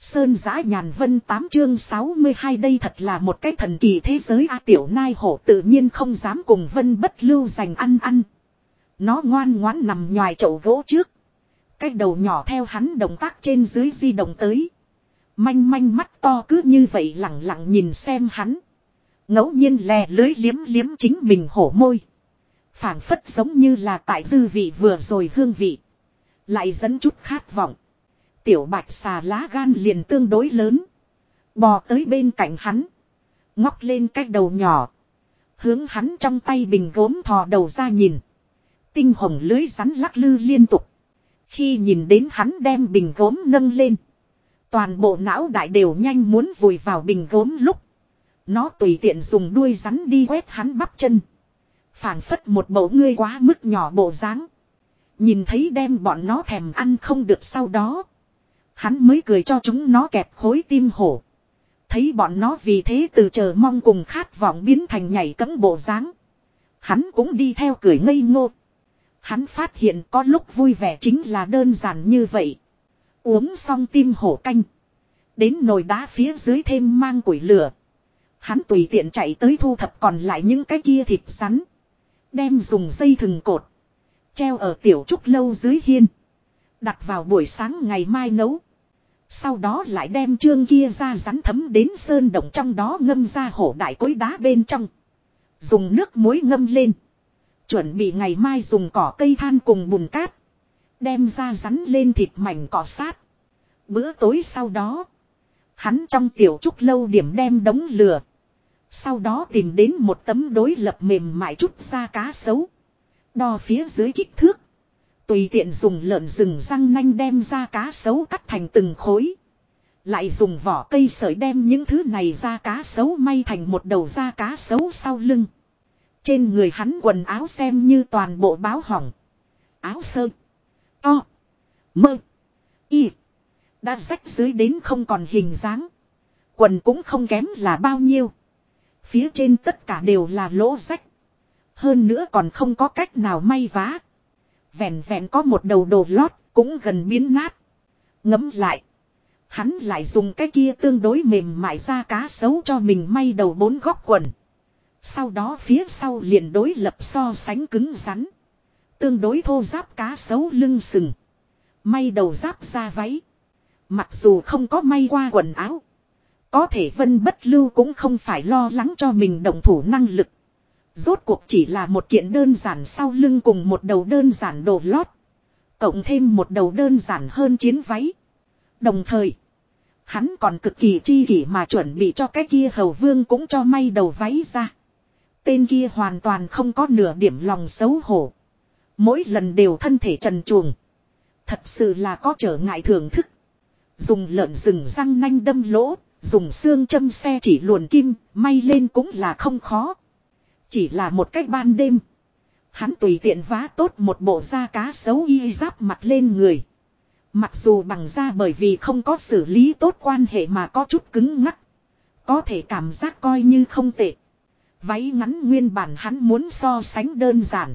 Sơn giã nhàn vân 8 chương 62 đây thật là một cái thần kỳ thế giới A tiểu nai hổ tự nhiên không dám cùng vân bất lưu dành ăn ăn. Nó ngoan ngoãn nằm nhòi chậu gỗ trước. Cái đầu nhỏ theo hắn động tác trên dưới di động tới. Manh manh mắt to cứ như vậy lặng lặng nhìn xem hắn. ngẫu nhiên lè lưới liếm liếm chính mình hổ môi. phảng phất giống như là tại dư vị vừa rồi hương vị. Lại dẫn chút khát vọng. Tiểu bạch xà lá gan liền tương đối lớn. Bò tới bên cạnh hắn. Ngóc lên cái đầu nhỏ. Hướng hắn trong tay bình gốm thò đầu ra nhìn. Tinh hồng lưới rắn lắc lư liên tục. Khi nhìn đến hắn đem bình gốm nâng lên. Toàn bộ não đại đều nhanh muốn vùi vào bình gốm lúc. Nó tùy tiện dùng đuôi rắn đi quét hắn bắp chân. phảng phất một bầu ngươi quá mức nhỏ bộ dáng. Nhìn thấy đem bọn nó thèm ăn không được sau đó. Hắn mới cười cho chúng nó kẹp khối tim hổ. Thấy bọn nó vì thế từ chờ mong cùng khát vọng biến thành nhảy cấm bộ dáng Hắn cũng đi theo cười ngây ngô. Hắn phát hiện có lúc vui vẻ chính là đơn giản như vậy. Uống xong tim hổ canh. Đến nồi đá phía dưới thêm mang củi lửa. Hắn tùy tiện chạy tới thu thập còn lại những cái kia thịt rắn. Đem dùng dây thừng cột. Treo ở tiểu trúc lâu dưới hiên. Đặt vào buổi sáng ngày mai nấu. Sau đó lại đem trương kia ra rắn thấm đến sơn động trong đó ngâm ra hổ đại cối đá bên trong. Dùng nước muối ngâm lên. Chuẩn bị ngày mai dùng cỏ cây than cùng bùn cát. Đem ra rắn lên thịt mảnh cỏ sát. Bữa tối sau đó. Hắn trong tiểu trúc lâu điểm đem đống lửa. Sau đó tìm đến một tấm đối lập mềm mại chút ra cá sấu. Đo phía dưới kích thước. Tùy tiện dùng lợn rừng răng nanh đem ra cá sấu cắt thành từng khối. Lại dùng vỏ cây sợi đem những thứ này ra cá sấu may thành một đầu da cá sấu sau lưng. Trên người hắn quần áo xem như toàn bộ báo hỏng. Áo sơ. To. Mơ. Y. Đã rách dưới đến không còn hình dáng. Quần cũng không kém là bao nhiêu. Phía trên tất cả đều là lỗ rách. Hơn nữa còn không có cách nào may vá. Vẹn vẹn có một đầu đồ lót cũng gần biến nát. Ngấm lại. Hắn lại dùng cái kia tương đối mềm mại ra cá sấu cho mình may đầu bốn góc quần. Sau đó phía sau liền đối lập so sánh cứng rắn. Tương đối thô giáp cá sấu lưng sừng. May đầu giáp ra váy. Mặc dù không có may qua quần áo. Có thể vân bất lưu cũng không phải lo lắng cho mình đồng thủ năng lực. Rốt cuộc chỉ là một kiện đơn giản sau lưng cùng một đầu đơn giản đồ lót. Cộng thêm một đầu đơn giản hơn chiến váy. Đồng thời. Hắn còn cực kỳ chi kỷ mà chuẩn bị cho cái kia hầu vương cũng cho may đầu váy ra. Tên kia hoàn toàn không có nửa điểm lòng xấu hổ. Mỗi lần đều thân thể trần chuồng. Thật sự là có trở ngại thưởng thức. Dùng lợn rừng răng nanh đâm lỗ, dùng xương châm xe chỉ luồn kim, may lên cũng là không khó. Chỉ là một cách ban đêm. Hắn tùy tiện vá tốt một bộ da cá xấu y giáp mặt lên người. Mặc dù bằng da bởi vì không có xử lý tốt quan hệ mà có chút cứng ngắc. Có thể cảm giác coi như không tệ. Váy ngắn nguyên bản hắn muốn so sánh đơn giản.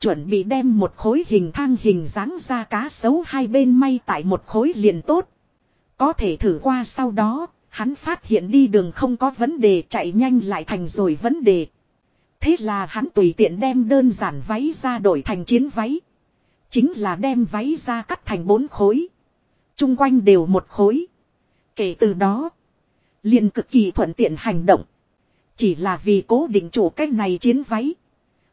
Chuẩn bị đem một khối hình thang hình dáng da cá sấu hai bên may tại một khối liền tốt. Có thể thử qua sau đó, hắn phát hiện đi đường không có vấn đề chạy nhanh lại thành rồi vấn đề. Thế là hắn tùy tiện đem đơn giản váy ra đổi thành chiến váy. Chính là đem váy ra cắt thành bốn khối. Trung quanh đều một khối. Kể từ đó, liền cực kỳ thuận tiện hành động. Chỉ là vì cố định chủ cái này chiến váy.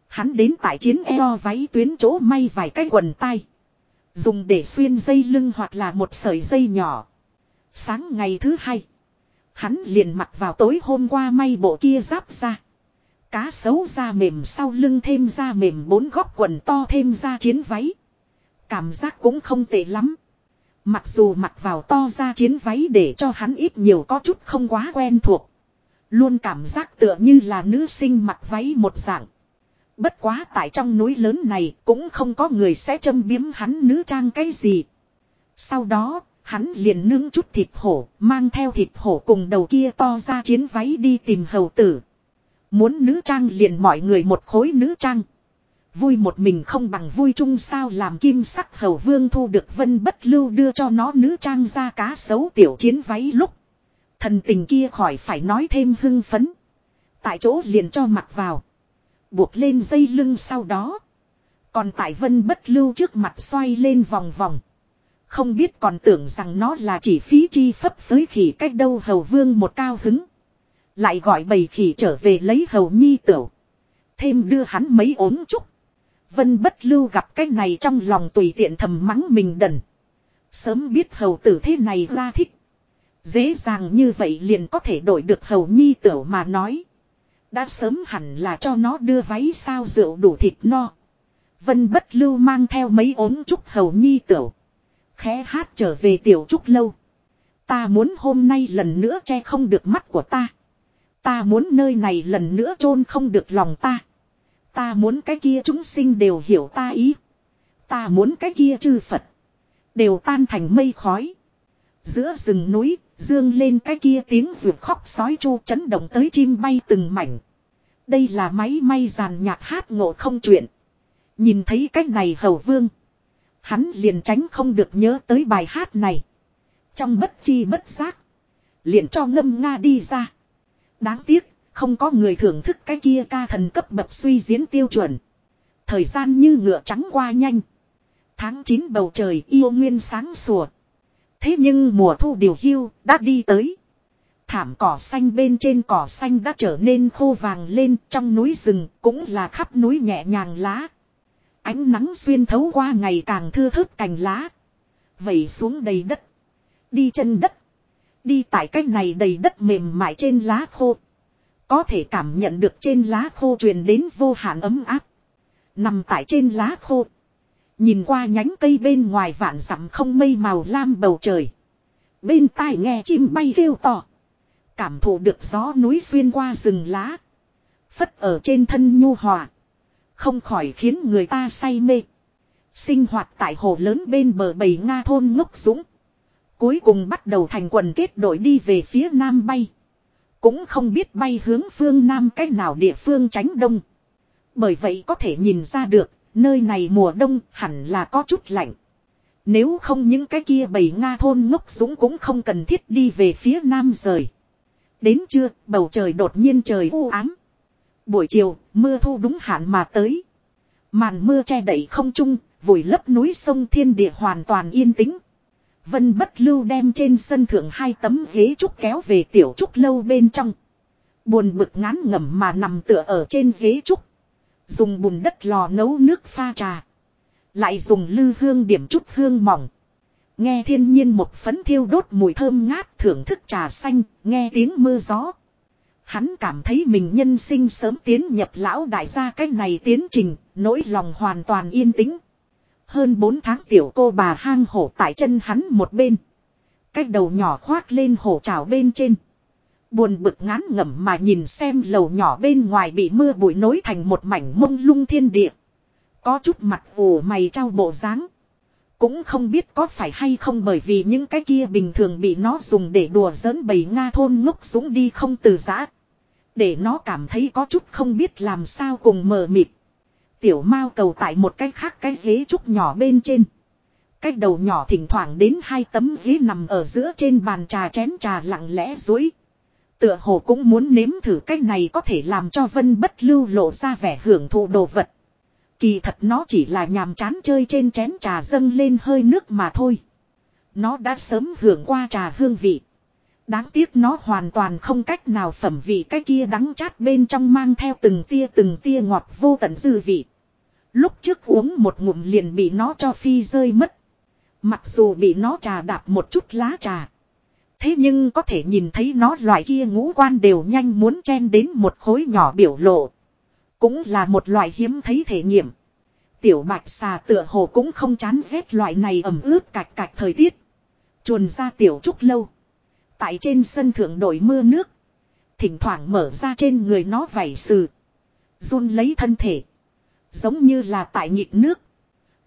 Hắn đến tại chiến eo váy tuyến chỗ may vài cái quần tay. Dùng để xuyên dây lưng hoặc là một sợi dây nhỏ. Sáng ngày thứ hai. Hắn liền mặc vào tối hôm qua may bộ kia giáp ra. Cá sấu da mềm sau lưng thêm da mềm bốn góc quần to thêm da chiến váy. Cảm giác cũng không tệ lắm. Mặc dù mặc vào to ra chiến váy để cho hắn ít nhiều có chút không quá quen thuộc. Luôn cảm giác tựa như là nữ sinh mặc váy một dạng. Bất quá tại trong núi lớn này cũng không có người sẽ châm biếm hắn nữ trang cái gì. Sau đó, hắn liền nướng chút thịt hổ, mang theo thịt hổ cùng đầu kia to ra chiến váy đi tìm hầu tử. Muốn nữ trang liền mọi người một khối nữ trang. Vui một mình không bằng vui chung sao làm kim sắc hầu vương thu được vân bất lưu đưa cho nó nữ trang ra cá sấu tiểu chiến váy lúc. Thần tình kia khỏi phải nói thêm hưng phấn. Tại chỗ liền cho mặc vào. Buộc lên dây lưng sau đó. Còn tại vân bất lưu trước mặt xoay lên vòng vòng. Không biết còn tưởng rằng nó là chỉ phí chi phấp với khỉ cách đâu hầu vương một cao hứng. Lại gọi bầy khỉ trở về lấy hầu nhi tửu. Thêm đưa hắn mấy ốm chút Vân bất lưu gặp cái này trong lòng tùy tiện thầm mắng mình đần. Sớm biết hầu tử thế này ra thích. Dễ dàng như vậy liền có thể đổi được hầu nhi tửu mà nói. Đã sớm hẳn là cho nó đưa váy sao rượu đủ thịt no. Vân bất lưu mang theo mấy ốm trúc hầu nhi tửu. Khẽ hát trở về tiểu trúc lâu. Ta muốn hôm nay lần nữa che không được mắt của ta. Ta muốn nơi này lần nữa chôn không được lòng ta. Ta muốn cái kia chúng sinh đều hiểu ta ý. Ta muốn cái kia chư Phật. Đều tan thành mây khói. Giữa rừng núi, dương lên cái kia tiếng ruột khóc sói chu chấn động tới chim bay từng mảnh. Đây là máy may giàn nhạc hát ngộ không chuyện. Nhìn thấy cách này hầu vương. Hắn liền tránh không được nhớ tới bài hát này. Trong bất chi bất giác. Liền cho ngâm nga đi ra. Đáng tiếc, không có người thưởng thức cái kia ca thần cấp bậc suy diễn tiêu chuẩn. Thời gian như ngựa trắng qua nhanh. Tháng 9 bầu trời yêu nguyên sáng sủa. Thế nhưng mùa thu điều hưu đã đi tới. Thảm cỏ xanh bên trên cỏ xanh đã trở nên khô vàng lên trong núi rừng cũng là khắp núi nhẹ nhàng lá. Ánh nắng xuyên thấu qua ngày càng thưa thớt cành lá. Vẩy xuống đầy đất. Đi chân đất. Đi tại cách này đầy đất mềm mại trên lá khô. Có thể cảm nhận được trên lá khô truyền đến vô hạn ấm áp. Nằm tại trên lá khô. Nhìn qua nhánh cây bên ngoài vạn dặm không mây màu lam bầu trời. Bên tai nghe chim bay kêu to. Cảm thụ được gió núi xuyên qua rừng lá. Phất ở trên thân nhu hòa. Không khỏi khiến người ta say mê. Sinh hoạt tại hồ lớn bên bờ bầy Nga thôn ngốc dũng. Cuối cùng bắt đầu thành quần kết đội đi về phía nam bay. Cũng không biết bay hướng phương nam cách nào địa phương tránh đông. Bởi vậy có thể nhìn ra được, nơi này mùa đông hẳn là có chút lạnh. Nếu không những cái kia bầy Nga thôn ngốc dũng cũng không cần thiết đi về phía nam rời. Đến trưa, bầu trời đột nhiên trời u ám. Buổi chiều, mưa thu đúng hạn mà tới. Màn mưa che đậy không trung, vùi lấp núi sông thiên địa hoàn toàn yên tĩnh. Vân bất lưu đem trên sân thượng hai tấm ghế trúc kéo về tiểu trúc lâu bên trong. Buồn bực ngán ngẩm mà nằm tựa ở trên ghế trúc. Dùng bùn đất lò nấu nước pha trà. Lại dùng lư hương điểm chút hương mỏng. Nghe thiên nhiên một phấn thiêu đốt mùi thơm ngát thưởng thức trà xanh, nghe tiếng mưa gió. Hắn cảm thấy mình nhân sinh sớm tiến nhập lão đại gia cách này tiến trình, nỗi lòng hoàn toàn yên tĩnh. Hơn 4 tháng tiểu cô bà hang hổ tại chân hắn một bên. Cách đầu nhỏ khoác lên hổ trào bên trên. Buồn bực ngán ngẩm mà nhìn xem lầu nhỏ bên ngoài bị mưa bụi nối thành một mảnh mông lung thiên địa. Có chút mặt ủ mày trao bộ dáng Cũng không biết có phải hay không bởi vì những cái kia bình thường bị nó dùng để đùa giỡn bầy Nga thôn ngốc súng đi không từ giã. Để nó cảm thấy có chút không biết làm sao cùng mờ mịt. Tiểu mao cầu tại một cái khác cái ghế trúc nhỏ bên trên. Cái đầu nhỏ thỉnh thoảng đến hai tấm ghế nằm ở giữa trên bàn trà chén trà lặng lẽ dối. Tựa hồ cũng muốn nếm thử cái này có thể làm cho vân bất lưu lộ ra vẻ hưởng thụ đồ vật. Kỳ thật nó chỉ là nhàm chán chơi trên chén trà dâng lên hơi nước mà thôi. Nó đã sớm hưởng qua trà hương vị. Đáng tiếc nó hoàn toàn không cách nào phẩm vị cái kia đắng chát bên trong mang theo từng tia từng tia ngọt vô tận dư vị. Lúc trước uống một ngụm liền bị nó cho phi rơi mất. Mặc dù bị nó trà đạp một chút lá trà. Thế nhưng có thể nhìn thấy nó loại kia ngũ quan đều nhanh muốn chen đến một khối nhỏ biểu lộ. Cũng là một loại hiếm thấy thể nghiệm. Tiểu bạch xà tựa hồ cũng không chán ghét loại này ẩm ướt cạch cạch thời tiết. Chuồn ra tiểu trúc lâu. Tại trên sân thượng đổi mưa nước. Thỉnh thoảng mở ra trên người nó vảy sừ. Run lấy thân thể. Giống như là tại nhịp nước.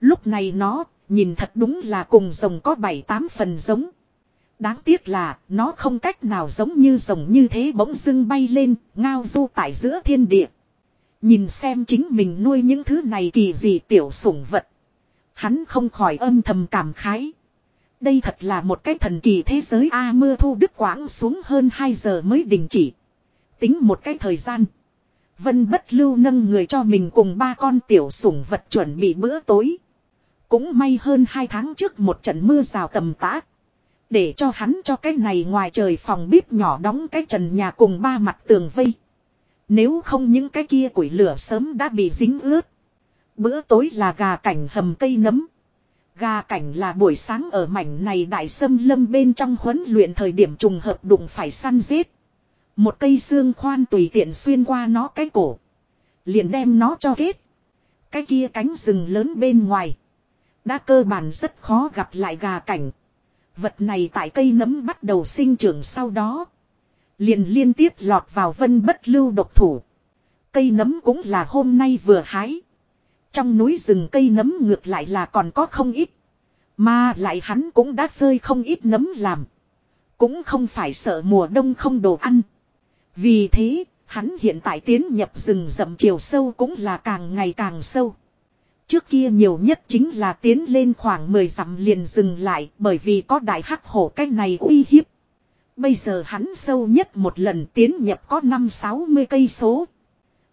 Lúc này nó, nhìn thật đúng là cùng rồng có bảy tám phần giống. Đáng tiếc là, nó không cách nào giống như rồng như thế bỗng dưng bay lên, ngao du tại giữa thiên địa. Nhìn xem chính mình nuôi những thứ này kỳ gì tiểu sủng vật. Hắn không khỏi âm thầm cảm khái. Đây thật là một cái thần kỳ thế giới A mưa thu đức quãng xuống hơn 2 giờ mới đình chỉ. Tính một cái thời gian. Vân bất lưu nâng người cho mình cùng ba con tiểu sủng vật chuẩn bị bữa tối. Cũng may hơn hai tháng trước một trận mưa rào tầm tã. Để cho hắn cho cái này ngoài trời phòng bếp nhỏ đóng cái trần nhà cùng ba mặt tường vây. Nếu không những cái kia củi lửa sớm đã bị dính ướt. Bữa tối là gà cảnh hầm cây nấm. Gà cảnh là buổi sáng ở mảnh này đại sâm lâm bên trong huấn luyện thời điểm trùng hợp đụng phải săn giết. Một cây xương khoan tùy tiện xuyên qua nó cái cổ. Liền đem nó cho kết. Cái kia cánh rừng lớn bên ngoài. Đã cơ bản rất khó gặp lại gà cảnh. Vật này tại cây nấm bắt đầu sinh trưởng sau đó. Liền liên tiếp lọt vào vân bất lưu độc thủ. Cây nấm cũng là hôm nay vừa hái. Trong núi rừng cây nấm ngược lại là còn có không ít. Mà lại hắn cũng đã phơi không ít nấm làm. Cũng không phải sợ mùa đông không đồ ăn. Vì thế, hắn hiện tại tiến nhập rừng rậm chiều sâu cũng là càng ngày càng sâu. Trước kia nhiều nhất chính là tiến lên khoảng 10 dặm liền dừng lại bởi vì có đại hắc hổ cái này uy hiếp. Bây giờ hắn sâu nhất một lần tiến nhập có 5-60 cây số.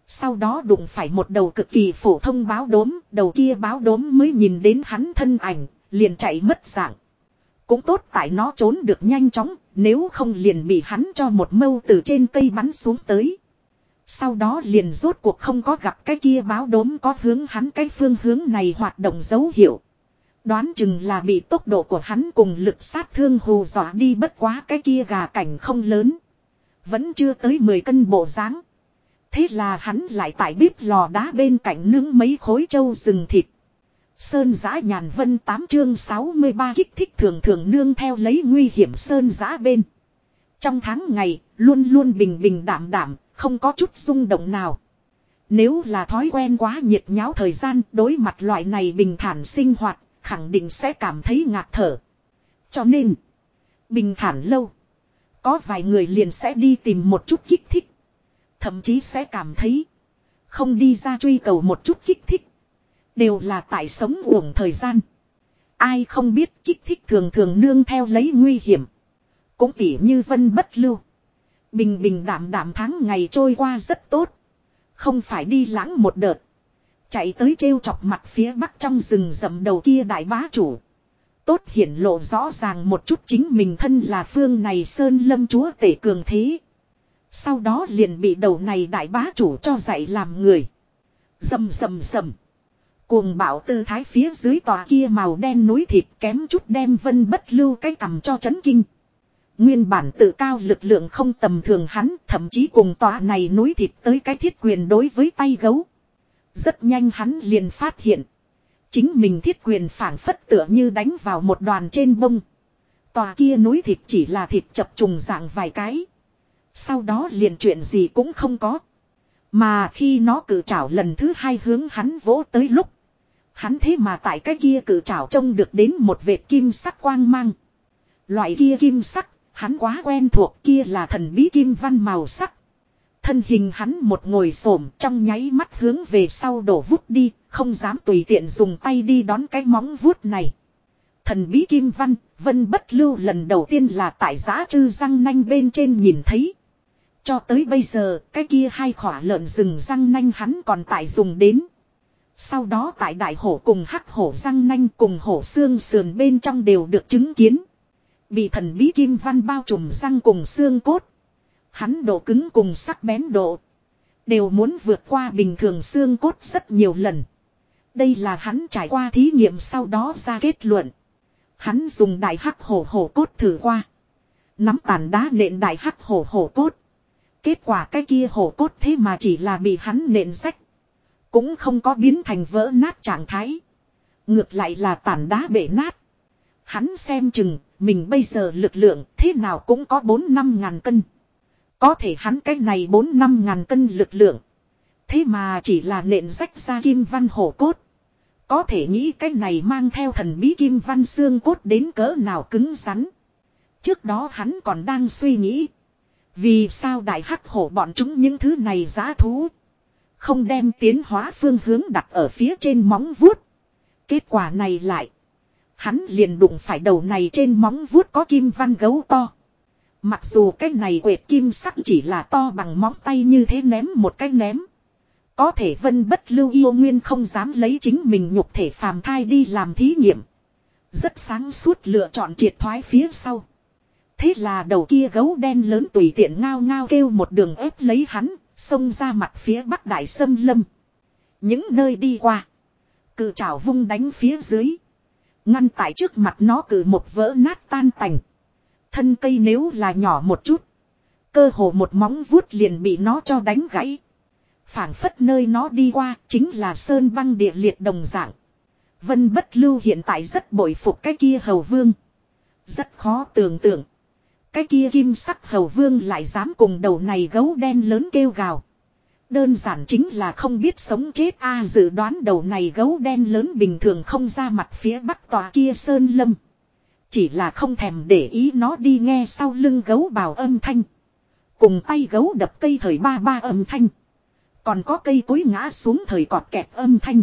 Sau đó đụng phải một đầu cực kỳ phổ thông báo đốm, đầu kia báo đốm mới nhìn đến hắn thân ảnh, liền chạy mất dạng. Cũng tốt tại nó trốn được nhanh chóng, nếu không liền bị hắn cho một mâu từ trên cây bắn xuống tới. Sau đó liền rốt cuộc không có gặp cái kia báo đốm có hướng hắn cái phương hướng này hoạt động dấu hiệu. Đoán chừng là bị tốc độ của hắn cùng lực sát thương hù dọa đi bất quá cái kia gà cảnh không lớn. Vẫn chưa tới 10 cân bộ dáng. Thế là hắn lại tại bếp lò đá bên cạnh nướng mấy khối trâu rừng thịt. Sơn giã nhàn vân 8 chương 63 kích thích thường thường nương theo lấy nguy hiểm sơn giã bên. Trong tháng ngày, luôn luôn bình bình đảm đảm, không có chút rung động nào. Nếu là thói quen quá nhiệt nháo thời gian đối mặt loại này bình thản sinh hoạt, khẳng định sẽ cảm thấy ngạt thở. Cho nên, bình thản lâu. Có vài người liền sẽ đi tìm một chút kích thích. Thậm chí sẽ cảm thấy, không đi ra truy cầu một chút kích thích. Đều là tại sống uổng thời gian. Ai không biết kích thích thường thường nương theo lấy nguy hiểm. Cũng tỉ như vân bất lưu. Bình bình đảm đảm tháng ngày trôi qua rất tốt. Không phải đi lãng một đợt. Chạy tới trêu chọc mặt phía bắc trong rừng rậm đầu kia đại bá chủ. Tốt hiển lộ rõ ràng một chút chính mình thân là phương này sơn lâm chúa tể cường thế. Sau đó liền bị đầu này đại bá chủ cho dạy làm người. Dầm dầm dầm. Cuồng bảo tư thái phía dưới tòa kia màu đen núi thịt kém chút đem vân bất lưu cái cầm cho chấn kinh. Nguyên bản tự cao lực lượng không tầm thường hắn, thậm chí cùng tòa này núi thịt tới cái thiết quyền đối với tay gấu. Rất nhanh hắn liền phát hiện. Chính mình thiết quyền phản phất tựa như đánh vào một đoàn trên bông. Tòa kia núi thịt chỉ là thịt chập trùng dạng vài cái. Sau đó liền chuyện gì cũng không có. Mà khi nó cử trảo lần thứ hai hướng hắn vỗ tới lúc. Hắn thế mà tại cái kia cử trảo trông được đến một vệt kim sắc quang mang. Loại kia kim sắc, hắn quá quen thuộc kia là thần bí kim văn màu sắc. Thân hình hắn một ngồi xổm trong nháy mắt hướng về sau đổ vút đi, không dám tùy tiện dùng tay đi đón cái móng vuốt này. Thần bí kim văn, vân bất lưu lần đầu tiên là tại giã chư răng nanh bên trên nhìn thấy. Cho tới bây giờ, cái kia hai khỏa lợn rừng răng nanh hắn còn tại dùng đến. Sau đó tại đại hổ cùng hắc hổ răng nanh cùng hổ xương sườn bên trong đều được chứng kiến. Bị thần bí kim văn bao trùm răng cùng xương cốt. Hắn độ cứng cùng sắc bén độ. Đều muốn vượt qua bình thường xương cốt rất nhiều lần. Đây là hắn trải qua thí nghiệm sau đó ra kết luận. Hắn dùng đại hắc hổ hổ cốt thử qua. Nắm tàn đá nện đại hắc hổ hổ cốt. Kết quả cái kia hổ cốt thế mà chỉ là bị hắn nện rách. Cũng không có biến thành vỡ nát trạng thái. Ngược lại là tàn đá bể nát. Hắn xem chừng, mình bây giờ lực lượng thế nào cũng có 4 năm ngàn cân. Có thể hắn cái này 4 năm ngàn cân lực lượng. Thế mà chỉ là nện rách ra kim văn hổ cốt. Có thể nghĩ cái này mang theo thần bí kim văn xương cốt đến cỡ nào cứng rắn. Trước đó hắn còn đang suy nghĩ. Vì sao đại hắc hổ bọn chúng những thứ này giá thú. Không đem tiến hóa phương hướng đặt ở phía trên móng vuốt. Kết quả này lại. Hắn liền đụng phải đầu này trên móng vuốt có kim văn gấu to. Mặc dù cái này quệt kim sắc chỉ là to bằng móng tay như thế ném một cái ném. Có thể vân bất lưu yêu nguyên không dám lấy chính mình nhục thể phàm thai đi làm thí nghiệm. Rất sáng suốt lựa chọn triệt thoái phía sau. Thế là đầu kia gấu đen lớn tùy tiện ngao ngao kêu một đường ép lấy hắn, xông ra mặt phía bắc đại sâm lâm. Những nơi đi qua. Cự trảo vung đánh phía dưới. Ngăn tại trước mặt nó cử một vỡ nát tan tành. Thân cây nếu là nhỏ một chút. Cơ hồ một móng vuốt liền bị nó cho đánh gãy. phảng phất nơi nó đi qua chính là sơn băng địa liệt đồng dạng. Vân bất lưu hiện tại rất bội phục cái kia hầu vương. Rất khó tưởng tượng. Cái kia kim sắc hầu vương lại dám cùng đầu này gấu đen lớn kêu gào. Đơn giản chính là không biết sống chết a dự đoán đầu này gấu đen lớn bình thường không ra mặt phía bắc tòa kia sơn lâm. Chỉ là không thèm để ý nó đi nghe sau lưng gấu bào âm thanh. Cùng tay gấu đập cây thời ba ba âm thanh. Còn có cây cối ngã xuống thời cọt kẹt âm thanh.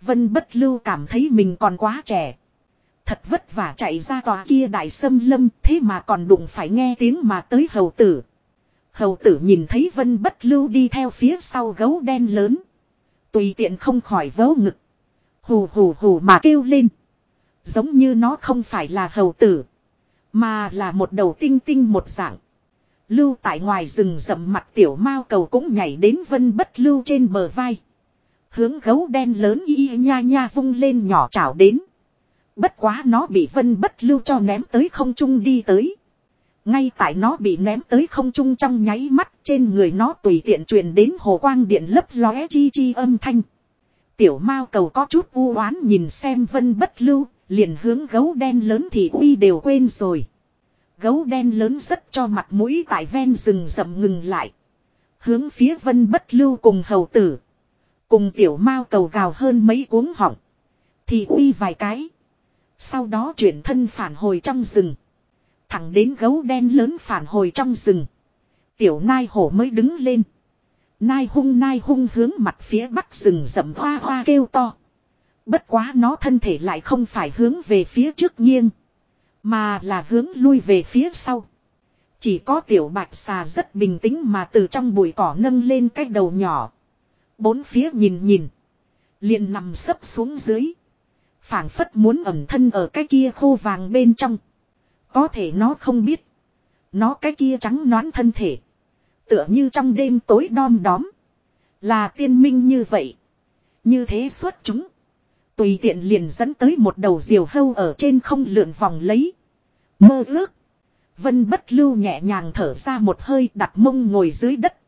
Vân bất lưu cảm thấy mình còn quá trẻ. Thật vất vả chạy ra tòa kia đại sâm lâm, thế mà còn đụng phải nghe tiếng mà tới hầu tử. Hầu tử nhìn thấy vân bất lưu đi theo phía sau gấu đen lớn. Tùy tiện không khỏi vớ ngực. Hù hù hù mà kêu lên. Giống như nó không phải là hầu tử. Mà là một đầu tinh tinh một dạng. Lưu tại ngoài rừng rậm mặt tiểu mao cầu cũng nhảy đến vân bất lưu trên bờ vai. Hướng gấu đen lớn y nha nha vung lên nhỏ chảo đến. Bất quá nó bị vân bất lưu cho ném tới không trung đi tới. Ngay tại nó bị ném tới không trung trong nháy mắt trên người nó tùy tiện truyền đến hồ quang điện lấp lóe chi chi âm thanh. Tiểu mao cầu có chút u oán nhìn xem vân bất lưu, liền hướng gấu đen lớn thì uy đều quên rồi. Gấu đen lớn rất cho mặt mũi tại ven rừng rậm ngừng lại. Hướng phía vân bất lưu cùng hầu tử. Cùng tiểu mao cầu gào hơn mấy cuống họng. Thì uy vài cái. Sau đó chuyển thân phản hồi trong rừng. Thẳng đến gấu đen lớn phản hồi trong rừng. Tiểu nai hổ mới đứng lên. Nai hung nai hung hướng mặt phía bắc rừng rậm hoa hoa kêu to. Bất quá nó thân thể lại không phải hướng về phía trước nghiêng. Mà là hướng lui về phía sau. Chỉ có tiểu bạch xà rất bình tĩnh mà từ trong bụi cỏ nâng lên cái đầu nhỏ. Bốn phía nhìn nhìn. liền nằm sấp xuống dưới phảng phất muốn ẩm thân ở cái kia khô vàng bên trong. Có thể nó không biết. Nó cái kia trắng noán thân thể. Tựa như trong đêm tối đom đóm. Là tiên minh như vậy. Như thế xuất chúng. Tùy tiện liền dẫn tới một đầu diều hâu ở trên không lượn vòng lấy. Mơ ước. Vân bất lưu nhẹ nhàng thở ra một hơi đặt mông ngồi dưới đất.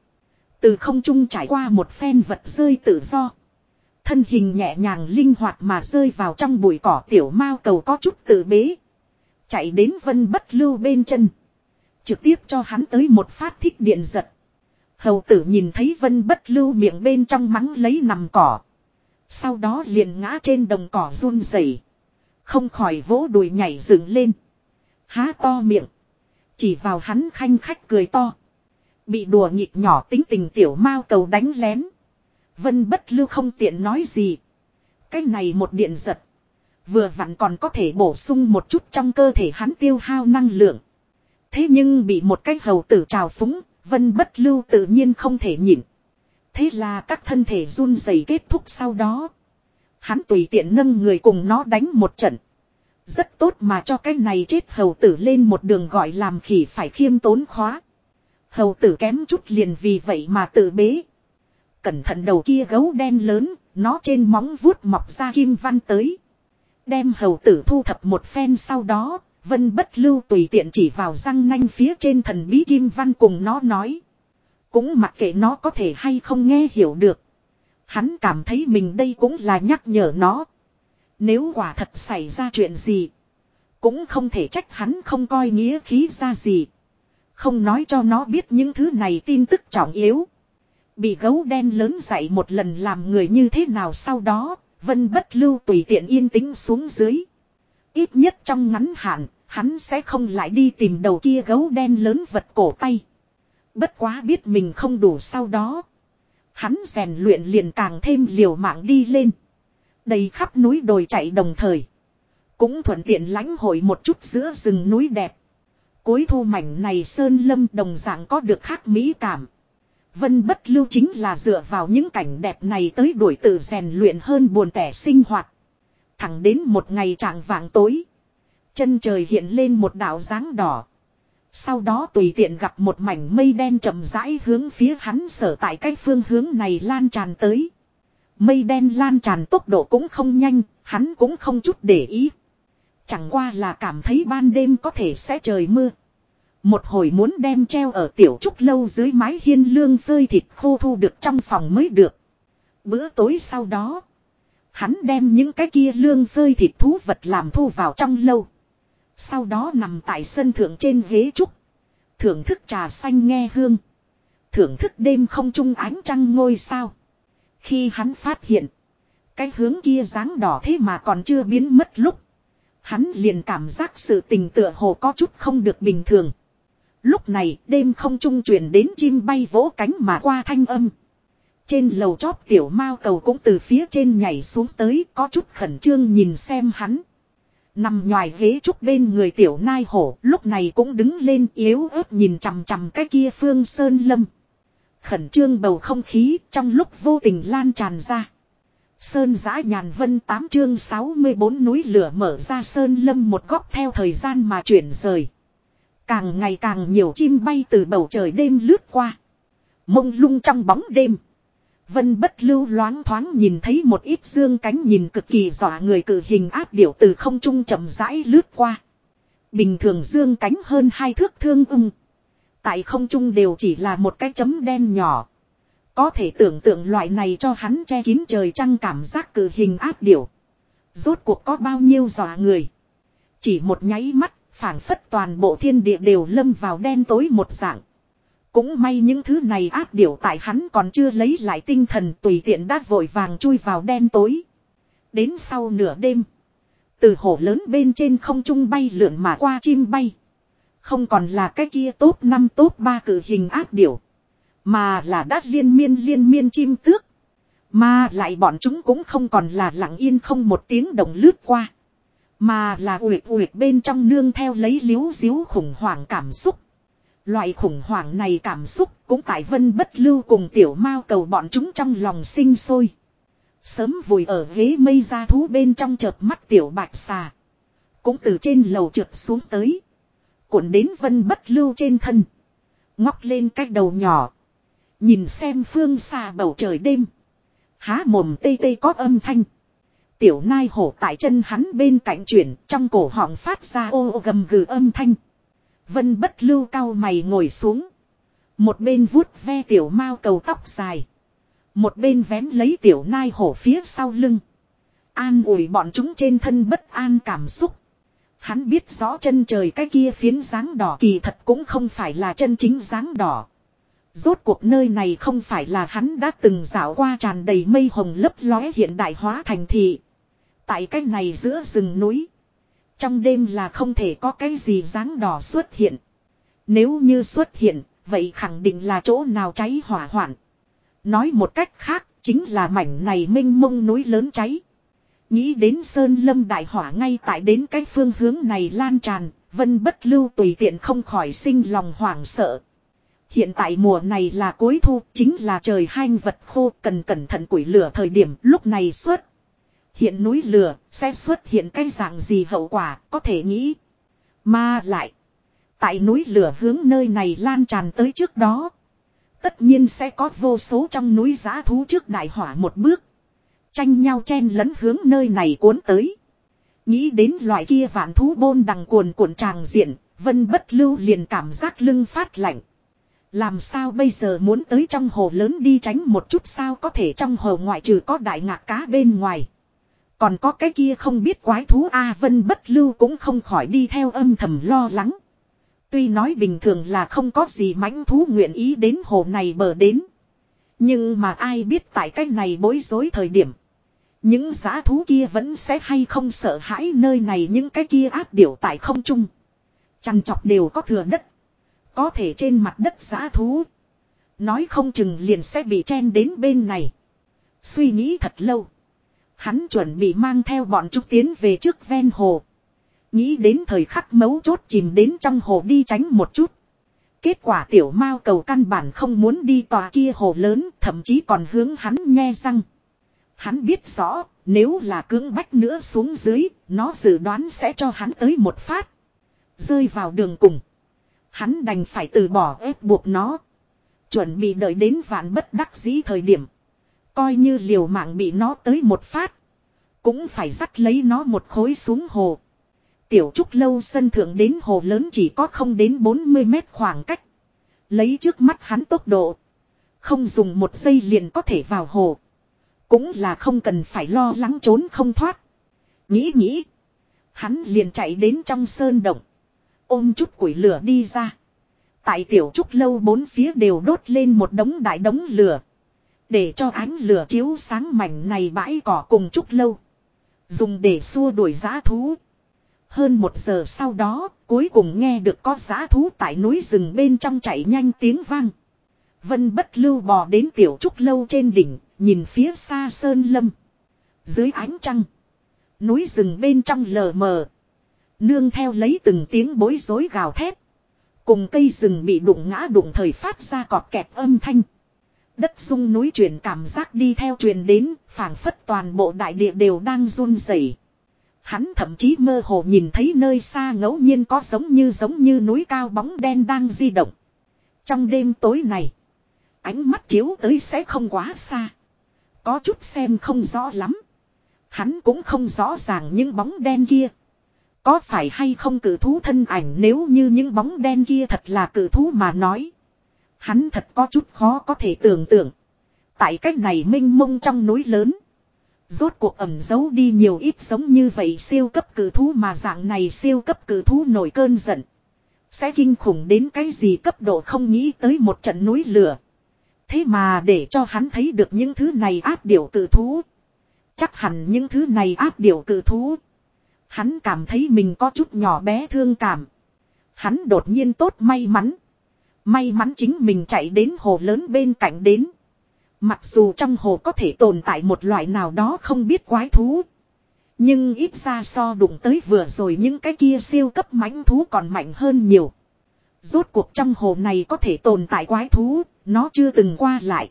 Từ không trung trải qua một phen vật rơi tự do. Thân hình nhẹ nhàng linh hoạt mà rơi vào trong bụi cỏ tiểu mao cầu có chút tự bế. Chạy đến vân bất lưu bên chân. Trực tiếp cho hắn tới một phát thích điện giật. Hầu tử nhìn thấy vân bất lưu miệng bên trong mắng lấy nằm cỏ. Sau đó liền ngã trên đồng cỏ run rẩy, Không khỏi vỗ đùi nhảy dựng lên. Há to miệng. Chỉ vào hắn khanh khách cười to. Bị đùa nghịch nhỏ tính tình tiểu mao cầu đánh lén. Vân bất lưu không tiện nói gì. Cái này một điện giật. Vừa vặn còn có thể bổ sung một chút trong cơ thể hắn tiêu hao năng lượng. Thế nhưng bị một cái hầu tử trào phúng, vân bất lưu tự nhiên không thể nhịn. Thế là các thân thể run rẩy kết thúc sau đó. Hắn tùy tiện nâng người cùng nó đánh một trận. Rất tốt mà cho cái này chết hầu tử lên một đường gọi làm khỉ phải khiêm tốn khóa. Hầu tử kém chút liền vì vậy mà tự bế. Cẩn thận đầu kia gấu đen lớn, nó trên móng vuốt mọc ra kim văn tới. Đem hầu tử thu thập một phen sau đó, vân bất lưu tùy tiện chỉ vào răng nanh phía trên thần bí kim văn cùng nó nói. Cũng mặc kệ nó có thể hay không nghe hiểu được. Hắn cảm thấy mình đây cũng là nhắc nhở nó. Nếu quả thật xảy ra chuyện gì. Cũng không thể trách hắn không coi nghĩa khí ra gì. Không nói cho nó biết những thứ này tin tức trọng yếu. Bị gấu đen lớn dạy một lần làm người như thế nào sau đó, vân bất lưu tùy tiện yên tĩnh xuống dưới. Ít nhất trong ngắn hạn, hắn sẽ không lại đi tìm đầu kia gấu đen lớn vật cổ tay. Bất quá biết mình không đủ sau đó. Hắn rèn luyện liền càng thêm liều mạng đi lên. Đầy khắp núi đồi chạy đồng thời. Cũng thuận tiện lãnh hội một chút giữa rừng núi đẹp. Cuối thu mảnh này sơn lâm đồng dạng có được khác mỹ cảm. Vân bất lưu chính là dựa vào những cảnh đẹp này tới đuổi tự rèn luyện hơn buồn tẻ sinh hoạt. Thẳng đến một ngày trạng vàng tối. Chân trời hiện lên một đạo dáng đỏ. Sau đó tùy tiện gặp một mảnh mây đen chậm rãi hướng phía hắn sở tại cái phương hướng này lan tràn tới. Mây đen lan tràn tốc độ cũng không nhanh, hắn cũng không chút để ý. Chẳng qua là cảm thấy ban đêm có thể sẽ trời mưa. Một hồi muốn đem treo ở tiểu trúc lâu dưới mái hiên lương rơi thịt khô thu được trong phòng mới được. Bữa tối sau đó, hắn đem những cái kia lương rơi thịt thú vật làm thu vào trong lâu. Sau đó nằm tại sân thượng trên ghế trúc. Thưởng thức trà xanh nghe hương. Thưởng thức đêm không trung ánh trăng ngôi sao. Khi hắn phát hiện. Cái hướng kia dáng đỏ thế mà còn chưa biến mất lúc. Hắn liền cảm giác sự tình tựa hồ có chút không được bình thường. Lúc này, đêm không trung truyền đến chim bay vỗ cánh mà qua thanh âm. Trên lầu chóp tiểu mao cầu cũng từ phía trên nhảy xuống tới, có chút khẩn trương nhìn xem hắn. Nằm ngoài ghế trúc bên người tiểu nai hổ, lúc này cũng đứng lên yếu ớt nhìn chằm chằm cái kia phương sơn lâm. Khẩn trương bầu không khí, trong lúc vô tình lan tràn ra. Sơn giã nhàn vân 8 chương 64 núi lửa mở ra sơn lâm một góc theo thời gian mà chuyển rời. Càng ngày càng nhiều chim bay từ bầu trời đêm lướt qua. Mông lung trong bóng đêm. Vân bất lưu loáng thoáng nhìn thấy một ít dương cánh nhìn cực kỳ dọa người cử hình áp điểu từ không trung chậm rãi lướt qua. Bình thường dương cánh hơn hai thước thương ung. Tại không trung đều chỉ là một cái chấm đen nhỏ. Có thể tưởng tượng loại này cho hắn che kín trời trăng cảm giác cử hình áp điểu. Rốt cuộc có bao nhiêu dọa người. Chỉ một nháy mắt, phảng phất toàn bộ thiên địa đều lâm vào đen tối một dạng. Cũng may những thứ này áp điểu tại hắn còn chưa lấy lại tinh thần tùy tiện đát vội vàng chui vào đen tối. Đến sau nửa đêm. Từ hồ lớn bên trên không trung bay lượn mà qua chim bay. Không còn là cái kia tốt năm tốt ba cử hình áp điểu. Mà là đát liên miên liên miên chim tước. Mà lại bọn chúng cũng không còn là lặng yên không một tiếng động lướt qua. Mà là uyệt uyệt bên trong nương theo lấy liếu diếu khủng hoảng cảm xúc. Loại khủng hoảng này cảm xúc cũng tại vân bất lưu cùng tiểu mao cầu bọn chúng trong lòng sinh sôi. Sớm vùi ở ghế mây ra thú bên trong chợp mắt tiểu bạch xà. Cũng từ trên lầu trượt xuống tới. Cuộn đến vân bất lưu trên thân. Ngóc lên cái đầu nhỏ. Nhìn xem phương xa bầu trời đêm. Há mồm tê tê có âm thanh. Tiểu nai hổ tại chân hắn bên cạnh chuyển trong cổ họng phát ra ô, ô gầm gừ âm thanh. Vân bất lưu cao mày ngồi xuống. Một bên vuốt ve tiểu mao cầu tóc dài. Một bên vén lấy tiểu nai hổ phía sau lưng. An ủi bọn chúng trên thân bất an cảm xúc. Hắn biết rõ chân trời cái kia phiến dáng đỏ kỳ thật cũng không phải là chân chính dáng đỏ. Rốt cuộc nơi này không phải là hắn đã từng dạo qua tràn đầy mây hồng lấp lóe hiện đại hóa thành thị. Tại cái này giữa rừng núi. Trong đêm là không thể có cái gì dáng đỏ xuất hiện. Nếu như xuất hiện, vậy khẳng định là chỗ nào cháy hỏa hoạn. Nói một cách khác, chính là mảnh này minh mông núi lớn cháy. Nghĩ đến sơn lâm đại hỏa ngay tại đến cái phương hướng này lan tràn, vân bất lưu tùy tiện không khỏi sinh lòng hoảng sợ. Hiện tại mùa này là cuối thu, chính là trời hanh vật khô cần cẩn thận quỷ lửa thời điểm lúc này xuất. Hiện núi lửa, sẽ xuất hiện cái dạng gì hậu quả, có thể nghĩ. Mà lại. Tại núi lửa hướng nơi này lan tràn tới trước đó. Tất nhiên sẽ có vô số trong núi giá thú trước đại hỏa một bước. Tranh nhau chen lẫn hướng nơi này cuốn tới. Nghĩ đến loại kia vạn thú bôn đằng cuồn cuộn tràng diện. Vân bất lưu liền cảm giác lưng phát lạnh. Làm sao bây giờ muốn tới trong hồ lớn đi tránh một chút sao có thể trong hồ ngoại trừ có đại ngạc cá bên ngoài. Còn có cái kia không biết quái thú A Vân bất lưu cũng không khỏi đi theo âm thầm lo lắng. Tuy nói bình thường là không có gì mãnh thú nguyện ý đến hồ này bờ đến. Nhưng mà ai biết tại cái này bối rối thời điểm. Những giá thú kia vẫn sẽ hay không sợ hãi nơi này những cái kia áp điểu tại không trung. Chăn chọc đều có thừa đất. Có thể trên mặt đất giá thú. Nói không chừng liền sẽ bị chen đến bên này. Suy nghĩ thật lâu. Hắn chuẩn bị mang theo bọn chúng tiến về trước ven hồ. Nghĩ đến thời khắc mấu chốt chìm đến trong hồ đi tránh một chút. Kết quả tiểu mao cầu căn bản không muốn đi tòa kia hồ lớn, thậm chí còn hướng hắn nghe răng. Hắn biết rõ, nếu là cưỡng bách nữa xuống dưới, nó dự đoán sẽ cho hắn tới một phát. Rơi vào đường cùng. Hắn đành phải từ bỏ ép buộc nó. Chuẩn bị đợi đến vạn bất đắc dĩ thời điểm. Coi như liều mạng bị nó tới một phát. Cũng phải dắt lấy nó một khối xuống hồ. Tiểu trúc lâu sân thượng đến hồ lớn chỉ có không đến 40 mét khoảng cách. Lấy trước mắt hắn tốc độ. Không dùng một giây liền có thể vào hồ. Cũng là không cần phải lo lắng trốn không thoát. Nghĩ nghĩ. Hắn liền chạy đến trong sơn động. Ôm chút củi lửa đi ra. Tại tiểu trúc lâu bốn phía đều đốt lên một đống đại đống lửa. Để cho ánh lửa chiếu sáng mảnh này bãi cỏ cùng trúc lâu. Dùng để xua đuổi giã thú. Hơn một giờ sau đó, cuối cùng nghe được có giã thú tại núi rừng bên trong chạy nhanh tiếng vang. Vân bất lưu bò đến tiểu trúc lâu trên đỉnh, nhìn phía xa sơn lâm. Dưới ánh trăng, núi rừng bên trong lờ mờ. Nương theo lấy từng tiếng bối rối gào thét. Cùng cây rừng bị đụng ngã đụng thời phát ra cọt kẹt âm thanh. Đất sung núi chuyển cảm giác đi theo truyền đến, phảng phất toàn bộ đại địa đều đang run rẩy. Hắn thậm chí mơ hồ nhìn thấy nơi xa ngẫu nhiên có giống như giống như núi cao bóng đen đang di động. Trong đêm tối này, ánh mắt chiếu tới sẽ không quá xa. Có chút xem không rõ lắm. Hắn cũng không rõ ràng những bóng đen kia. Có phải hay không cử thú thân ảnh nếu như những bóng đen kia thật là cử thú mà nói. Hắn thật có chút khó có thể tưởng tượng. Tại cách này minh mông trong núi lớn. Rốt cuộc ẩm giấu đi nhiều ít giống như vậy siêu cấp cử thú mà dạng này siêu cấp cử thú nổi cơn giận. Sẽ kinh khủng đến cái gì cấp độ không nghĩ tới một trận núi lửa. Thế mà để cho hắn thấy được những thứ này áp điểu cử thú. Chắc hẳn những thứ này áp điểu cử thú. Hắn cảm thấy mình có chút nhỏ bé thương cảm. Hắn đột nhiên tốt may mắn. May mắn chính mình chạy đến hồ lớn bên cạnh đến. Mặc dù trong hồ có thể tồn tại một loại nào đó không biết quái thú. Nhưng ít ra so đụng tới vừa rồi những cái kia siêu cấp mãnh thú còn mạnh hơn nhiều. Rốt cuộc trong hồ này có thể tồn tại quái thú, nó chưa từng qua lại.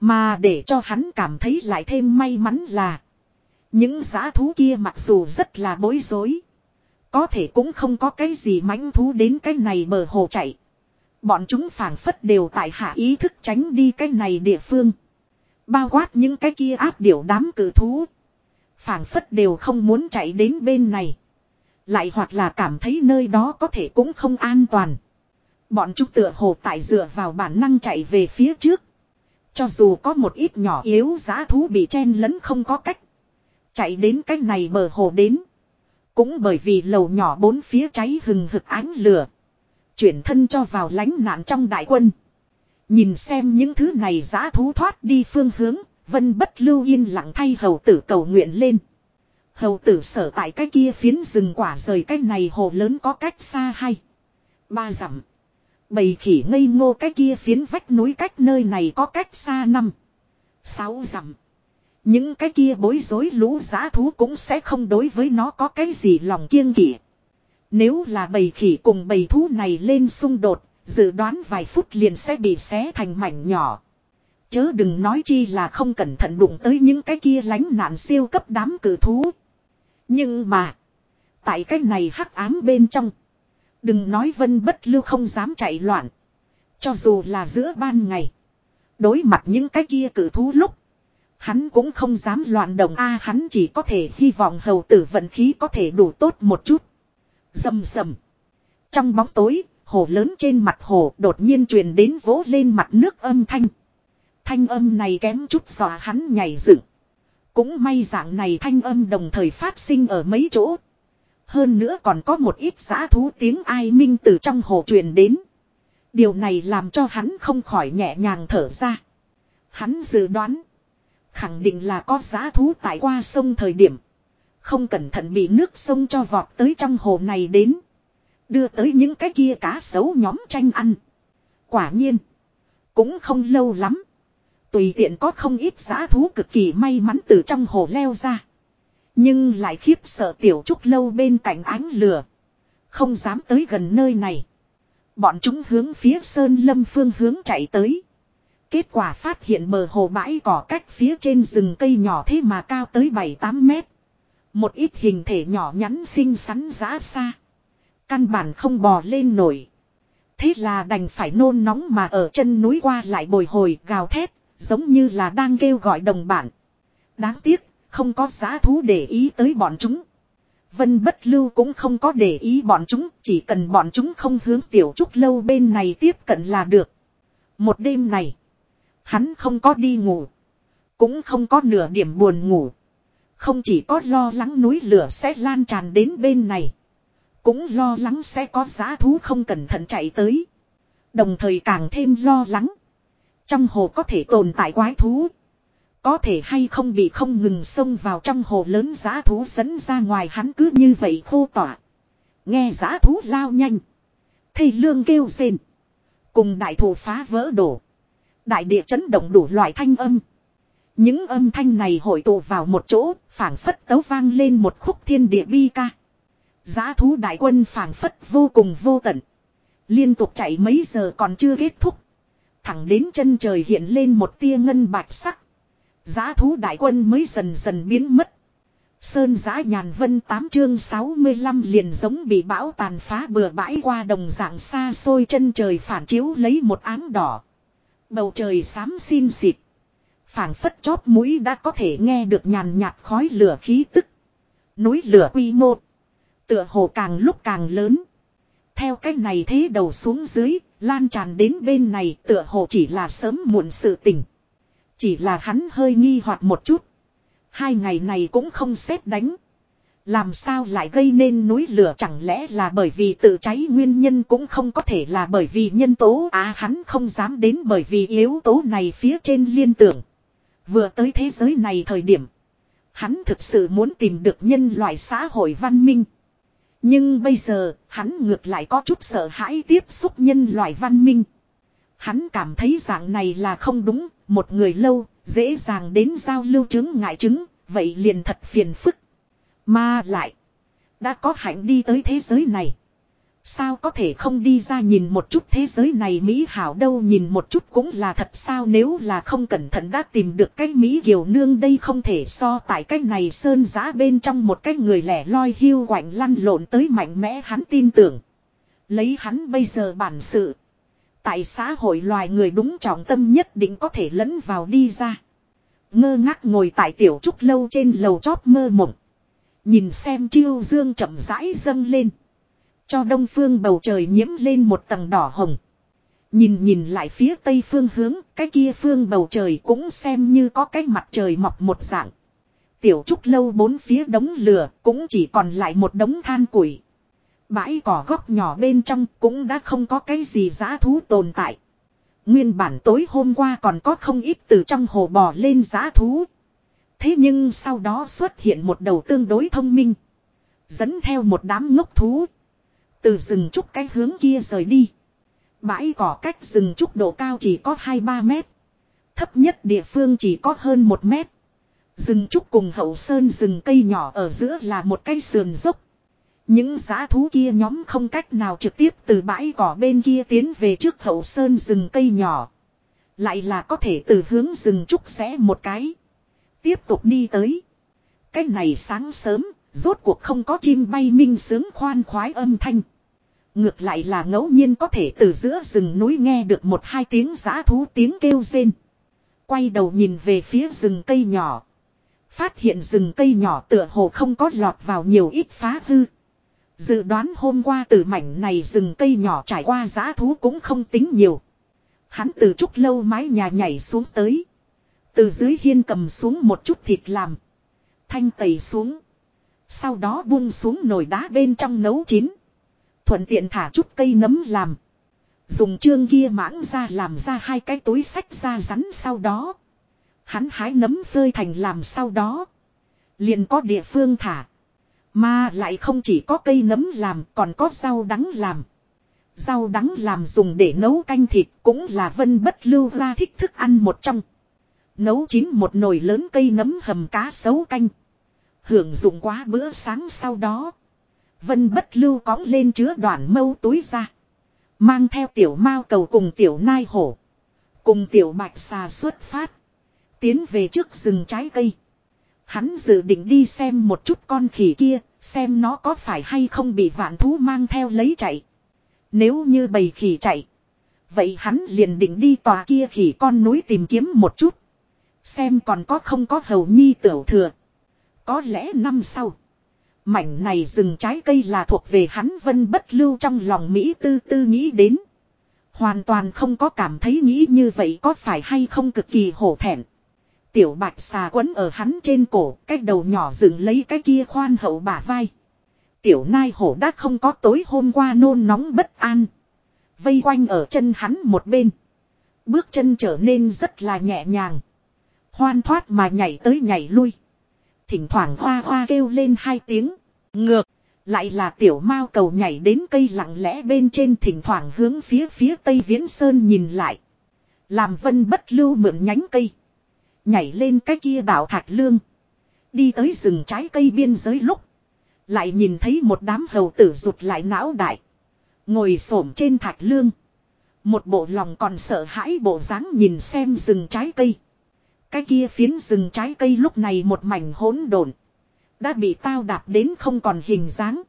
Mà để cho hắn cảm thấy lại thêm may mắn là những giã thú kia mặc dù rất là bối rối. Có thể cũng không có cái gì mãnh thú đến cái này bờ hồ chạy. Bọn chúng phảng phất đều tại hạ ý thức tránh đi cái này địa phương. Bao quát những cái kia áp điểu đám cử thú. phảng phất đều không muốn chạy đến bên này. Lại hoặc là cảm thấy nơi đó có thể cũng không an toàn. Bọn chúng tựa hồ tại dựa vào bản năng chạy về phía trước. Cho dù có một ít nhỏ yếu giá thú bị chen lẫn không có cách. Chạy đến cái này bờ hồ đến. Cũng bởi vì lầu nhỏ bốn phía cháy hừng hực ánh lửa. Chuyển thân cho vào lánh nạn trong đại quân. Nhìn xem những thứ này giã thú thoát đi phương hướng, vân bất lưu yên lặng thay hầu tử cầu nguyện lên. Hầu tử sở tại cái kia phiến rừng quả rời cái này hồ lớn có cách xa hay. Ba dặm. Bầy khỉ ngây ngô cái kia phiến vách núi cách nơi này có cách xa năm. Sáu dặm. Những cái kia bối rối lũ giá thú cũng sẽ không đối với nó có cái gì lòng kiêng kỵ. Nếu là bầy khỉ cùng bầy thú này lên xung đột, dự đoán vài phút liền sẽ bị xé thành mảnh nhỏ. Chớ đừng nói chi là không cẩn thận đụng tới những cái kia lánh nạn siêu cấp đám cử thú. Nhưng mà, tại cái này hắc ám bên trong, đừng nói vân bất lưu không dám chạy loạn. Cho dù là giữa ban ngày, đối mặt những cái kia cử thú lúc, hắn cũng không dám loạn động a hắn chỉ có thể hy vọng hầu tử vận khí có thể đủ tốt một chút. Dầm dầm. Trong bóng tối, hồ lớn trên mặt hồ đột nhiên truyền đến vỗ lên mặt nước âm thanh. Thanh âm này kém chút dọa hắn nhảy dựng. Cũng may dạng này thanh âm đồng thời phát sinh ở mấy chỗ. Hơn nữa còn có một ít giã thú tiếng ai minh từ trong hồ truyền đến. Điều này làm cho hắn không khỏi nhẹ nhàng thở ra. Hắn dự đoán. Khẳng định là có giã thú tại qua sông thời điểm. Không cẩn thận bị nước sông cho vọt tới trong hồ này đến. Đưa tới những cái kia cá sấu nhóm tranh ăn. Quả nhiên. Cũng không lâu lắm. Tùy tiện có không ít giã thú cực kỳ may mắn từ trong hồ leo ra. Nhưng lại khiếp sợ tiểu trúc lâu bên cạnh ánh lửa. Không dám tới gần nơi này. Bọn chúng hướng phía sơn lâm phương hướng chạy tới. Kết quả phát hiện bờ hồ bãi cỏ cách phía trên rừng cây nhỏ thế mà cao tới 7-8 mét. Một ít hình thể nhỏ nhắn xinh xắn giã xa. Căn bản không bò lên nổi. Thế là đành phải nôn nóng mà ở chân núi qua lại bồi hồi gào thét, giống như là đang kêu gọi đồng bạn. Đáng tiếc, không có giá thú để ý tới bọn chúng. Vân bất lưu cũng không có để ý bọn chúng, chỉ cần bọn chúng không hướng tiểu trúc lâu bên này tiếp cận là được. Một đêm này, hắn không có đi ngủ, cũng không có nửa điểm buồn ngủ. Không chỉ có lo lắng núi lửa sẽ lan tràn đến bên này, cũng lo lắng sẽ có giá thú không cẩn thận chạy tới. Đồng thời càng thêm lo lắng. Trong hồ có thể tồn tại quái thú. Có thể hay không bị không ngừng xông vào trong hồ lớn giá thú dẫn ra ngoài hắn cứ như vậy khô tỏa. Nghe giá thú lao nhanh. Thầy lương kêu rên. Cùng đại thủ phá vỡ đổ. Đại địa chấn động đủ loại thanh âm. Những âm thanh này hội tụ vào một chỗ, phảng phất tấu vang lên một khúc thiên địa bi ca. Giá thú đại quân phảng phất vô cùng vô tận. Liên tục chạy mấy giờ còn chưa kết thúc. Thẳng đến chân trời hiện lên một tia ngân bạch sắc. Giá thú đại quân mới dần dần biến mất. Sơn giã nhàn vân 8 chương 65 liền giống bị bão tàn phá bừa bãi qua đồng dạng xa xôi chân trời phản chiếu lấy một áng đỏ. Bầu trời xám xin xịt phảng phất chóp mũi đã có thể nghe được nhàn nhạt khói lửa khí tức. Núi lửa quy mô. Tựa hồ càng lúc càng lớn. Theo cách này thế đầu xuống dưới, lan tràn đến bên này tựa hồ chỉ là sớm muộn sự tình. Chỉ là hắn hơi nghi hoặc một chút. Hai ngày này cũng không xét đánh. Làm sao lại gây nên núi lửa chẳng lẽ là bởi vì tự cháy nguyên nhân cũng không có thể là bởi vì nhân tố à hắn không dám đến bởi vì yếu tố này phía trên liên tưởng. Vừa tới thế giới này thời điểm. Hắn thực sự muốn tìm được nhân loại xã hội văn minh. Nhưng bây giờ, hắn ngược lại có chút sợ hãi tiếp xúc nhân loại văn minh. Hắn cảm thấy dạng này là không đúng, một người lâu, dễ dàng đến giao lưu chứng ngại chứng, vậy liền thật phiền phức. Mà lại, đã có hạnh đi tới thế giới này. Sao có thể không đi ra nhìn một chút thế giới này Mỹ hảo đâu nhìn một chút cũng là thật sao nếu là không cẩn thận đã tìm được cái Mỹ kiều nương đây không thể so tại cái này sơn giã bên trong một cái người lẻ loi hiu quạnh lăn lộn tới mạnh mẽ hắn tin tưởng. Lấy hắn bây giờ bản sự. Tại xã hội loài người đúng trọng tâm nhất định có thể lẫn vào đi ra. Ngơ ngác ngồi tại tiểu trúc lâu trên lầu chóp mơ mộng. Nhìn xem chiêu dương chậm rãi dâng lên. Cho đông phương bầu trời nhiễm lên một tầng đỏ hồng. Nhìn nhìn lại phía tây phương hướng, cái kia phương bầu trời cũng xem như có cái mặt trời mọc một dạng. Tiểu trúc lâu bốn phía đống lửa, cũng chỉ còn lại một đống than củi. Bãi cỏ góc nhỏ bên trong cũng đã không có cái gì giá thú tồn tại. Nguyên bản tối hôm qua còn có không ít từ trong hồ bò lên giá thú. Thế nhưng sau đó xuất hiện một đầu tương đối thông minh. Dẫn theo một đám ngốc thú. Từ rừng trúc cái hướng kia rời đi. Bãi cỏ cách rừng trúc độ cao chỉ có 2-3 mét. Thấp nhất địa phương chỉ có hơn 1 mét. Rừng trúc cùng hậu sơn rừng cây nhỏ ở giữa là một cây sườn dốc. Những giá thú kia nhóm không cách nào trực tiếp từ bãi cỏ bên kia tiến về trước hậu sơn rừng cây nhỏ. Lại là có thể từ hướng rừng trúc sẽ một cái. Tiếp tục đi tới. Cái này sáng sớm, rốt cuộc không có chim bay minh sướng khoan khoái âm thanh. Ngược lại là ngẫu nhiên có thể từ giữa rừng núi nghe được một hai tiếng giã thú tiếng kêu rên. Quay đầu nhìn về phía rừng cây nhỏ. Phát hiện rừng cây nhỏ tựa hồ không có lọt vào nhiều ít phá hư. Dự đoán hôm qua từ mảnh này rừng cây nhỏ trải qua giã thú cũng không tính nhiều. Hắn từ chút lâu mái nhà nhảy xuống tới. Từ dưới hiên cầm xuống một chút thịt làm. Thanh tẩy xuống. Sau đó buông xuống nồi đá bên trong nấu chín. Thuận tiện thả chút cây nấm làm. Dùng chương kia mãng ra làm ra hai cái túi sách ra rắn sau đó. Hắn hái nấm phơi thành làm sau đó. Liền có địa phương thả. Mà lại không chỉ có cây nấm làm, còn có rau đắng làm. Rau đắng làm dùng để nấu canh thịt cũng là vân bất lưu ra thích thức ăn một trong. Nấu chín một nồi lớn cây nấm hầm cá sấu canh. Hưởng dụng quá bữa sáng sau đó. Vân bất lưu cõng lên chứa đoạn mâu túi ra. Mang theo tiểu mao cầu cùng tiểu nai hổ. Cùng tiểu bạch xà xuất phát. Tiến về trước rừng trái cây. Hắn dự định đi xem một chút con khỉ kia, xem nó có phải hay không bị vạn thú mang theo lấy chạy. Nếu như bầy khỉ chạy. Vậy hắn liền định đi tòa kia khỉ con núi tìm kiếm một chút. Xem còn có không có hầu nhi tiểu thừa. Có lẽ năm sau. Mảnh này rừng trái cây là thuộc về hắn vân bất lưu trong lòng Mỹ tư tư nghĩ đến. Hoàn toàn không có cảm thấy nghĩ như vậy có phải hay không cực kỳ hổ thẹn. Tiểu bạch xà quấn ở hắn trên cổ, cái đầu nhỏ dựng lấy cái kia khoan hậu bả vai. Tiểu nai hổ đã không có tối hôm qua nôn nóng bất an. Vây quanh ở chân hắn một bên. Bước chân trở nên rất là nhẹ nhàng. Hoan thoát mà nhảy tới nhảy lui. Thỉnh thoảng hoa hoa kêu lên hai tiếng. Ngược. Lại là tiểu mao cầu nhảy đến cây lặng lẽ bên trên thỉnh thoảng hướng phía phía tây viễn sơn nhìn lại. Làm vân bất lưu mượn nhánh cây. Nhảy lên cái kia đảo thạch lương. Đi tới rừng trái cây biên giới lúc. Lại nhìn thấy một đám hầu tử rụt lại não đại. Ngồi xổm trên thạch lương. Một bộ lòng còn sợ hãi bộ dáng nhìn xem rừng trái cây. Cái kia phiến rừng trái cây lúc này một mảnh hỗn độn Đã bị tao đạp đến không còn hình dáng.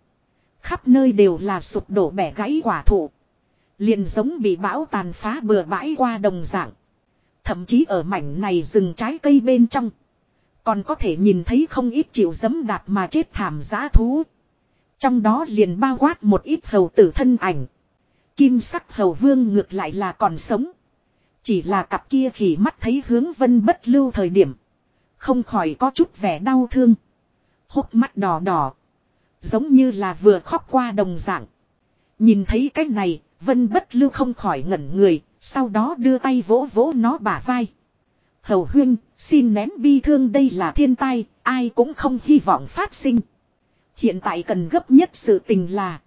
Khắp nơi đều là sụp đổ bẻ gãy quả thụ. Liền giống bị bão tàn phá bừa bãi qua đồng dạng. Thậm chí ở mảnh này rừng trái cây bên trong. Còn có thể nhìn thấy không ít chịu dấm đạp mà chết thảm giá thú. Trong đó liền bao quát một ít hầu tử thân ảnh. Kim sắc hầu vương ngược lại là còn sống. Chỉ là cặp kia khỉ mắt thấy hướng vân bất lưu thời điểm. Không khỏi có chút vẻ đau thương. Hốc mắt đỏ đỏ. Giống như là vừa khóc qua đồng dạng. Nhìn thấy cái này, vân bất lưu không khỏi ngẩn người, sau đó đưa tay vỗ vỗ nó bả vai. Hầu huyên, xin nén bi thương đây là thiên tai, ai cũng không hy vọng phát sinh. Hiện tại cần gấp nhất sự tình là.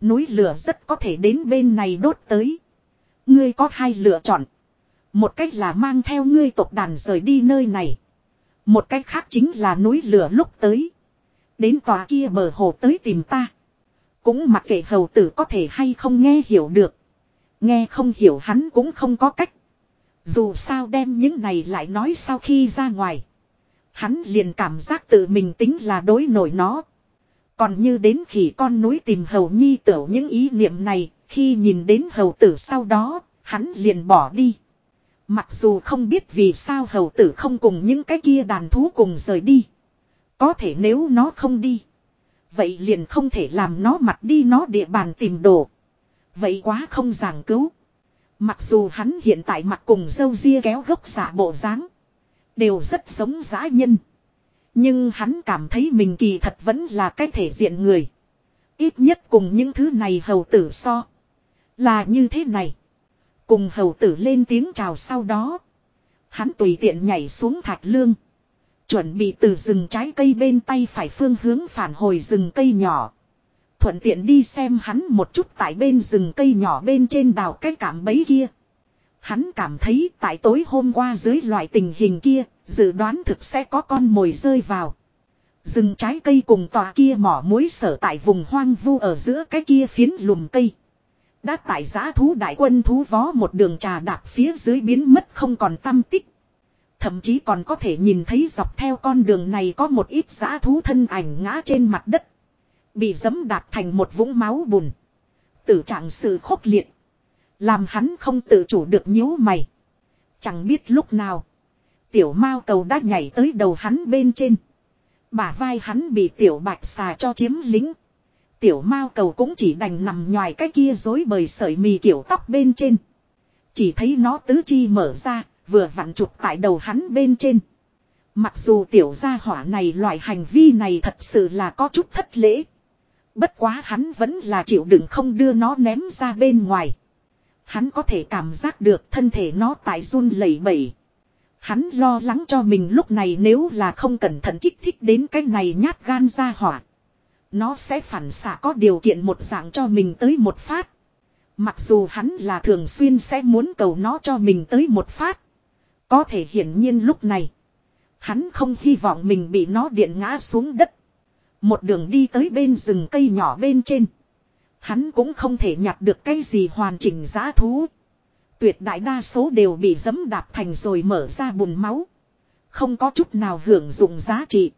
Núi lửa rất có thể đến bên này đốt tới. Ngươi có hai lựa chọn. Một cách là mang theo ngươi tộc đàn rời đi nơi này. Một cách khác chính là núi lửa lúc tới. Đến tòa kia bờ hồ tới tìm ta. Cũng mặc kệ hầu tử có thể hay không nghe hiểu được. Nghe không hiểu hắn cũng không có cách. Dù sao đem những này lại nói sau khi ra ngoài. Hắn liền cảm giác tự mình tính là đối nổi nó. Còn như đến khi con núi tìm hầu nhi tiểu những ý niệm này, khi nhìn đến hầu tử sau đó, hắn liền bỏ đi. Mặc dù không biết vì sao hầu tử không cùng những cái kia đàn thú cùng rời đi. Có thể nếu nó không đi. Vậy liền không thể làm nó mặt đi nó địa bàn tìm đồ. Vậy quá không giảng cứu. Mặc dù hắn hiện tại mặt cùng dâu ria kéo gốc giả bộ dáng, Đều rất giống dã nhân. Nhưng hắn cảm thấy mình kỳ thật vẫn là cái thể diện người. Ít nhất cùng những thứ này hầu tử so. Là như thế này. Cùng hầu tử lên tiếng chào sau đó. Hắn tùy tiện nhảy xuống thạch lương. Chuẩn bị từ rừng trái cây bên tay phải phương hướng phản hồi rừng cây nhỏ. Thuận tiện đi xem hắn một chút tại bên rừng cây nhỏ bên trên đào cái cảm bấy kia. Hắn cảm thấy tại tối hôm qua dưới loại tình hình kia, dự đoán thực sẽ có con mồi rơi vào. Rừng trái cây cùng tòa kia mỏ muối sở tại vùng hoang vu ở giữa cái kia phiến lùm cây. Đã tại giã thú đại quân thú vó một đường trà đạp phía dưới biến mất không còn tâm tích. Thậm chí còn có thể nhìn thấy dọc theo con đường này có một ít giã thú thân ảnh ngã trên mặt đất. Bị dấm đạp thành một vũng máu bùn. Tử trạng sự khốc liệt. Làm hắn không tự chủ được nhíu mày. Chẳng biết lúc nào. Tiểu mao cầu đã nhảy tới đầu hắn bên trên. Bả vai hắn bị tiểu bạch xà cho chiếm lính. Tiểu mao cầu cũng chỉ đành nằm ngoài cái kia dối bời sợi mì kiểu tóc bên trên. Chỉ thấy nó tứ chi mở ra, vừa vặn chụp tại đầu hắn bên trên. Mặc dù tiểu gia hỏa này loại hành vi này thật sự là có chút thất lễ. Bất quá hắn vẫn là chịu đựng không đưa nó ném ra bên ngoài. Hắn có thể cảm giác được thân thể nó tại run lẩy bẩy. Hắn lo lắng cho mình lúc này nếu là không cẩn thận kích thích đến cái này nhát gan ra hỏa. Nó sẽ phản xạ có điều kiện một dạng cho mình tới một phát. Mặc dù hắn là thường xuyên sẽ muốn cầu nó cho mình tới một phát. Có thể hiển nhiên lúc này. Hắn không hy vọng mình bị nó điện ngã xuống đất. Một đường đi tới bên rừng cây nhỏ bên trên. Hắn cũng không thể nhặt được cái gì hoàn chỉnh giá thú. Tuyệt đại đa số đều bị dấm đạp thành rồi mở ra bùn máu. Không có chút nào hưởng dụng giá trị.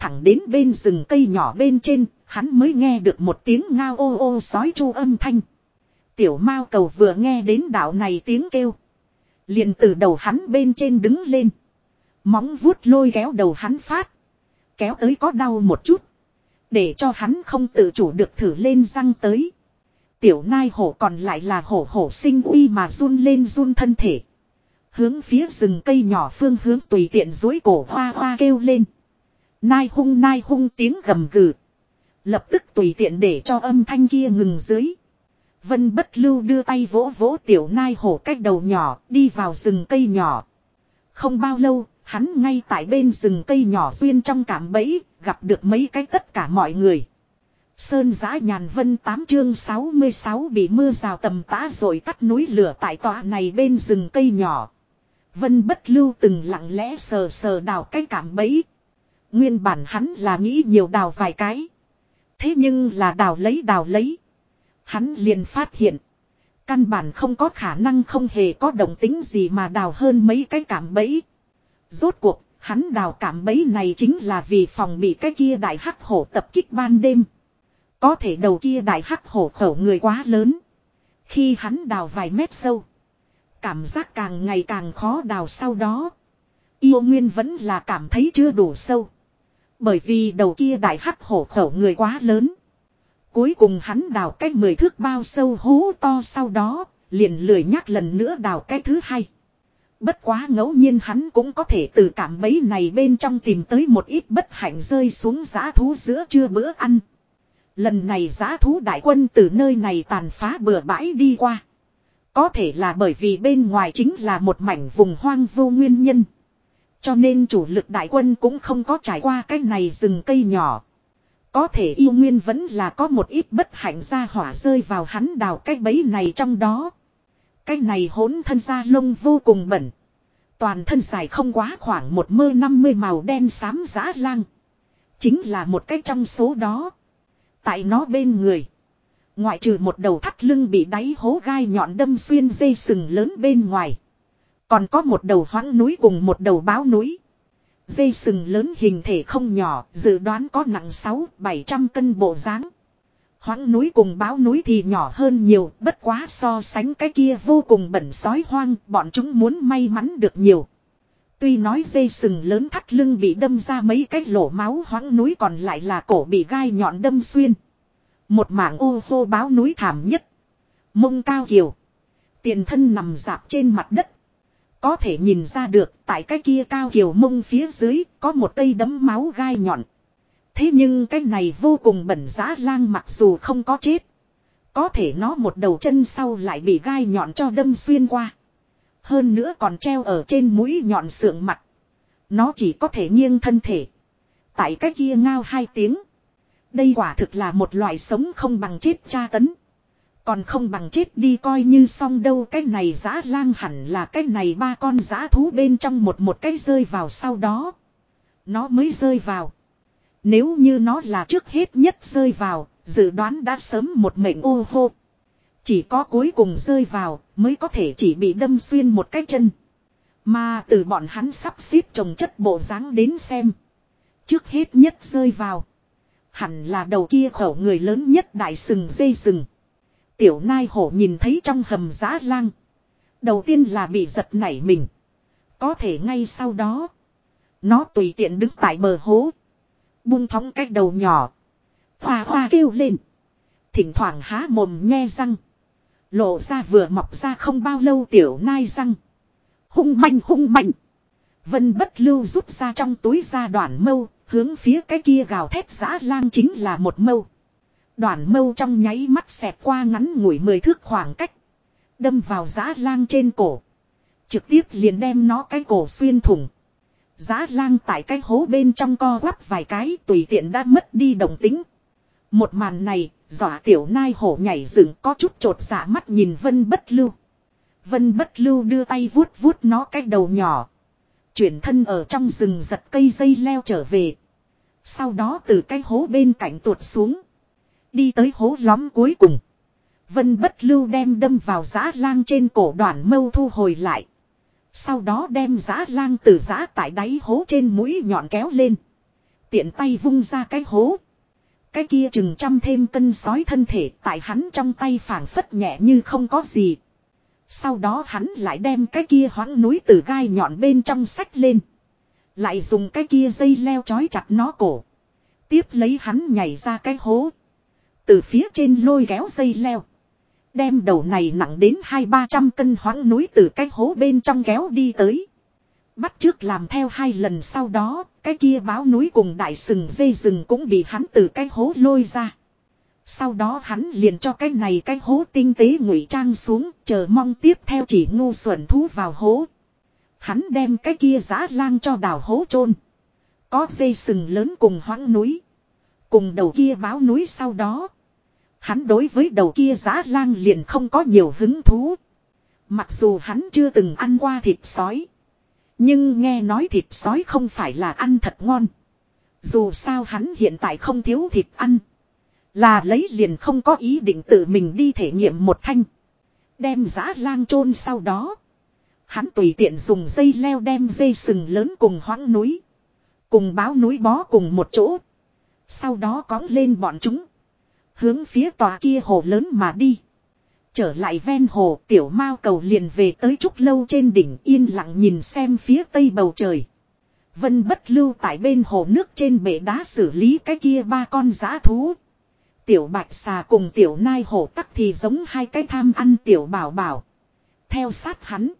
Thẳng đến bên rừng cây nhỏ bên trên, hắn mới nghe được một tiếng ngao ô ô sói chu âm thanh. Tiểu mao cầu vừa nghe đến đạo này tiếng kêu. Liền từ đầu hắn bên trên đứng lên. Móng vuốt lôi kéo đầu hắn phát. Kéo tới có đau một chút. Để cho hắn không tự chủ được thử lên răng tới. Tiểu nai hổ còn lại là hổ hổ sinh uy mà run lên run thân thể. Hướng phía rừng cây nhỏ phương hướng tùy tiện dối cổ hoa hoa kêu lên. Nai hung nai hung tiếng gầm gừ. Lập tức tùy tiện để cho âm thanh kia ngừng dưới. Vân bất lưu đưa tay vỗ vỗ tiểu nai hổ cách đầu nhỏ đi vào rừng cây nhỏ. Không bao lâu, hắn ngay tại bên rừng cây nhỏ xuyên trong cảm bẫy, gặp được mấy cái tất cả mọi người. Sơn giã nhàn vân 8 chương 66 bị mưa rào tầm tã rồi tắt núi lửa tại tòa này bên rừng cây nhỏ. Vân bất lưu từng lặng lẽ sờ sờ đào cái cảm bẫy. Nguyên bản hắn là nghĩ nhiều đào vài cái. Thế nhưng là đào lấy đào lấy. Hắn liền phát hiện. Căn bản không có khả năng không hề có động tính gì mà đào hơn mấy cái cảm bẫy. Rốt cuộc, hắn đào cảm bẫy này chính là vì phòng bị cái kia đại hắc hổ tập kích ban đêm. Có thể đầu kia đại hắc hổ khẩu người quá lớn. Khi hắn đào vài mét sâu. Cảm giác càng ngày càng khó đào sau đó. Yêu Nguyên vẫn là cảm thấy chưa đủ sâu. Bởi vì đầu kia đại hắc hổ khẩu người quá lớn. Cuối cùng hắn đào cái mười thước bao sâu hố to sau đó, liền lười nhắc lần nữa đào cái thứ hai. Bất quá ngẫu nhiên hắn cũng có thể từ cảm bấy này bên trong tìm tới một ít bất hạnh rơi xuống giá thú giữa trưa bữa ăn. Lần này giá thú đại quân từ nơi này tàn phá bừa bãi đi qua. Có thể là bởi vì bên ngoài chính là một mảnh vùng hoang vô nguyên nhân. Cho nên chủ lực đại quân cũng không có trải qua cái này rừng cây nhỏ. Có thể yêu nguyên vẫn là có một ít bất hạnh ra hỏa rơi vào hắn đào cái bấy này trong đó. Cái này hỗn thân da lông vô cùng bẩn. Toàn thân dài không quá khoảng một mơ năm mươi màu đen xám giã lang. Chính là một cái trong số đó. Tại nó bên người. Ngoại trừ một đầu thắt lưng bị đáy hố gai nhọn đâm xuyên dây sừng lớn bên ngoài. Còn có một đầu hoãn núi cùng một đầu báo núi. Dây sừng lớn hình thể không nhỏ, dự đoán có nặng 6-700 cân bộ dáng. Hoãng núi cùng báo núi thì nhỏ hơn nhiều, bất quá so sánh cái kia vô cùng bẩn sói hoang, bọn chúng muốn may mắn được nhiều. Tuy nói dây sừng lớn thắt lưng bị đâm ra mấy cái lỗ máu hoãng núi còn lại là cổ bị gai nhọn đâm xuyên. Một mảng ô hô báo núi thảm nhất. Mông cao kiều. Tiền thân nằm dạp trên mặt đất. Có thể nhìn ra được, tại cái kia cao kiều mông phía dưới, có một cây đấm máu gai nhọn. Thế nhưng cái này vô cùng bẩn giá lang mặc dù không có chết. Có thể nó một đầu chân sau lại bị gai nhọn cho đâm xuyên qua. Hơn nữa còn treo ở trên mũi nhọn sượng mặt. Nó chỉ có thể nghiêng thân thể. Tại cái kia ngao hai tiếng. Đây quả thực là một loại sống không bằng chết tra tấn. Còn không bằng chết đi coi như xong đâu cái này giã lang hẳn là cái này ba con giã thú bên trong một một cái rơi vào sau đó. Nó mới rơi vào. Nếu như nó là trước hết nhất rơi vào, dự đoán đã sớm một mệnh ô hô. Chỉ có cuối cùng rơi vào mới có thể chỉ bị đâm xuyên một cái chân. Mà từ bọn hắn sắp xếp trồng chất bộ dáng đến xem. Trước hết nhất rơi vào. Hẳn là đầu kia khẩu người lớn nhất đại sừng dây sừng. Tiểu nai hổ nhìn thấy trong hầm giá lang. Đầu tiên là bị giật nảy mình. Có thể ngay sau đó. Nó tùy tiện đứng tại bờ hố. Buông thóng cách đầu nhỏ. Hoa hoa kêu lên. Thỉnh thoảng há mồm nghe răng. Lộ ra vừa mọc ra không bao lâu tiểu nai răng. Hung manh, hung mạnh. Vân bất lưu rút ra trong túi ra đoạn mâu. Hướng phía cái kia gào thét giã lang chính là một mâu. Đoạn mâu trong nháy mắt xẹp qua ngắn ngủi mười thước khoảng cách. Đâm vào giá lang trên cổ. Trực tiếp liền đem nó cái cổ xuyên thủng. Giá lang tại cái hố bên trong co quắp vài cái tùy tiện đã mất đi đồng tính. Một màn này, dọa tiểu nai hổ nhảy dựng có chút trột dạ mắt nhìn vân bất lưu. Vân bất lưu đưa tay vuốt vuốt nó cái đầu nhỏ. Chuyển thân ở trong rừng giật cây dây leo trở về. Sau đó từ cái hố bên cạnh tuột xuống. Đi tới hố lõm cuối cùng. Vân bất lưu đem đâm vào giã lang trên cổ đoạn mâu thu hồi lại. Sau đó đem giã lang từ giã tại đáy hố trên mũi nhọn kéo lên. Tiện tay vung ra cái hố. Cái kia chừng trăm thêm cân sói thân thể tại hắn trong tay phảng phất nhẹ như không có gì. Sau đó hắn lại đem cái kia hoãng núi từ gai nhọn bên trong sách lên. Lại dùng cái kia dây leo chói chặt nó cổ. Tiếp lấy hắn nhảy ra cái hố. Từ phía trên lôi kéo dây leo. Đem đầu này nặng đến hai ba trăm cân hoãng núi từ cái hố bên trong kéo đi tới. Bắt trước làm theo hai lần sau đó, cái kia báo núi cùng đại sừng dây rừng cũng bị hắn từ cái hố lôi ra. Sau đó hắn liền cho cái này cái hố tinh tế ngụy trang xuống, chờ mong tiếp theo chỉ ngu xuẩn thú vào hố. Hắn đem cái kia giã lang cho đào hố chôn Có dây sừng lớn cùng hoãng núi. Cùng đầu kia báo núi sau đó. Hắn đối với đầu kia Giá lang liền không có nhiều hứng thú. Mặc dù hắn chưa từng ăn qua thịt sói. Nhưng nghe nói thịt sói không phải là ăn thật ngon. Dù sao hắn hiện tại không thiếu thịt ăn. Là lấy liền không có ý định tự mình đi thể nghiệm một thanh. Đem Giá lang chôn sau đó. Hắn tùy tiện dùng dây leo đem dây sừng lớn cùng hoãng núi. Cùng báo núi bó cùng một chỗ. Sau đó cõng lên bọn chúng. Hướng phía tòa kia hồ lớn mà đi. Trở lại ven hồ tiểu mao cầu liền về tới trúc lâu trên đỉnh yên lặng nhìn xem phía tây bầu trời. Vân bất lưu tại bên hồ nước trên bể đá xử lý cái kia ba con giã thú. Tiểu bạch xà cùng tiểu nai hổ tắc thì giống hai cái tham ăn tiểu bảo bảo. Theo sát hắn.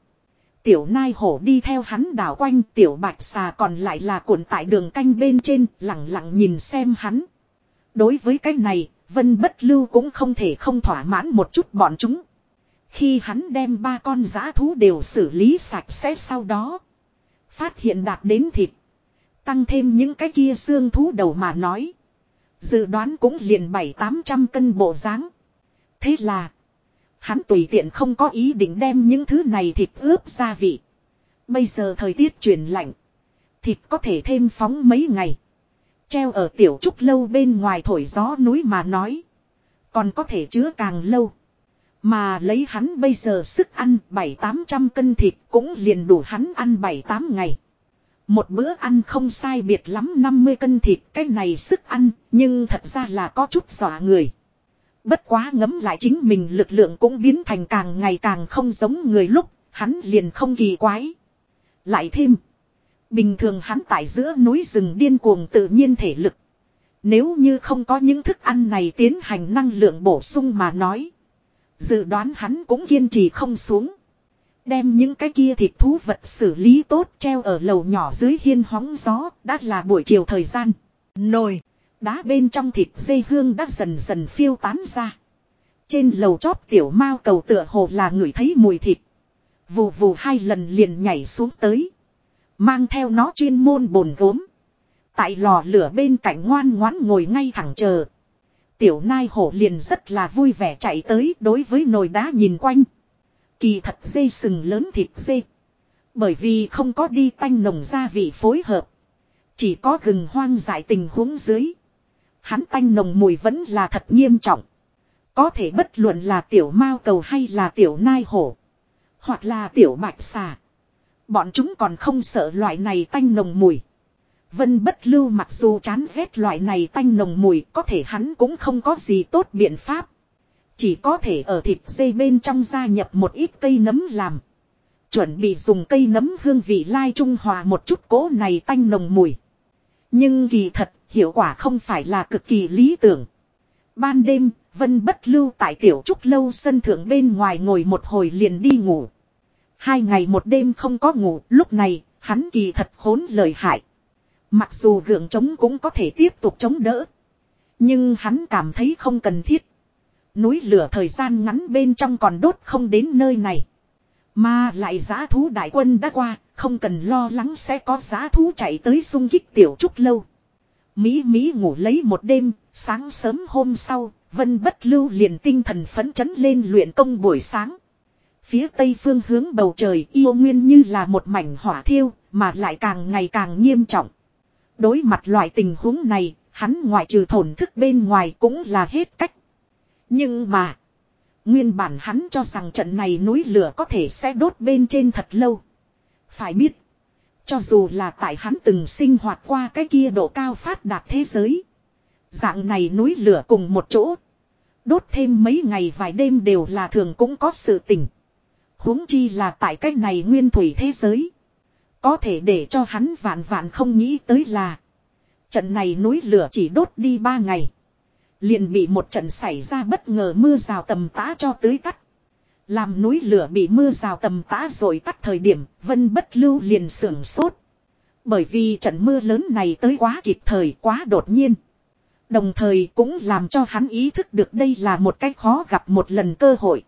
Tiểu nai hổ đi theo hắn đảo quanh tiểu bạch xà còn lại là cuộn tại đường canh bên trên lặng lặng nhìn xem hắn. Đối với cái này, Vân bất lưu cũng không thể không thỏa mãn một chút bọn chúng. Khi hắn đem ba con giã thú đều xử lý sạch sẽ sau đó. Phát hiện đạt đến thịt. Tăng thêm những cái kia xương thú đầu mà nói. Dự đoán cũng liền bảy tám trăm cân bộ dáng. Thế là. Hắn tùy tiện không có ý định đem những thứ này thịt ướp gia vị. Bây giờ thời tiết chuyển lạnh. Thịt có thể thêm phóng mấy ngày. Treo ở tiểu trúc lâu bên ngoài thổi gió núi mà nói. Còn có thể chứa càng lâu. Mà lấy hắn bây giờ sức ăn bảy tám trăm cân thịt cũng liền đủ hắn ăn bảy tám ngày. Một bữa ăn không sai biệt lắm 50 cân thịt, cái này sức ăn, nhưng thật ra là có chút dọa người. Bất quá ngấm lại chính mình lực lượng cũng biến thành càng ngày càng không giống người lúc, hắn liền không kỳ quái. Lại thêm. Bình thường hắn tại giữa núi rừng điên cuồng tự nhiên thể lực. Nếu như không có những thức ăn này tiến hành năng lượng bổ sung mà nói. Dự đoán hắn cũng kiên trì không xuống. Đem những cái kia thịt thú vật xử lý tốt treo ở lầu nhỏ dưới hiên hóng gió đã là buổi chiều thời gian. Nồi, đá bên trong thịt dây hương đã dần dần phiêu tán ra. Trên lầu chóp tiểu mao cầu tựa hồ là người thấy mùi thịt. Vù vù hai lần liền nhảy xuống tới. Mang theo nó chuyên môn bồn gốm. Tại lò lửa bên cạnh ngoan ngoãn ngồi ngay thẳng chờ. Tiểu nai hổ liền rất là vui vẻ chạy tới đối với nồi đá nhìn quanh. Kỳ thật dây sừng lớn thịt dê. Bởi vì không có đi tanh nồng gia vị phối hợp. Chỉ có gừng hoang dại tình huống dưới. Hắn tanh nồng mùi vẫn là thật nghiêm trọng. Có thể bất luận là tiểu mao cầu hay là tiểu nai hổ. Hoặc là tiểu bạch xà. Bọn chúng còn không sợ loại này tanh nồng mùi. Vân bất lưu mặc dù chán ghét loại này tanh nồng mùi có thể hắn cũng không có gì tốt biện pháp. Chỉ có thể ở thịt dây bên trong gia nhập một ít cây nấm làm. Chuẩn bị dùng cây nấm hương vị lai trung hòa một chút cố này tanh nồng mùi. Nhưng kỳ thật, hiệu quả không phải là cực kỳ lý tưởng. Ban đêm, Vân bất lưu tại tiểu trúc lâu sân thượng bên ngoài ngồi một hồi liền đi ngủ. Hai ngày một đêm không có ngủ, lúc này, hắn kỳ thật khốn lời hại. Mặc dù gượng chống cũng có thể tiếp tục chống đỡ. Nhưng hắn cảm thấy không cần thiết. Núi lửa thời gian ngắn bên trong còn đốt không đến nơi này. Mà lại giá thú đại quân đã qua, không cần lo lắng sẽ có giá thú chạy tới xung kích tiểu trúc lâu. Mỹ Mỹ ngủ lấy một đêm, sáng sớm hôm sau, Vân Bất Lưu liền tinh thần phấn chấn lên luyện công buổi sáng. Phía tây phương hướng bầu trời yêu nguyên như là một mảnh hỏa thiêu, mà lại càng ngày càng nghiêm trọng. Đối mặt loại tình huống này, hắn ngoại trừ thổn thức bên ngoài cũng là hết cách. Nhưng mà, nguyên bản hắn cho rằng trận này núi lửa có thể sẽ đốt bên trên thật lâu. Phải biết, cho dù là tại hắn từng sinh hoạt qua cái kia độ cao phát đạt thế giới. Dạng này núi lửa cùng một chỗ. Đốt thêm mấy ngày vài đêm đều là thường cũng có sự tình huống chi là tại cái này nguyên thủy thế giới. Có thể để cho hắn vạn vạn không nghĩ tới là. Trận này núi lửa chỉ đốt đi ba ngày. Liền bị một trận xảy ra bất ngờ mưa rào tầm tã cho tưới tắt. Làm núi lửa bị mưa rào tầm tã rồi tắt thời điểm, vân bất lưu liền sưởng sốt. Bởi vì trận mưa lớn này tới quá kịp thời, quá đột nhiên. Đồng thời cũng làm cho hắn ý thức được đây là một cách khó gặp một lần cơ hội.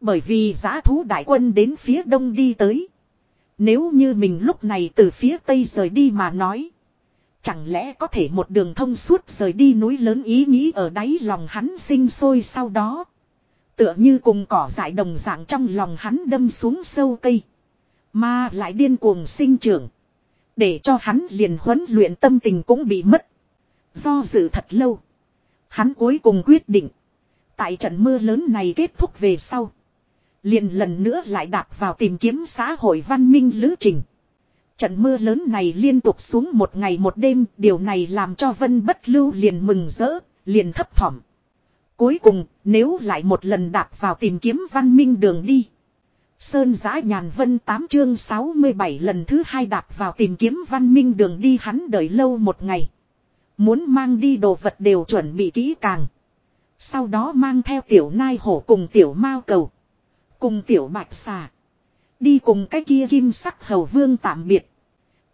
Bởi vì giã thú đại quân đến phía đông đi tới. Nếu như mình lúc này từ phía tây rời đi mà nói. Chẳng lẽ có thể một đường thông suốt rời đi núi lớn ý nghĩ ở đáy lòng hắn sinh sôi sau đó. Tựa như cùng cỏ dại đồng dạng trong lòng hắn đâm xuống sâu cây. Mà lại điên cuồng sinh trưởng. Để cho hắn liền huấn luyện tâm tình cũng bị mất. Do dự thật lâu. Hắn cuối cùng quyết định. Tại trận mưa lớn này kết thúc về sau. Liền lần nữa lại đạp vào tìm kiếm xã hội văn minh lữ trình. Trận mưa lớn này liên tục xuống một ngày một đêm, điều này làm cho Vân Bất Lưu liền mừng rỡ, liền thấp thỏm. Cuối cùng, nếu lại một lần đạp vào tìm kiếm văn minh đường đi. Sơn giã nhàn vân 8 chương 67 lần thứ hai đạp vào tìm kiếm văn minh đường đi hắn đợi lâu một ngày. Muốn mang đi đồ vật đều chuẩn bị kỹ càng. Sau đó mang theo tiểu nai hổ cùng tiểu mao cầu. Cùng tiểu bạch xà. Đi cùng cái kia kim sắc hầu vương tạm biệt.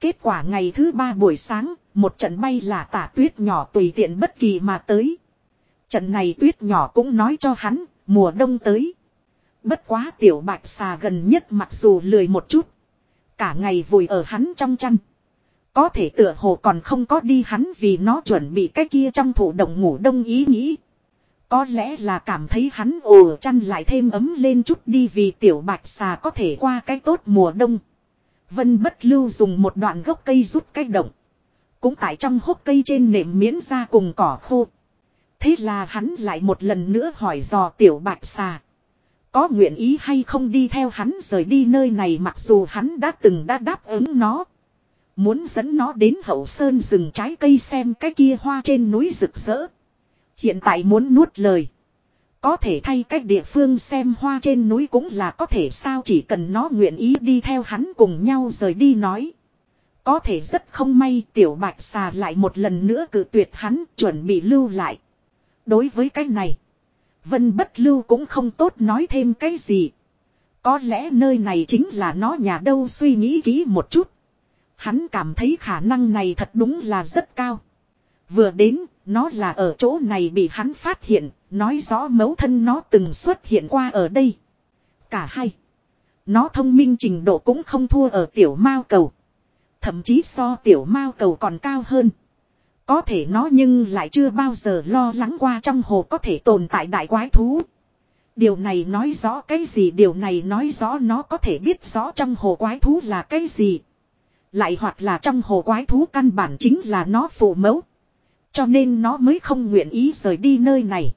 Kết quả ngày thứ ba buổi sáng, một trận bay là tả tuyết nhỏ tùy tiện bất kỳ mà tới. Trận này tuyết nhỏ cũng nói cho hắn, mùa đông tới. Bất quá tiểu bạch xà gần nhất mặc dù lười một chút. Cả ngày vùi ở hắn trong chăn. Có thể tựa hồ còn không có đi hắn vì nó chuẩn bị cái kia trong thủ động ngủ đông ý nghĩ. Có lẽ là cảm thấy hắn ồ chăn lại thêm ấm lên chút đi vì tiểu bạch xà có thể qua cái tốt mùa đông. Vân bất lưu dùng một đoạn gốc cây rút cái động. Cũng tại trong hốc cây trên nệm miễn ra cùng cỏ khô. Thế là hắn lại một lần nữa hỏi dò tiểu bạch xà. Có nguyện ý hay không đi theo hắn rời đi nơi này mặc dù hắn đã từng đã đáp ứng nó. Muốn dẫn nó đến hậu sơn rừng trái cây xem cái kia hoa trên núi rực rỡ. Hiện tại muốn nuốt lời. Có thể thay cách địa phương xem hoa trên núi cũng là có thể sao chỉ cần nó nguyện ý đi theo hắn cùng nhau rời đi nói. Có thể rất không may tiểu bạch xà lại một lần nữa cử tuyệt hắn chuẩn bị lưu lại. Đối với cái này, Vân bất lưu cũng không tốt nói thêm cái gì. Có lẽ nơi này chính là nó nhà đâu suy nghĩ kỹ một chút. Hắn cảm thấy khả năng này thật đúng là rất cao. Vừa đến, nó là ở chỗ này bị hắn phát hiện, nói rõ mấu thân nó từng xuất hiện qua ở đây. Cả hai. Nó thông minh trình độ cũng không thua ở tiểu mao cầu. Thậm chí so tiểu mao cầu còn cao hơn. Có thể nó nhưng lại chưa bao giờ lo lắng qua trong hồ có thể tồn tại đại quái thú. Điều này nói rõ cái gì điều này nói rõ nó có thể biết rõ trong hồ quái thú là cái gì. Lại hoặc là trong hồ quái thú căn bản chính là nó phụ mẫu. Cho nên nó mới không nguyện ý rời đi nơi này.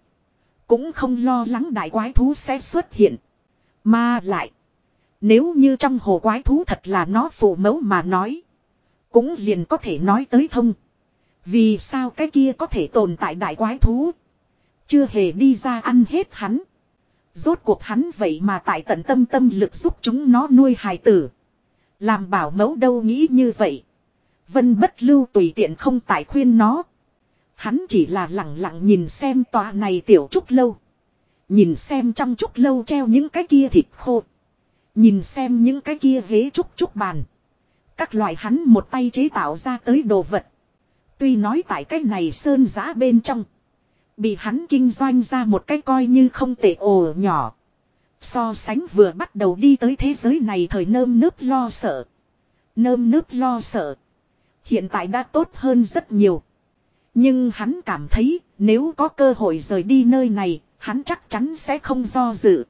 Cũng không lo lắng đại quái thú sẽ xuất hiện. Mà lại. Nếu như trong hồ quái thú thật là nó phụ mẫu mà nói. Cũng liền có thể nói tới thông. Vì sao cái kia có thể tồn tại đại quái thú. Chưa hề đi ra ăn hết hắn. Rốt cuộc hắn vậy mà tại tận tâm tâm lực giúp chúng nó nuôi hài tử. Làm bảo mẫu đâu nghĩ như vậy. Vân bất lưu tùy tiện không tại khuyên nó. Hắn chỉ là lặng lặng nhìn xem tòa này tiểu trúc lâu. Nhìn xem trong trúc lâu treo những cái kia thịt khô. Nhìn xem những cái kia ghế trúc trúc bàn. Các loại hắn một tay chế tạo ra tới đồ vật. Tuy nói tại cái này sơn giã bên trong. Bị hắn kinh doanh ra một cái coi như không tệ ồ nhỏ. So sánh vừa bắt đầu đi tới thế giới này thời nơm nước lo sợ. Nơm nước lo sợ. Hiện tại đã tốt hơn rất nhiều. Nhưng hắn cảm thấy nếu có cơ hội rời đi nơi này, hắn chắc chắn sẽ không do dự.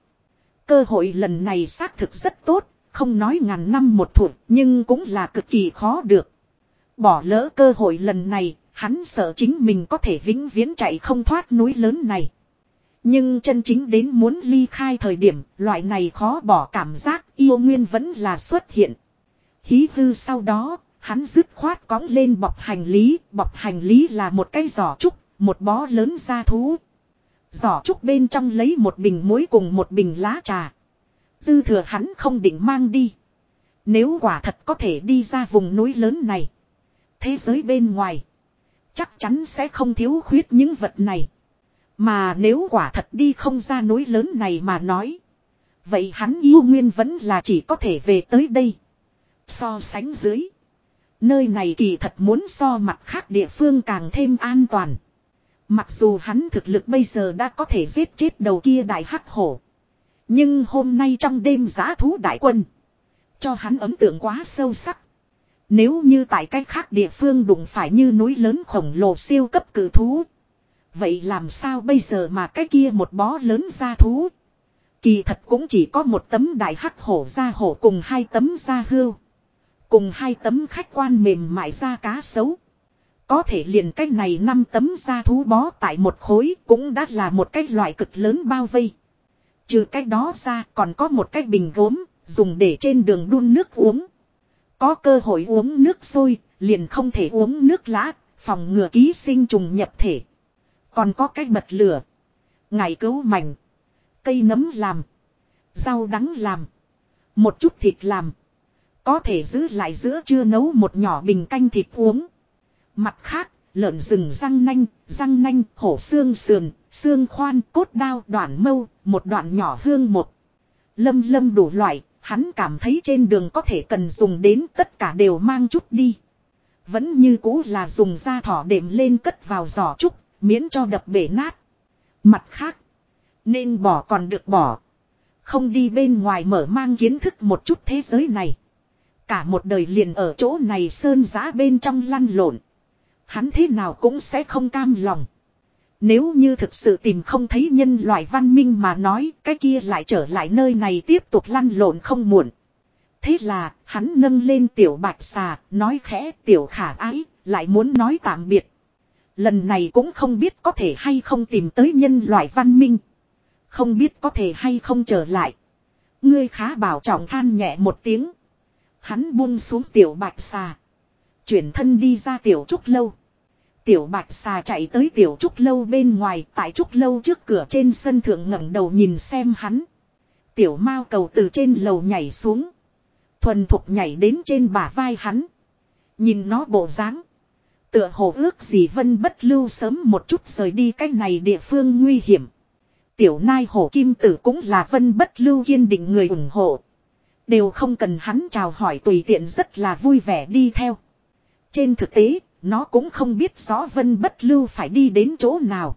Cơ hội lần này xác thực rất tốt, không nói ngàn năm một thủ nhưng cũng là cực kỳ khó được. Bỏ lỡ cơ hội lần này, hắn sợ chính mình có thể vĩnh viễn chạy không thoát núi lớn này. Nhưng chân chính đến muốn ly khai thời điểm, loại này khó bỏ cảm giác yêu nguyên vẫn là xuất hiện. Hí hư sau đó, hắn dứt khoát cõng lên bọc hành lý, bọc hành lý là một cái giỏ trúc, một bó lớn da thú. Giỏ trúc bên trong lấy một bình muối cùng một bình lá trà. Dư thừa hắn không định mang đi. Nếu quả thật có thể đi ra vùng núi lớn này. Thế giới bên ngoài. Chắc chắn sẽ không thiếu khuyết những vật này. Mà nếu quả thật đi không ra núi lớn này mà nói. Vậy hắn yêu nguyên vẫn là chỉ có thể về tới đây. So sánh dưới. Nơi này kỳ thật muốn so mặt khác địa phương càng thêm an toàn. Mặc dù hắn thực lực bây giờ đã có thể giết chết đầu kia đại hắc hổ. Nhưng hôm nay trong đêm giá thú đại quân. Cho hắn ấn tượng quá sâu sắc. Nếu như tại cách khác địa phương đụng phải như núi lớn khổng lồ siêu cấp cử thú. Vậy làm sao bây giờ mà cái kia một bó lớn ra thú. Kỳ thật cũng chỉ có một tấm đại hắc hổ ra hổ cùng hai tấm gia hưu. Cùng hai tấm khách quan mềm mại da cá sấu. Có thể liền cái này năm tấm da thú bó tại một khối cũng đã là một cái loại cực lớn bao vây. Trừ cái đó ra còn có một cái bình gốm, dùng để trên đường đun nước uống. Có cơ hội uống nước sôi, liền không thể uống nước lã, phòng ngừa ký sinh trùng nhập thể. Còn có cái bật lửa. ngải cứu mảnh. Cây nấm làm. Rau đắng làm. Một chút thịt làm. Có thể giữ lại giữa chưa nấu một nhỏ bình canh thịt uống. Mặt khác, lợn rừng răng nanh, răng nanh, hổ xương sườn, xương khoan, cốt đao, đoạn mâu, một đoạn nhỏ hương một. Lâm lâm đủ loại, hắn cảm thấy trên đường có thể cần dùng đến tất cả đều mang chút đi. Vẫn như cũ là dùng da thỏ đệm lên cất vào giỏ trúc, miễn cho đập bể nát. Mặt khác, nên bỏ còn được bỏ. Không đi bên ngoài mở mang kiến thức một chút thế giới này. Cả một đời liền ở chỗ này sơn giá bên trong lăn lộn. Hắn thế nào cũng sẽ không cam lòng. Nếu như thực sự tìm không thấy nhân loại văn minh mà nói, cái kia lại trở lại nơi này tiếp tục lăn lộn không muộn. Thế là, hắn nâng lên tiểu bạch xà, nói khẽ, tiểu khả ái, lại muốn nói tạm biệt. Lần này cũng không biết có thể hay không tìm tới nhân loại văn minh. Không biết có thể hay không trở lại. Ngươi khá bảo trọng than nhẹ một tiếng. Hắn buông xuống tiểu bạch xà. Chuyển thân đi ra tiểu trúc lâu. Tiểu bạch xà chạy tới tiểu trúc lâu bên ngoài, tại trúc lâu trước cửa trên sân thượng ngẩng đầu nhìn xem hắn. Tiểu mao cầu từ trên lầu nhảy xuống. Thuần thục nhảy đến trên bả vai hắn. Nhìn nó bộ dáng Tựa hồ ước gì vân bất lưu sớm một chút rời đi cách này địa phương nguy hiểm. Tiểu nai hổ kim tử cũng là vân bất lưu kiên định người ủng hộ. Đều không cần hắn chào hỏi tùy tiện rất là vui vẻ đi theo. Trên thực tế, nó cũng không biết rõ vân bất lưu phải đi đến chỗ nào.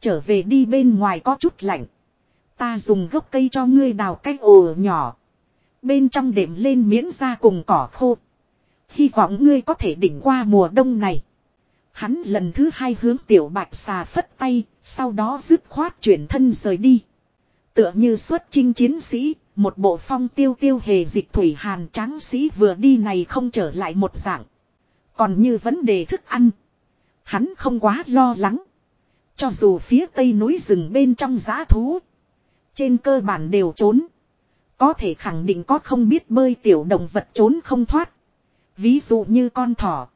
Trở về đi bên ngoài có chút lạnh. Ta dùng gốc cây cho ngươi đào cái ồ nhỏ. Bên trong đệm lên miễn ra cùng cỏ khô. Hy vọng ngươi có thể đỉnh qua mùa đông này. Hắn lần thứ hai hướng tiểu bạch xà phất tay, sau đó dứt khoát chuyển thân rời đi. Tựa như xuất chinh chiến sĩ, một bộ phong tiêu tiêu hề dịch thủy hàn tráng sĩ vừa đi này không trở lại một dạng. Còn như vấn đề thức ăn. Hắn không quá lo lắng. Cho dù phía tây núi rừng bên trong giá thú. Trên cơ bản đều trốn. Có thể khẳng định có không biết bơi tiểu động vật trốn không thoát. Ví dụ như con thỏ.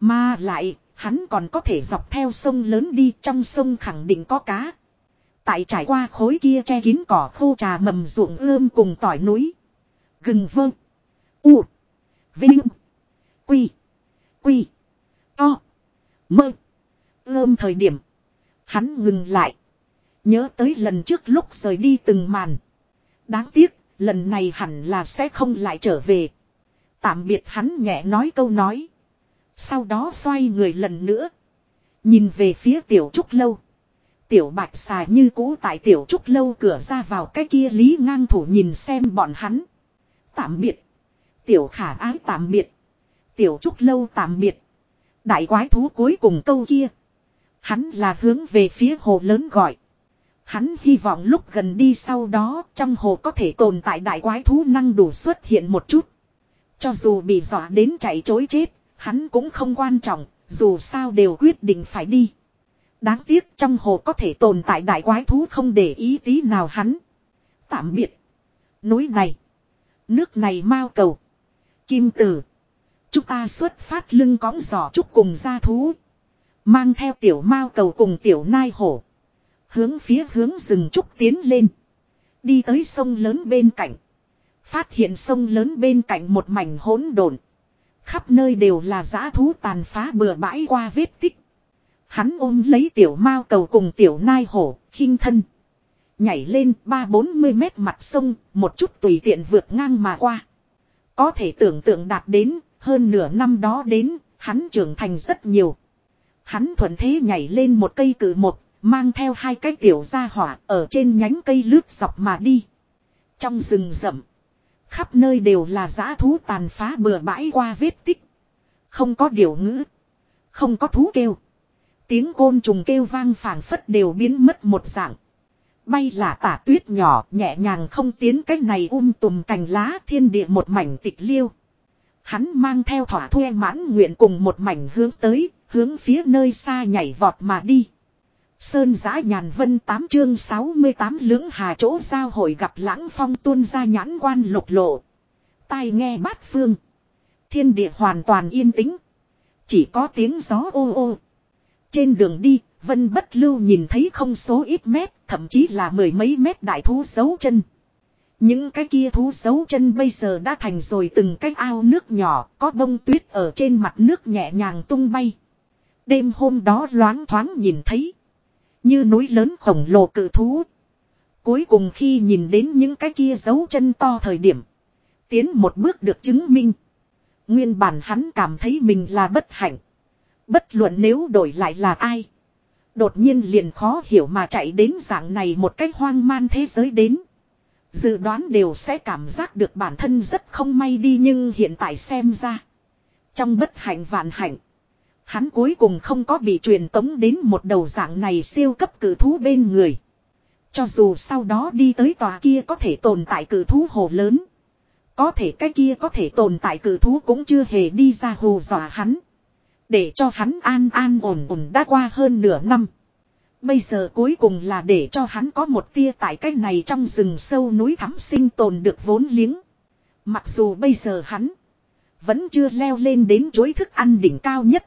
Mà lại, hắn còn có thể dọc theo sông lớn đi trong sông khẳng định có cá. Tại trải qua khối kia che kín cỏ khô trà mầm ruộng ươm cùng tỏi núi. Gừng vơ. U. Vinh. Quy. Quy. To. Mơ. Ươm thời điểm. Hắn ngừng lại. Nhớ tới lần trước lúc rời đi từng màn. Đáng tiếc, lần này hẳn là sẽ không lại trở về. Tạm biệt hắn nhẹ nói câu nói. Sau đó xoay người lần nữa. Nhìn về phía tiểu trúc lâu. Tiểu bạch xà như cũ tại tiểu trúc lâu cửa ra vào cái kia lý ngang thủ nhìn xem bọn hắn. Tạm biệt. Tiểu khả ái tạm biệt. Tiểu trúc lâu tạm biệt. Đại quái thú cuối cùng câu kia. Hắn là hướng về phía hồ lớn gọi. Hắn hy vọng lúc gần đi sau đó trong hồ có thể tồn tại đại quái thú năng đủ xuất hiện một chút. Cho dù bị dọa đến chạy chối chết, hắn cũng không quan trọng, dù sao đều quyết định phải đi. Đáng tiếc trong hồ có thể tồn tại đại quái thú không để ý tí nào hắn. Tạm biệt. Núi này. Nước này mau cầu. Kim tử. Chúng ta xuất phát lưng cõng giỏ trúc cùng gia thú. Mang theo tiểu mao cầu cùng tiểu nai hổ. Hướng phía hướng rừng trúc tiến lên. Đi tới sông lớn bên cạnh. Phát hiện sông lớn bên cạnh một mảnh hỗn độn. Khắp nơi đều là giã thú tàn phá bừa bãi qua vết tích. Hắn ôm lấy tiểu mao cầu cùng tiểu nai hổ, khinh thân. Nhảy lên ba bốn mươi mét mặt sông, một chút tùy tiện vượt ngang mà qua. Có thể tưởng tượng đạt đến, hơn nửa năm đó đến, hắn trưởng thành rất nhiều. Hắn thuận thế nhảy lên một cây cử một, mang theo hai cái tiểu gia hỏa ở trên nhánh cây lướt dọc mà đi. Trong rừng rậm, khắp nơi đều là giã thú tàn phá bừa bãi qua vết tích. Không có điều ngữ, không có thú kêu. Tiếng côn trùng kêu vang phảng phất đều biến mất một dạng. Bay là tả tuyết nhỏ nhẹ nhàng không tiến cách này um tùm cành lá thiên địa một mảnh tịch liêu. Hắn mang theo thỏa thuê mãn nguyện cùng một mảnh hướng tới, hướng phía nơi xa nhảy vọt mà đi. Sơn giã nhàn vân tám chương 68 lưỡng hà chỗ giao hội gặp lãng phong tuôn ra nhãn quan lục lộ. Tai nghe bát phương. Thiên địa hoàn toàn yên tĩnh. Chỉ có tiếng gió ô ô. Trên đường đi, Vân bất lưu nhìn thấy không số ít mét, thậm chí là mười mấy mét đại thú dấu chân. Những cái kia thú dấu chân bây giờ đã thành rồi từng cái ao nước nhỏ, có bông tuyết ở trên mặt nước nhẹ nhàng tung bay. Đêm hôm đó loáng thoáng nhìn thấy. Như núi lớn khổng lồ cự thú. Cuối cùng khi nhìn đến những cái kia dấu chân to thời điểm. Tiến một bước được chứng minh. Nguyên bản hắn cảm thấy mình là bất hạnh. Bất luận nếu đổi lại là ai. Đột nhiên liền khó hiểu mà chạy đến dạng này một cách hoang man thế giới đến. Dự đoán đều sẽ cảm giác được bản thân rất không may đi nhưng hiện tại xem ra. Trong bất hạnh vạn hạnh. Hắn cuối cùng không có bị truyền tống đến một đầu dạng này siêu cấp cử thú bên người. Cho dù sau đó đi tới tòa kia có thể tồn tại cử thú hồ lớn. Có thể cái kia có thể tồn tại cử thú cũng chưa hề đi ra hù dọa hắn. Để cho hắn an an ổn ổn đã qua hơn nửa năm. Bây giờ cuối cùng là để cho hắn có một tia tại cái này trong rừng sâu núi thắm sinh tồn được vốn liếng. Mặc dù bây giờ hắn vẫn chưa leo lên đến chuối thức ăn đỉnh cao nhất.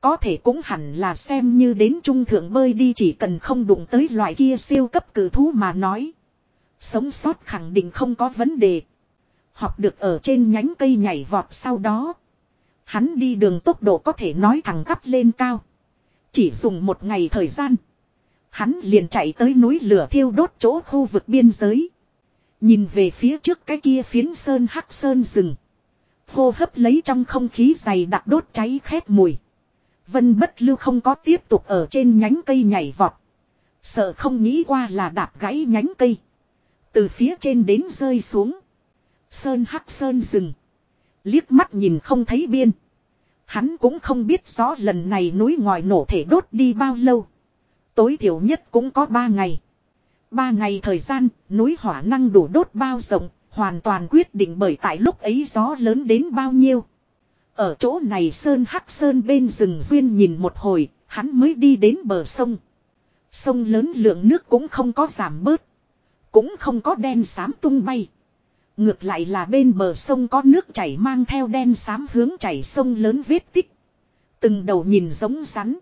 Có thể cũng hẳn là xem như đến trung thượng bơi đi chỉ cần không đụng tới loại kia siêu cấp cử thú mà nói. Sống sót khẳng định không có vấn đề. Học được ở trên nhánh cây nhảy vọt sau đó. Hắn đi đường tốc độ có thể nói thẳng cắp lên cao. Chỉ dùng một ngày thời gian. Hắn liền chạy tới núi lửa thiêu đốt chỗ khu vực biên giới. Nhìn về phía trước cái kia phiến sơn hắc sơn rừng. Hô hấp lấy trong không khí dày đặc đốt cháy khét mùi. Vân bất lưu không có tiếp tục ở trên nhánh cây nhảy vọt. Sợ không nghĩ qua là đạp gãy nhánh cây. Từ phía trên đến rơi xuống. Sơn hắc sơn rừng. Liếc mắt nhìn không thấy biên. Hắn cũng không biết rõ lần này núi ngòi nổ thể đốt đi bao lâu. Tối thiểu nhất cũng có ba ngày. Ba ngày thời gian, núi hỏa năng đủ đốt bao rộng, hoàn toàn quyết định bởi tại lúc ấy gió lớn đến bao nhiêu. Ở chỗ này sơn hắc sơn bên rừng duyên nhìn một hồi, hắn mới đi đến bờ sông. Sông lớn lượng nước cũng không có giảm bớt. Cũng không có đen xám tung bay. Ngược lại là bên bờ sông có nước chảy mang theo đen xám hướng chảy sông lớn vết tích. Từng đầu nhìn giống rắn.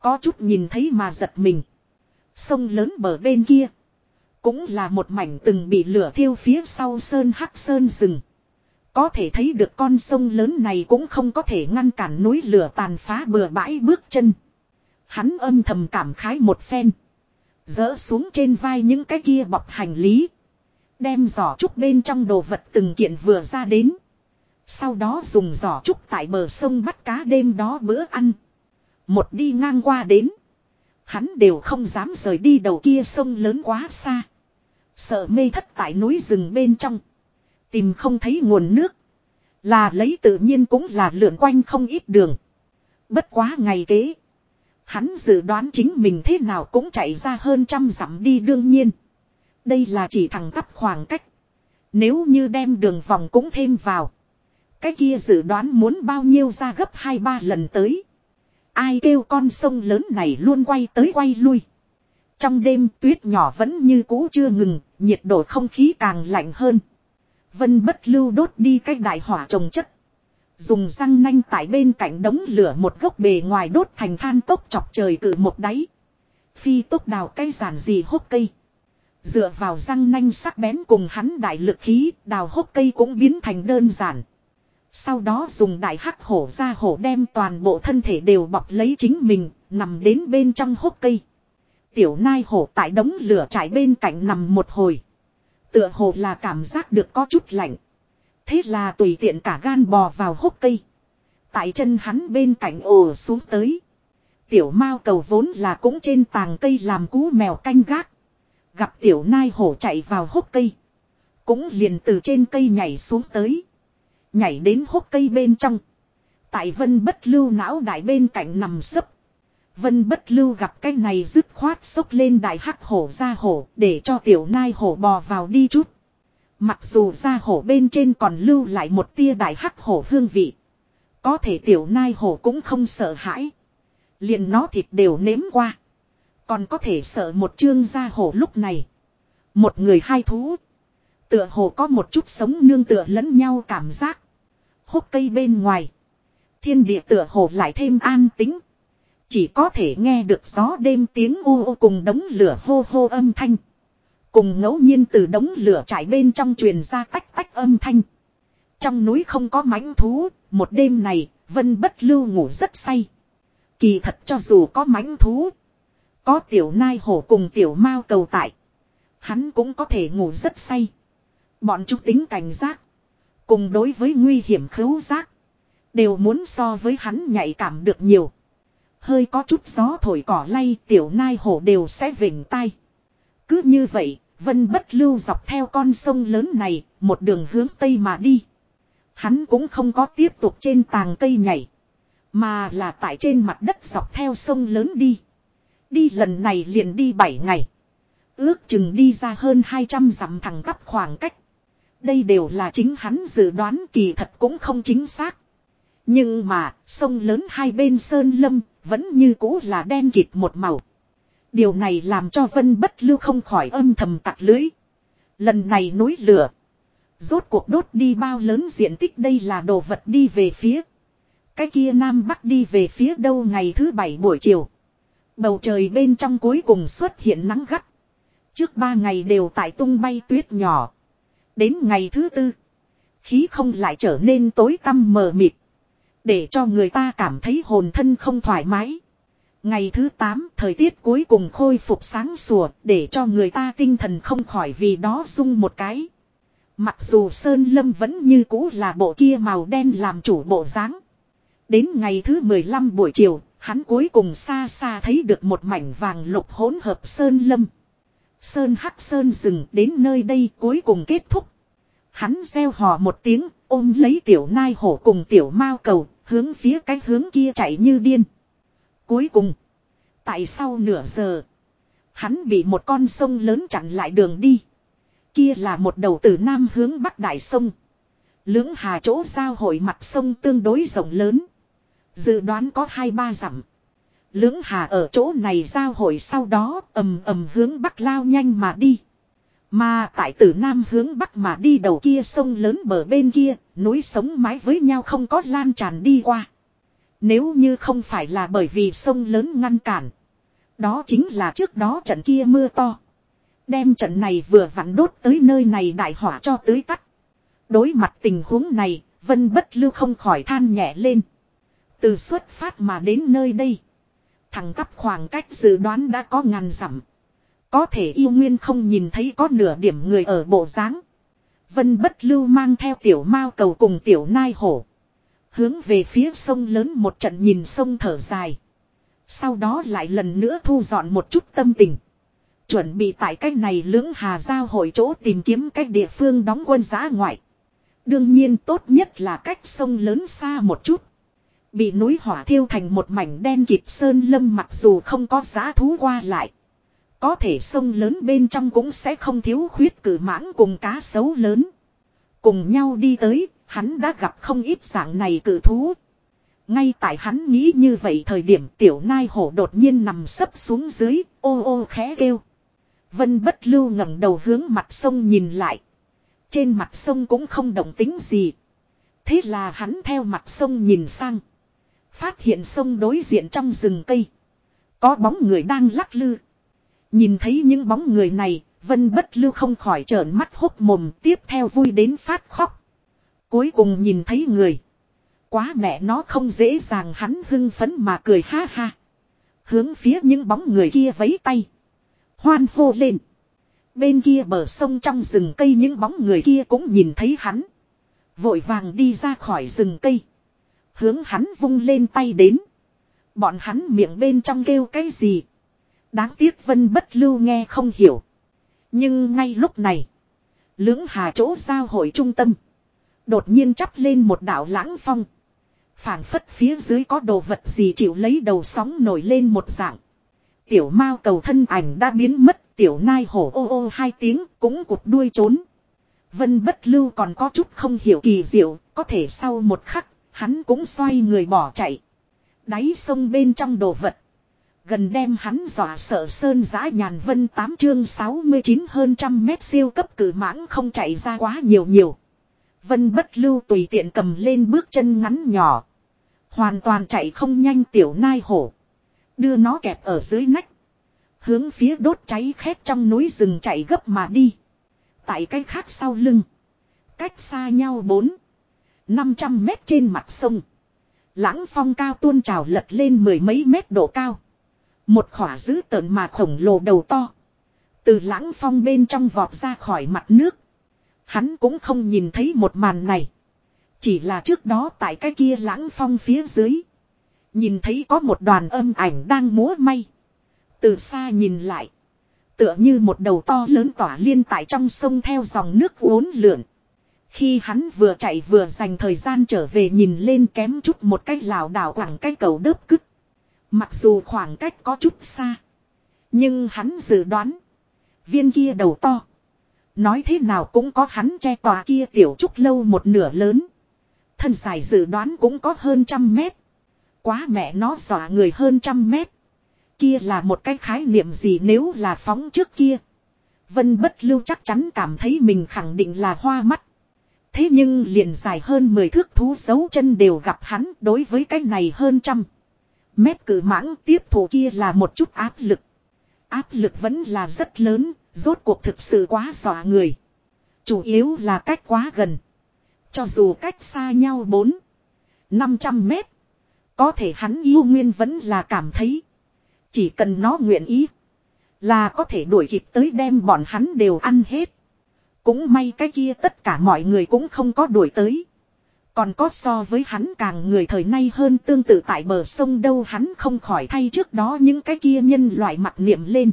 Có chút nhìn thấy mà giật mình. Sông lớn bờ bên kia. Cũng là một mảnh từng bị lửa thiêu phía sau sơn hắc sơn rừng. Có thể thấy được con sông lớn này cũng không có thể ngăn cản núi lửa tàn phá bừa bãi bước chân. Hắn âm thầm cảm khái một phen. Dỡ xuống trên vai những cái kia bọc hành lý. Đem giỏ trúc bên trong đồ vật từng kiện vừa ra đến. Sau đó dùng giỏ trúc tại bờ sông bắt cá đêm đó bữa ăn. Một đi ngang qua đến. Hắn đều không dám rời đi đầu kia sông lớn quá xa. Sợ mê thất tại núi rừng bên trong. Tìm không thấy nguồn nước. Là lấy tự nhiên cũng là lượn quanh không ít đường. Bất quá ngày kế. Hắn dự đoán chính mình thế nào cũng chạy ra hơn trăm dặm đi đương nhiên. Đây là chỉ thẳng tắp khoảng cách. Nếu như đem đường vòng cũng thêm vào. Cái kia dự đoán muốn bao nhiêu ra gấp 2-3 lần tới. Ai kêu con sông lớn này luôn quay tới quay lui. Trong đêm tuyết nhỏ vẫn như cũ chưa ngừng, nhiệt độ không khí càng lạnh hơn. Vân bất lưu đốt đi cái đại hỏa trồng chất. Dùng răng nanh tại bên cạnh đống lửa một gốc bề ngoài đốt thành than tốc chọc trời cử một đáy. Phi tốc đào cây giản gì hốc cây. Dựa vào răng nanh sắc bén cùng hắn đại lực khí, đào hốc cây cũng biến thành đơn giản. Sau đó dùng đại hắc hổ ra hổ đem toàn bộ thân thể đều bọc lấy chính mình, nằm đến bên trong hốc cây. Tiểu nai hổ tại đống lửa trải bên cạnh nằm một hồi. Tựa hồ là cảm giác được có chút lạnh. Thế là tùy tiện cả gan bò vào hốc cây. Tại chân hắn bên cạnh ồ xuống tới. Tiểu mao cầu vốn là cũng trên tàng cây làm cú mèo canh gác. Gặp tiểu nai hổ chạy vào hốc cây. Cũng liền từ trên cây nhảy xuống tới. Nhảy đến hốc cây bên trong. Tại vân bất lưu não đại bên cạnh nằm sấp. Vân bất lưu gặp cái này dứt khoát sốc lên đại hắc hổ ra hổ để cho tiểu nai hổ bò vào đi chút. Mặc dù ra hổ bên trên còn lưu lại một tia đại hắc hổ hương vị. Có thể tiểu nai hổ cũng không sợ hãi. Liền nó thịt đều nếm qua. Còn có thể sợ một chương gia hổ lúc này. Một người hai thú. Tựa hồ có một chút sống nương tựa lẫn nhau cảm giác. Hốc cây bên ngoài. Thiên địa tựa hồ lại thêm an tính. Chỉ có thể nghe được gió đêm tiếng ô ô cùng đống lửa hô hô âm thanh. Cùng ngẫu nhiên từ đống lửa trải bên trong truyền ra tách tách âm thanh. Trong núi không có mãnh thú, một đêm này, Vân bất lưu ngủ rất say. Kỳ thật cho dù có mãnh thú, có tiểu nai hổ cùng tiểu mao cầu tại. Hắn cũng có thể ngủ rất say. Bọn chúng tính cảnh giác. Cùng đối với nguy hiểm khứu giác. Đều muốn so với hắn nhạy cảm được nhiều. Hơi có chút gió thổi cỏ lay tiểu nai hổ đều sẽ vỉnh tay. Cứ như vậy, Vân bất lưu dọc theo con sông lớn này, một đường hướng Tây mà đi. Hắn cũng không có tiếp tục trên tàng cây nhảy. Mà là tại trên mặt đất dọc theo sông lớn đi. Đi lần này liền đi 7 ngày. Ước chừng đi ra hơn 200 dặm thẳng tắp khoảng cách. Đây đều là chính hắn dự đoán kỳ thật cũng không chính xác. Nhưng mà, sông lớn hai bên sơn lâm, vẫn như cũ là đen kịt một màu. Điều này làm cho Vân Bất Lưu không khỏi âm thầm tặc lưới. Lần này núi lửa. Rốt cuộc đốt đi bao lớn diện tích đây là đồ vật đi về phía. Cái kia Nam Bắc đi về phía đâu ngày thứ bảy buổi chiều. Bầu trời bên trong cuối cùng xuất hiện nắng gắt. Trước ba ngày đều tại tung bay tuyết nhỏ. Đến ngày thứ tư. Khí không lại trở nên tối tăm mờ mịt. Để cho người ta cảm thấy hồn thân không thoải mái. Ngày thứ 8 thời tiết cuối cùng khôi phục sáng sủa để cho người ta tinh thần không khỏi vì đó rung một cái. Mặc dù Sơn Lâm vẫn như cũ là bộ kia màu đen làm chủ bộ dáng. Đến ngày thứ 15 buổi chiều, hắn cuối cùng xa xa thấy được một mảnh vàng lục hỗn hợp Sơn Lâm. Sơn Hắc Sơn dừng đến nơi đây cuối cùng kết thúc. Hắn gieo hò một tiếng, ôm lấy tiểu nai hổ cùng tiểu mao cầu, hướng phía cái hướng kia chạy như điên. Cuối cùng, tại sau nửa giờ, hắn bị một con sông lớn chặn lại đường đi. Kia là một đầu từ nam hướng bắc đại sông. Lưỡng hà chỗ giao hội mặt sông tương đối rộng lớn. Dự đoán có hai ba dặm. Lưỡng hà ở chỗ này giao hội sau đó ầm ầm hướng bắc lao nhanh mà đi. Mà tại từ nam hướng bắc mà đi đầu kia sông lớn bờ bên kia, núi sống mái với nhau không có lan tràn đi qua. Nếu như không phải là bởi vì sông lớn ngăn cản. Đó chính là trước đó trận kia mưa to. Đem trận này vừa vặn đốt tới nơi này đại hỏa cho tới tắt. Đối mặt tình huống này, Vân bất lưu không khỏi than nhẹ lên. Từ xuất phát mà đến nơi đây. Thằng tắp khoảng cách dự đoán đã có ngàn dặm. Có thể yêu nguyên không nhìn thấy có nửa điểm người ở bộ dáng. Vân bất lưu mang theo tiểu mao cầu cùng tiểu nai hổ. Hướng về phía sông lớn một trận nhìn sông thở dài. Sau đó lại lần nữa thu dọn một chút tâm tình. Chuẩn bị tại cách này lưỡng hà giao hội chỗ tìm kiếm cách địa phương đóng quân giã ngoại. Đương nhiên tốt nhất là cách sông lớn xa một chút. Bị núi hỏa thiêu thành một mảnh đen kịt sơn lâm mặc dù không có giá thú qua lại. Có thể sông lớn bên trong cũng sẽ không thiếu khuyết cử mãng cùng cá sấu lớn. Cùng nhau đi tới, hắn đã gặp không ít dạng này cử thú. Ngay tại hắn nghĩ như vậy thời điểm tiểu nai hổ đột nhiên nằm sấp xuống dưới, ô ô khẽ kêu. Vân bất lưu ngẩng đầu hướng mặt sông nhìn lại. Trên mặt sông cũng không động tính gì. Thế là hắn theo mặt sông nhìn sang. Phát hiện sông đối diện trong rừng cây. Có bóng người đang lắc lư. Nhìn thấy những bóng người này, Vân bất lưu không khỏi trợn mắt hốc mồm tiếp theo vui đến phát khóc. Cuối cùng nhìn thấy người. Quá mẹ nó không dễ dàng hắn hưng phấn mà cười ha ha. Hướng phía những bóng người kia vấy tay. Hoan hô lên. Bên kia bờ sông trong rừng cây những bóng người kia cũng nhìn thấy hắn. Vội vàng đi ra khỏi rừng cây. Hướng hắn vung lên tay đến. Bọn hắn miệng bên trong kêu cái gì. Đáng tiếc vân bất lưu nghe không hiểu. Nhưng ngay lúc này. Lưỡng hà chỗ giao hội trung tâm. Đột nhiên chắp lên một đảo lãng phong. phảng phất phía dưới có đồ vật gì chịu lấy đầu sóng nổi lên một dạng. Tiểu mao cầu thân ảnh đã biến mất. Tiểu nai hổ ô ô hai tiếng cũng cụt đuôi trốn. Vân bất lưu còn có chút không hiểu kỳ diệu. Có thể sau một khắc hắn cũng xoay người bỏ chạy. Đáy sông bên trong đồ vật. Gần đem hắn dọa sợ sơn giã nhàn vân 8 chương 69 hơn trăm mét siêu cấp cử mãng không chạy ra quá nhiều nhiều. Vân bất lưu tùy tiện cầm lên bước chân ngắn nhỏ. Hoàn toàn chạy không nhanh tiểu nai hổ. Đưa nó kẹp ở dưới nách. Hướng phía đốt cháy khét trong núi rừng chạy gấp mà đi. Tại cái khác sau lưng. Cách xa nhau 4. 500 mét trên mặt sông. Lãng phong cao tuôn trào lật lên mười mấy mét độ cao. Một khỏa dữ tợn mà khổng lồ đầu to. Từ lãng phong bên trong vọt ra khỏi mặt nước. Hắn cũng không nhìn thấy một màn này. Chỉ là trước đó tại cái kia lãng phong phía dưới. Nhìn thấy có một đoàn âm ảnh đang múa may. Từ xa nhìn lại. Tựa như một đầu to lớn tỏa liên tại trong sông theo dòng nước uốn lượn. Khi hắn vừa chạy vừa dành thời gian trở về nhìn lên kém chút một cái lảo đảo quẳng cái cầu đớp cứt. Mặc dù khoảng cách có chút xa. Nhưng hắn dự đoán. Viên kia đầu to. Nói thế nào cũng có hắn che tòa kia tiểu trúc lâu một nửa lớn. Thân dài dự đoán cũng có hơn trăm mét. Quá mẹ nó dọa người hơn trăm mét. Kia là một cái khái niệm gì nếu là phóng trước kia. Vân bất lưu chắc chắn cảm thấy mình khẳng định là hoa mắt. Thế nhưng liền dài hơn 10 thước thú dấu chân đều gặp hắn đối với cái này hơn trăm. Mét cử mãng tiếp thủ kia là một chút áp lực. Áp lực vẫn là rất lớn, rốt cuộc thực sự quá dọa người. Chủ yếu là cách quá gần. Cho dù cách xa nhau 4, 500 mét. Có thể hắn yêu nguyên vẫn là cảm thấy. Chỉ cần nó nguyện ý. Là có thể đuổi kịp tới đem bọn hắn đều ăn hết. Cũng may cái kia tất cả mọi người cũng không có đuổi tới. Còn có so với hắn càng người thời nay hơn tương tự tại bờ sông đâu hắn không khỏi thay trước đó những cái kia nhân loại mặt niệm lên.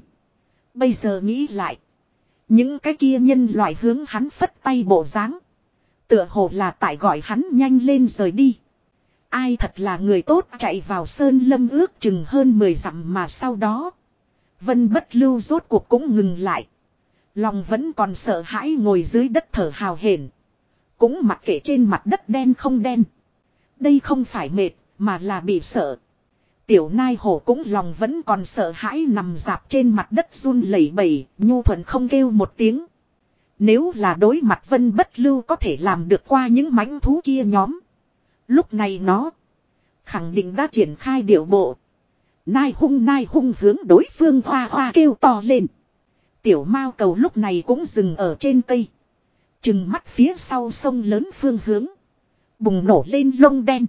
Bây giờ nghĩ lại. Những cái kia nhân loại hướng hắn phất tay bộ dáng, Tựa hồ là tại gọi hắn nhanh lên rời đi. Ai thật là người tốt chạy vào sơn lâm ước chừng hơn 10 dặm mà sau đó. Vân bất lưu rốt cuộc cũng ngừng lại. Lòng vẫn còn sợ hãi ngồi dưới đất thở hào hển. Cũng mặc kệ trên mặt đất đen không đen. Đây không phải mệt, mà là bị sợ. Tiểu nai hổ cũng lòng vẫn còn sợ hãi nằm dạp trên mặt đất run lẩy bẩy, nhu thuận không kêu một tiếng. Nếu là đối mặt vân bất lưu có thể làm được qua những mãnh thú kia nhóm. Lúc này nó khẳng định đã triển khai điệu bộ. Nai hung nai hung hướng đối phương hoa hoa kêu to lên. Tiểu mao cầu lúc này cũng dừng ở trên cây. Chừng mắt phía sau sông lớn phương hướng. Bùng nổ lên lông đen.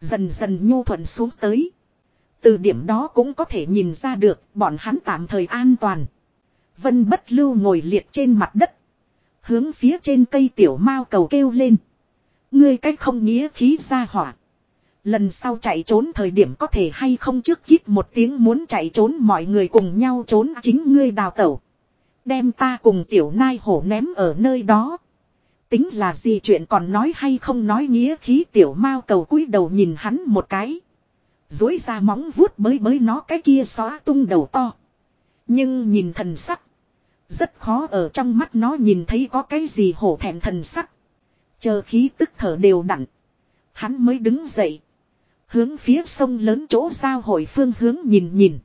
Dần dần nhu thuận xuống tới. Từ điểm đó cũng có thể nhìn ra được bọn hắn tạm thời an toàn. Vân bất lưu ngồi liệt trên mặt đất. Hướng phía trên cây tiểu mao cầu kêu lên. Ngươi cách không nghĩa khí ra hỏa. Lần sau chạy trốn thời điểm có thể hay không trước kít một tiếng muốn chạy trốn mọi người cùng nhau trốn chính ngươi đào tẩu. Đem ta cùng tiểu nai hổ ném ở nơi đó. Tính là gì chuyện còn nói hay không nói nghĩa khí tiểu mao cầu cúi đầu nhìn hắn một cái. Dối ra móng vuốt mới mới nó cái kia xóa tung đầu to. Nhưng nhìn thần sắc. Rất khó ở trong mắt nó nhìn thấy có cái gì hổ thẹn thần sắc. Chờ khí tức thở đều đặn. Hắn mới đứng dậy. Hướng phía sông lớn chỗ giao hội phương hướng nhìn nhìn.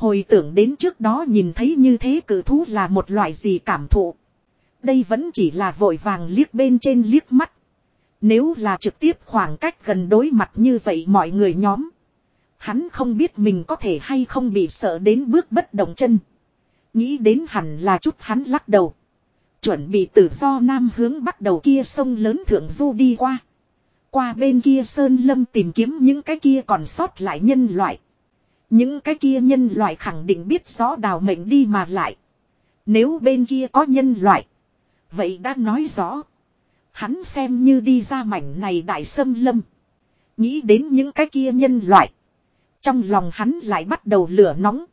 Hồi tưởng đến trước đó nhìn thấy như thế cử thú là một loại gì cảm thụ. Đây vẫn chỉ là vội vàng liếc bên trên liếc mắt. Nếu là trực tiếp khoảng cách gần đối mặt như vậy mọi người nhóm. Hắn không biết mình có thể hay không bị sợ đến bước bất động chân. Nghĩ đến hẳn là chút hắn lắc đầu. Chuẩn bị tự do nam hướng bắt đầu kia sông lớn thượng du đi qua. Qua bên kia sơn lâm tìm kiếm những cái kia còn sót lại nhân loại. Những cái kia nhân loại khẳng định biết rõ đào mệnh đi mà lại. Nếu bên kia có nhân loại. Vậy đã nói rõ. Hắn xem như đi ra mảnh này đại sâm lâm. Nghĩ đến những cái kia nhân loại. Trong lòng hắn lại bắt đầu lửa nóng.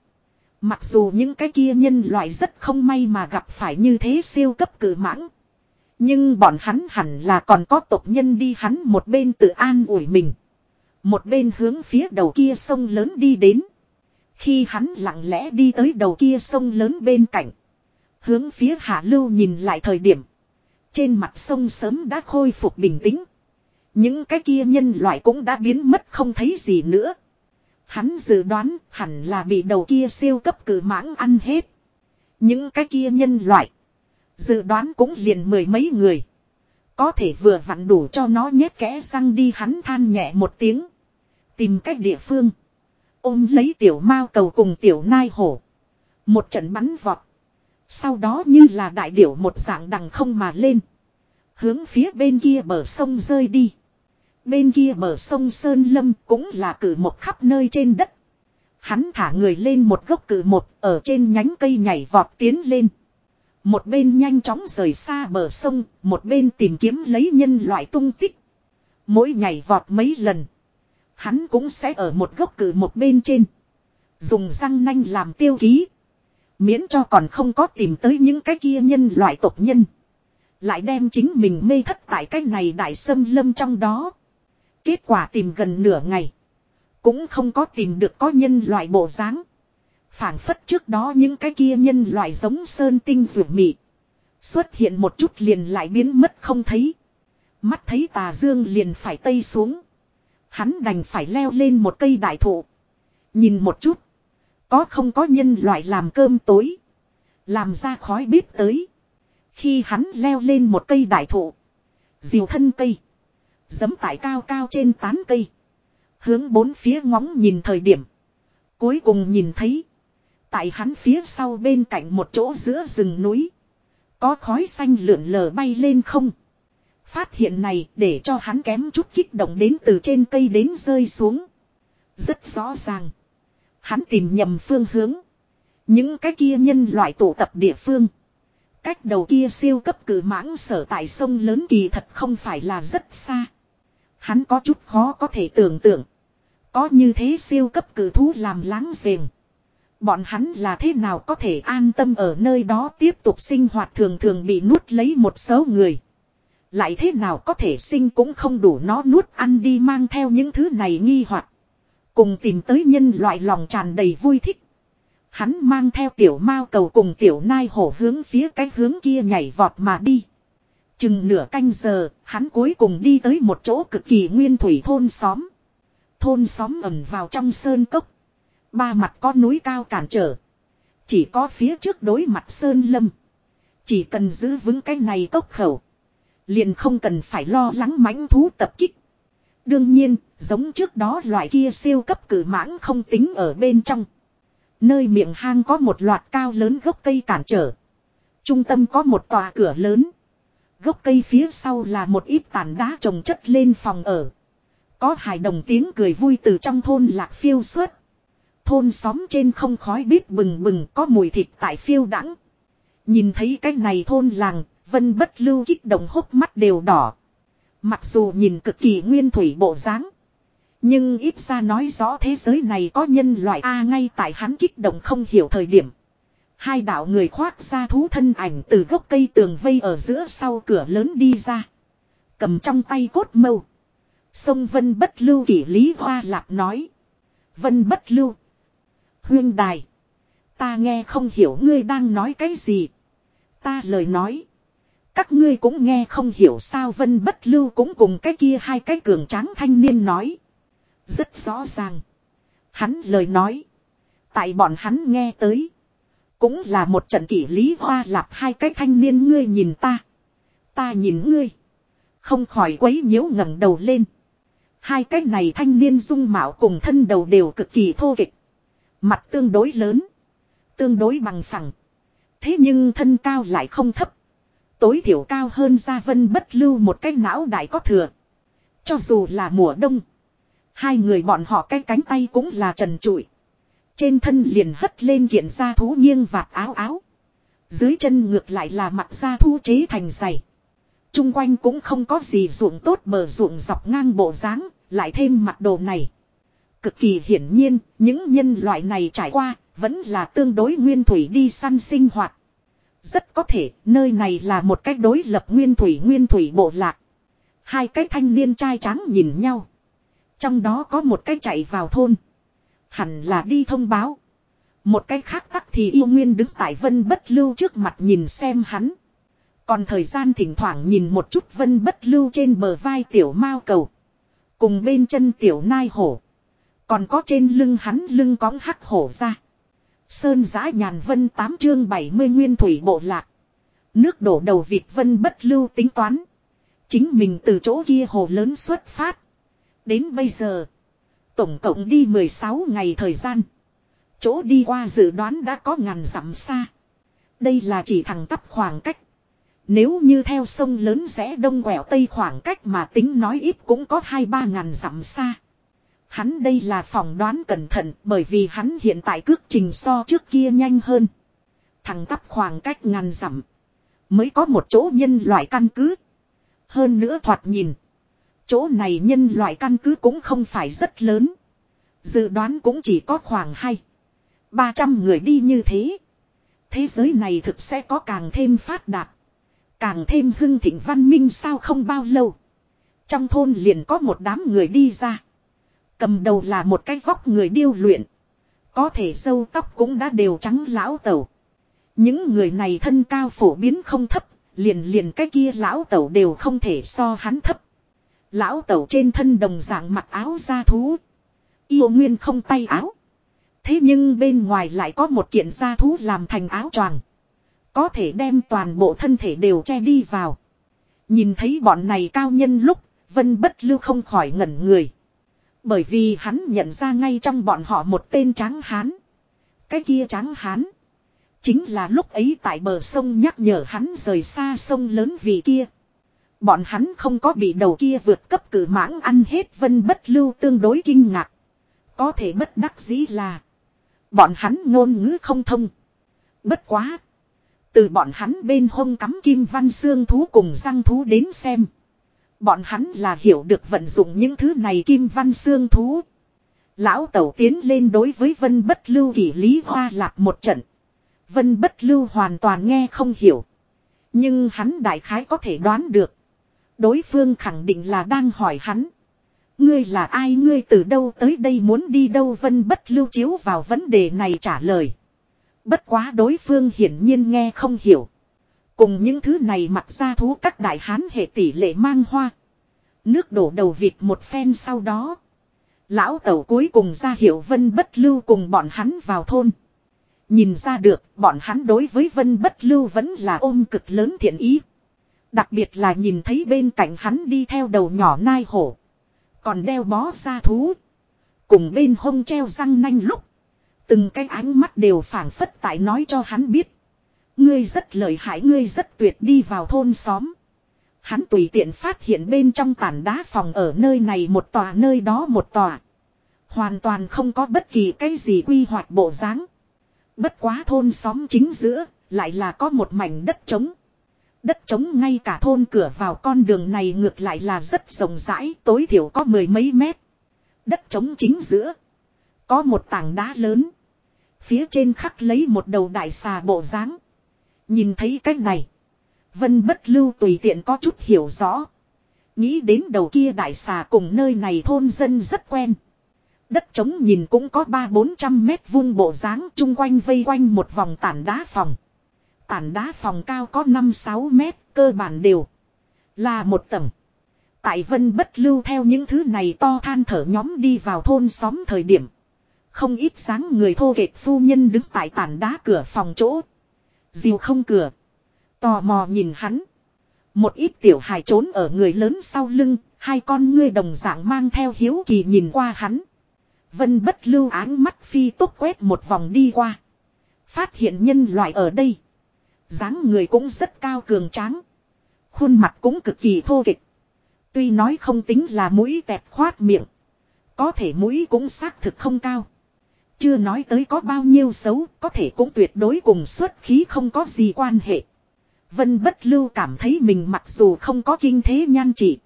Mặc dù những cái kia nhân loại rất không may mà gặp phải như thế siêu cấp cử mãng. Nhưng bọn hắn hẳn là còn có tộc nhân đi hắn một bên tự an ủi mình. Một bên hướng phía đầu kia sông lớn đi đến. Khi hắn lặng lẽ đi tới đầu kia sông lớn bên cạnh. Hướng phía hạ lưu nhìn lại thời điểm. Trên mặt sông sớm đã khôi phục bình tĩnh. Những cái kia nhân loại cũng đã biến mất không thấy gì nữa. Hắn dự đoán hẳn là bị đầu kia siêu cấp cử mãng ăn hết. Những cái kia nhân loại. Dự đoán cũng liền mười mấy người. Có thể vừa vặn đủ cho nó nhét kẽ răng đi hắn than nhẹ một tiếng. Tìm cách địa phương. Ôm lấy tiểu mao cầu cùng tiểu nai hổ. Một trận bắn vọt. Sau đó như là đại điểu một dạng đằng không mà lên. Hướng phía bên kia bờ sông rơi đi. Bên kia bờ sông Sơn Lâm cũng là cử một khắp nơi trên đất. Hắn thả người lên một gốc cử một ở trên nhánh cây nhảy vọt tiến lên. Một bên nhanh chóng rời xa bờ sông, một bên tìm kiếm lấy nhân loại tung tích. Mỗi nhảy vọt mấy lần. Hắn cũng sẽ ở một gốc cử một bên trên. Dùng răng nanh làm tiêu ký. Miễn cho còn không có tìm tới những cái kia nhân loại tộc nhân. Lại đem chính mình mê thất tại cái này đại sâm lâm trong đó. Kết quả tìm gần nửa ngày. Cũng không có tìm được có nhân loại bộ dáng phảng phất trước đó những cái kia nhân loại giống sơn tinh ruột mị. Xuất hiện một chút liền lại biến mất không thấy. Mắt thấy tà dương liền phải tây xuống. Hắn đành phải leo lên một cây đại thụ. Nhìn một chút. Có không có nhân loại làm cơm tối. Làm ra khói bếp tới. Khi hắn leo lên một cây đại thụ. Diều thân cây. Dấm tại cao cao trên tán cây. Hướng bốn phía ngóng nhìn thời điểm. Cuối cùng nhìn thấy. Tại hắn phía sau bên cạnh một chỗ giữa rừng núi. Có khói xanh lượn lờ bay lên không. Phát hiện này để cho hắn kém chút kích động đến từ trên cây đến rơi xuống. Rất rõ ràng. Hắn tìm nhầm phương hướng. Những cái kia nhân loại tụ tập địa phương. Cách đầu kia siêu cấp cử mãng sở tại sông lớn kỳ thật không phải là rất xa. Hắn có chút khó có thể tưởng tượng. Có như thế siêu cấp cử thú làm láng giềng. Bọn hắn là thế nào có thể an tâm ở nơi đó tiếp tục sinh hoạt thường thường bị nuốt lấy một số người. Lại thế nào có thể sinh cũng không đủ nó nuốt ăn đi mang theo những thứ này nghi hoặc Cùng tìm tới nhân loại lòng tràn đầy vui thích. Hắn mang theo tiểu mao cầu cùng tiểu nai hổ hướng phía cái hướng kia nhảy vọt mà đi. Chừng nửa canh giờ, hắn cuối cùng đi tới một chỗ cực kỳ nguyên thủy thôn xóm. Thôn xóm ẩn vào trong sơn cốc. Ba mặt có núi cao cản trở. Chỉ có phía trước đối mặt sơn lâm. Chỉ cần giữ vững cái này cốc khẩu. Liền không cần phải lo lắng mãnh thú tập kích. Đương nhiên, giống trước đó loại kia siêu cấp cử mãng không tính ở bên trong. Nơi miệng hang có một loạt cao lớn gốc cây cản trở. Trung tâm có một tòa cửa lớn. Gốc cây phía sau là một ít tàn đá trồng chất lên phòng ở. Có hài đồng tiếng cười vui từ trong thôn lạc phiêu suốt. Thôn xóm trên không khói bếp bừng bừng có mùi thịt tại phiêu đắng. Nhìn thấy cái này thôn làng, vân bất lưu kích động hốc mắt đều đỏ. Mặc dù nhìn cực kỳ nguyên thủy bộ dáng Nhưng ít ra nói rõ thế giới này có nhân loại A ngay tại hắn kích động không hiểu thời điểm. Hai đạo người khoác ra thú thân ảnh từ gốc cây tường vây ở giữa sau cửa lớn đi ra. Cầm trong tay cốt mâu. Sông Vân Bất Lưu kỷ Lý Hoa Lạp nói. Vân Bất Lưu. Huyên đài. Ta nghe không hiểu ngươi đang nói cái gì. Ta lời nói. Các ngươi cũng nghe không hiểu sao Vân Bất Lưu cũng cùng cái kia hai cái cường tráng thanh niên nói. Rất rõ ràng. Hắn lời nói. Tại bọn hắn nghe tới. Cũng là một trận kỷ lý hoa lạp hai cái thanh niên ngươi nhìn ta. Ta nhìn ngươi. Không khỏi quấy nhiễu ngẩng đầu lên. Hai cái này thanh niên dung mạo cùng thân đầu đều cực kỳ thô kịch. Mặt tương đối lớn. Tương đối bằng phẳng. Thế nhưng thân cao lại không thấp. Tối thiểu cao hơn gia vân bất lưu một cái não đại có thừa. Cho dù là mùa đông. Hai người bọn họ cái cánh tay cũng là trần trụi. Trên thân liền hất lên kiện da thú nghiêng vạt áo áo. Dưới chân ngược lại là mặt da thú chế thành giày. Trung quanh cũng không có gì ruộng tốt bờ ruộng dọc ngang bộ dáng, lại thêm mặt đồ này. Cực kỳ hiển nhiên, những nhân loại này trải qua, vẫn là tương đối nguyên thủy đi săn sinh hoạt. Rất có thể, nơi này là một cách đối lập nguyên thủy nguyên thủy bộ lạc. Hai cái thanh niên trai trắng nhìn nhau. Trong đó có một cái chạy vào thôn. Hẳn là đi thông báo. Một cái khác tắc thì yêu nguyên đứng tại vân bất lưu trước mặt nhìn xem hắn. Còn thời gian thỉnh thoảng nhìn một chút vân bất lưu trên bờ vai tiểu mao cầu. Cùng bên chân tiểu nai hổ. Còn có trên lưng hắn lưng cóng hắc hổ ra. Sơn giã nhàn vân 8 chương 70 nguyên thủy bộ lạc. Nước đổ đầu vịt vân bất lưu tính toán. Chính mình từ chỗ kia hồ lớn xuất phát. Đến bây giờ. Tổng cộng đi 16 ngày thời gian. Chỗ đi qua dự đoán đã có ngàn dặm xa. Đây là chỉ thẳng tắp khoảng cách. Nếu như theo sông lớn rẽ đông quẹo tây khoảng cách mà tính nói ít cũng có hai ba ngàn dặm xa. Hắn đây là phỏng đoán cẩn thận bởi vì hắn hiện tại cước trình so trước kia nhanh hơn. thằng tắp khoảng cách ngàn dặm. Mới có một chỗ nhân loại căn cứ. Hơn nữa thoạt nhìn. Chỗ này nhân loại căn cứ cũng không phải rất lớn. Dự đoán cũng chỉ có khoảng hai, ba trăm người đi như thế. Thế giới này thực sẽ có càng thêm phát đạt. Càng thêm hưng thịnh văn minh sao không bao lâu. Trong thôn liền có một đám người đi ra. Cầm đầu là một cái vóc người điêu luyện. Có thể sâu tóc cũng đã đều trắng lão tẩu. Những người này thân cao phổ biến không thấp, liền liền cái kia lão tẩu đều không thể so hắn thấp. Lão tẩu trên thân đồng dạng mặc áo da thú. Yêu nguyên không tay áo. Thế nhưng bên ngoài lại có một kiện da thú làm thành áo choàng. Có thể đem toàn bộ thân thể đều che đi vào. Nhìn thấy bọn này cao nhân lúc, Vân bất lưu không khỏi ngẩn người. Bởi vì hắn nhận ra ngay trong bọn họ một tên trắng hán. Cái kia trắng hán. Chính là lúc ấy tại bờ sông nhắc nhở hắn rời xa sông lớn vì kia. Bọn hắn không có bị đầu kia vượt cấp cử mãng ăn hết vân bất lưu tương đối kinh ngạc. Có thể bất đắc dĩ là. Bọn hắn ngôn ngữ không thông. Bất quá. Từ bọn hắn bên hông cắm kim văn xương thú cùng răng thú đến xem. Bọn hắn là hiểu được vận dụng những thứ này kim văn xương thú. Lão tẩu tiến lên đối với vân bất lưu kỷ lý hoa lạp một trận. Vân bất lưu hoàn toàn nghe không hiểu. Nhưng hắn đại khái có thể đoán được. Đối phương khẳng định là đang hỏi hắn. Ngươi là ai, ngươi từ đâu tới đây, muốn đi đâu vân bất lưu chiếu vào vấn đề này trả lời. Bất quá đối phương hiển nhiên nghe không hiểu. Cùng những thứ này mặc ra thú các đại hán hệ tỷ lệ mang hoa. Nước đổ đầu vịt một phen sau đó. Lão tẩu cuối cùng ra hiệu vân bất lưu cùng bọn hắn vào thôn. Nhìn ra được, bọn hắn đối với vân bất lưu vẫn là ôm cực lớn thiện ý. Đặc biệt là nhìn thấy bên cạnh hắn đi theo đầu nhỏ nai hổ. Còn đeo bó ra thú. Cùng bên hông treo răng nanh lúc. Từng cái ánh mắt đều phảng phất tại nói cho hắn biết. Ngươi rất lợi hại ngươi rất tuyệt đi vào thôn xóm. Hắn tùy tiện phát hiện bên trong tảng đá phòng ở nơi này một tòa nơi đó một tòa. Hoàn toàn không có bất kỳ cái gì quy hoạch bộ dáng. Bất quá thôn xóm chính giữa, lại là có một mảnh đất trống. Đất trống ngay cả thôn cửa vào con đường này ngược lại là rất rộng rãi, tối thiểu có mười mấy mét. Đất trống chính giữa. Có một tảng đá lớn. Phía trên khắc lấy một đầu đại xà bộ dáng Nhìn thấy cách này. Vân bất lưu tùy tiện có chút hiểu rõ. Nghĩ đến đầu kia đại xà cùng nơi này thôn dân rất quen. Đất trống nhìn cũng có ba bốn trăm mét vuông bộ dáng chung quanh vây quanh một vòng tản đá phòng. Tản đá phòng cao có năm sáu mét, cơ bản đều. Là một tầng. Tại vân bất lưu theo những thứ này to than thở nhóm đi vào thôn xóm thời điểm. Không ít sáng người thô kệch phu nhân đứng tại tản đá cửa phòng chỗ. Diều không cửa. Tò mò nhìn hắn. Một ít tiểu hài trốn ở người lớn sau lưng, hai con ngươi đồng dạng mang theo hiếu kỳ nhìn qua hắn. Vân bất lưu áng mắt phi tốt quét một vòng đi qua. Phát hiện nhân loại ở đây. dáng người cũng rất cao cường tráng. Khuôn mặt cũng cực kỳ thô kịch. Tuy nói không tính là mũi tẹp khoát miệng. Có thể mũi cũng xác thực không cao. Chưa nói tới có bao nhiêu xấu, có thể cũng tuyệt đối cùng xuất khí không có gì quan hệ. Vân bất lưu cảm thấy mình mặc dù không có kinh thế nhan trị.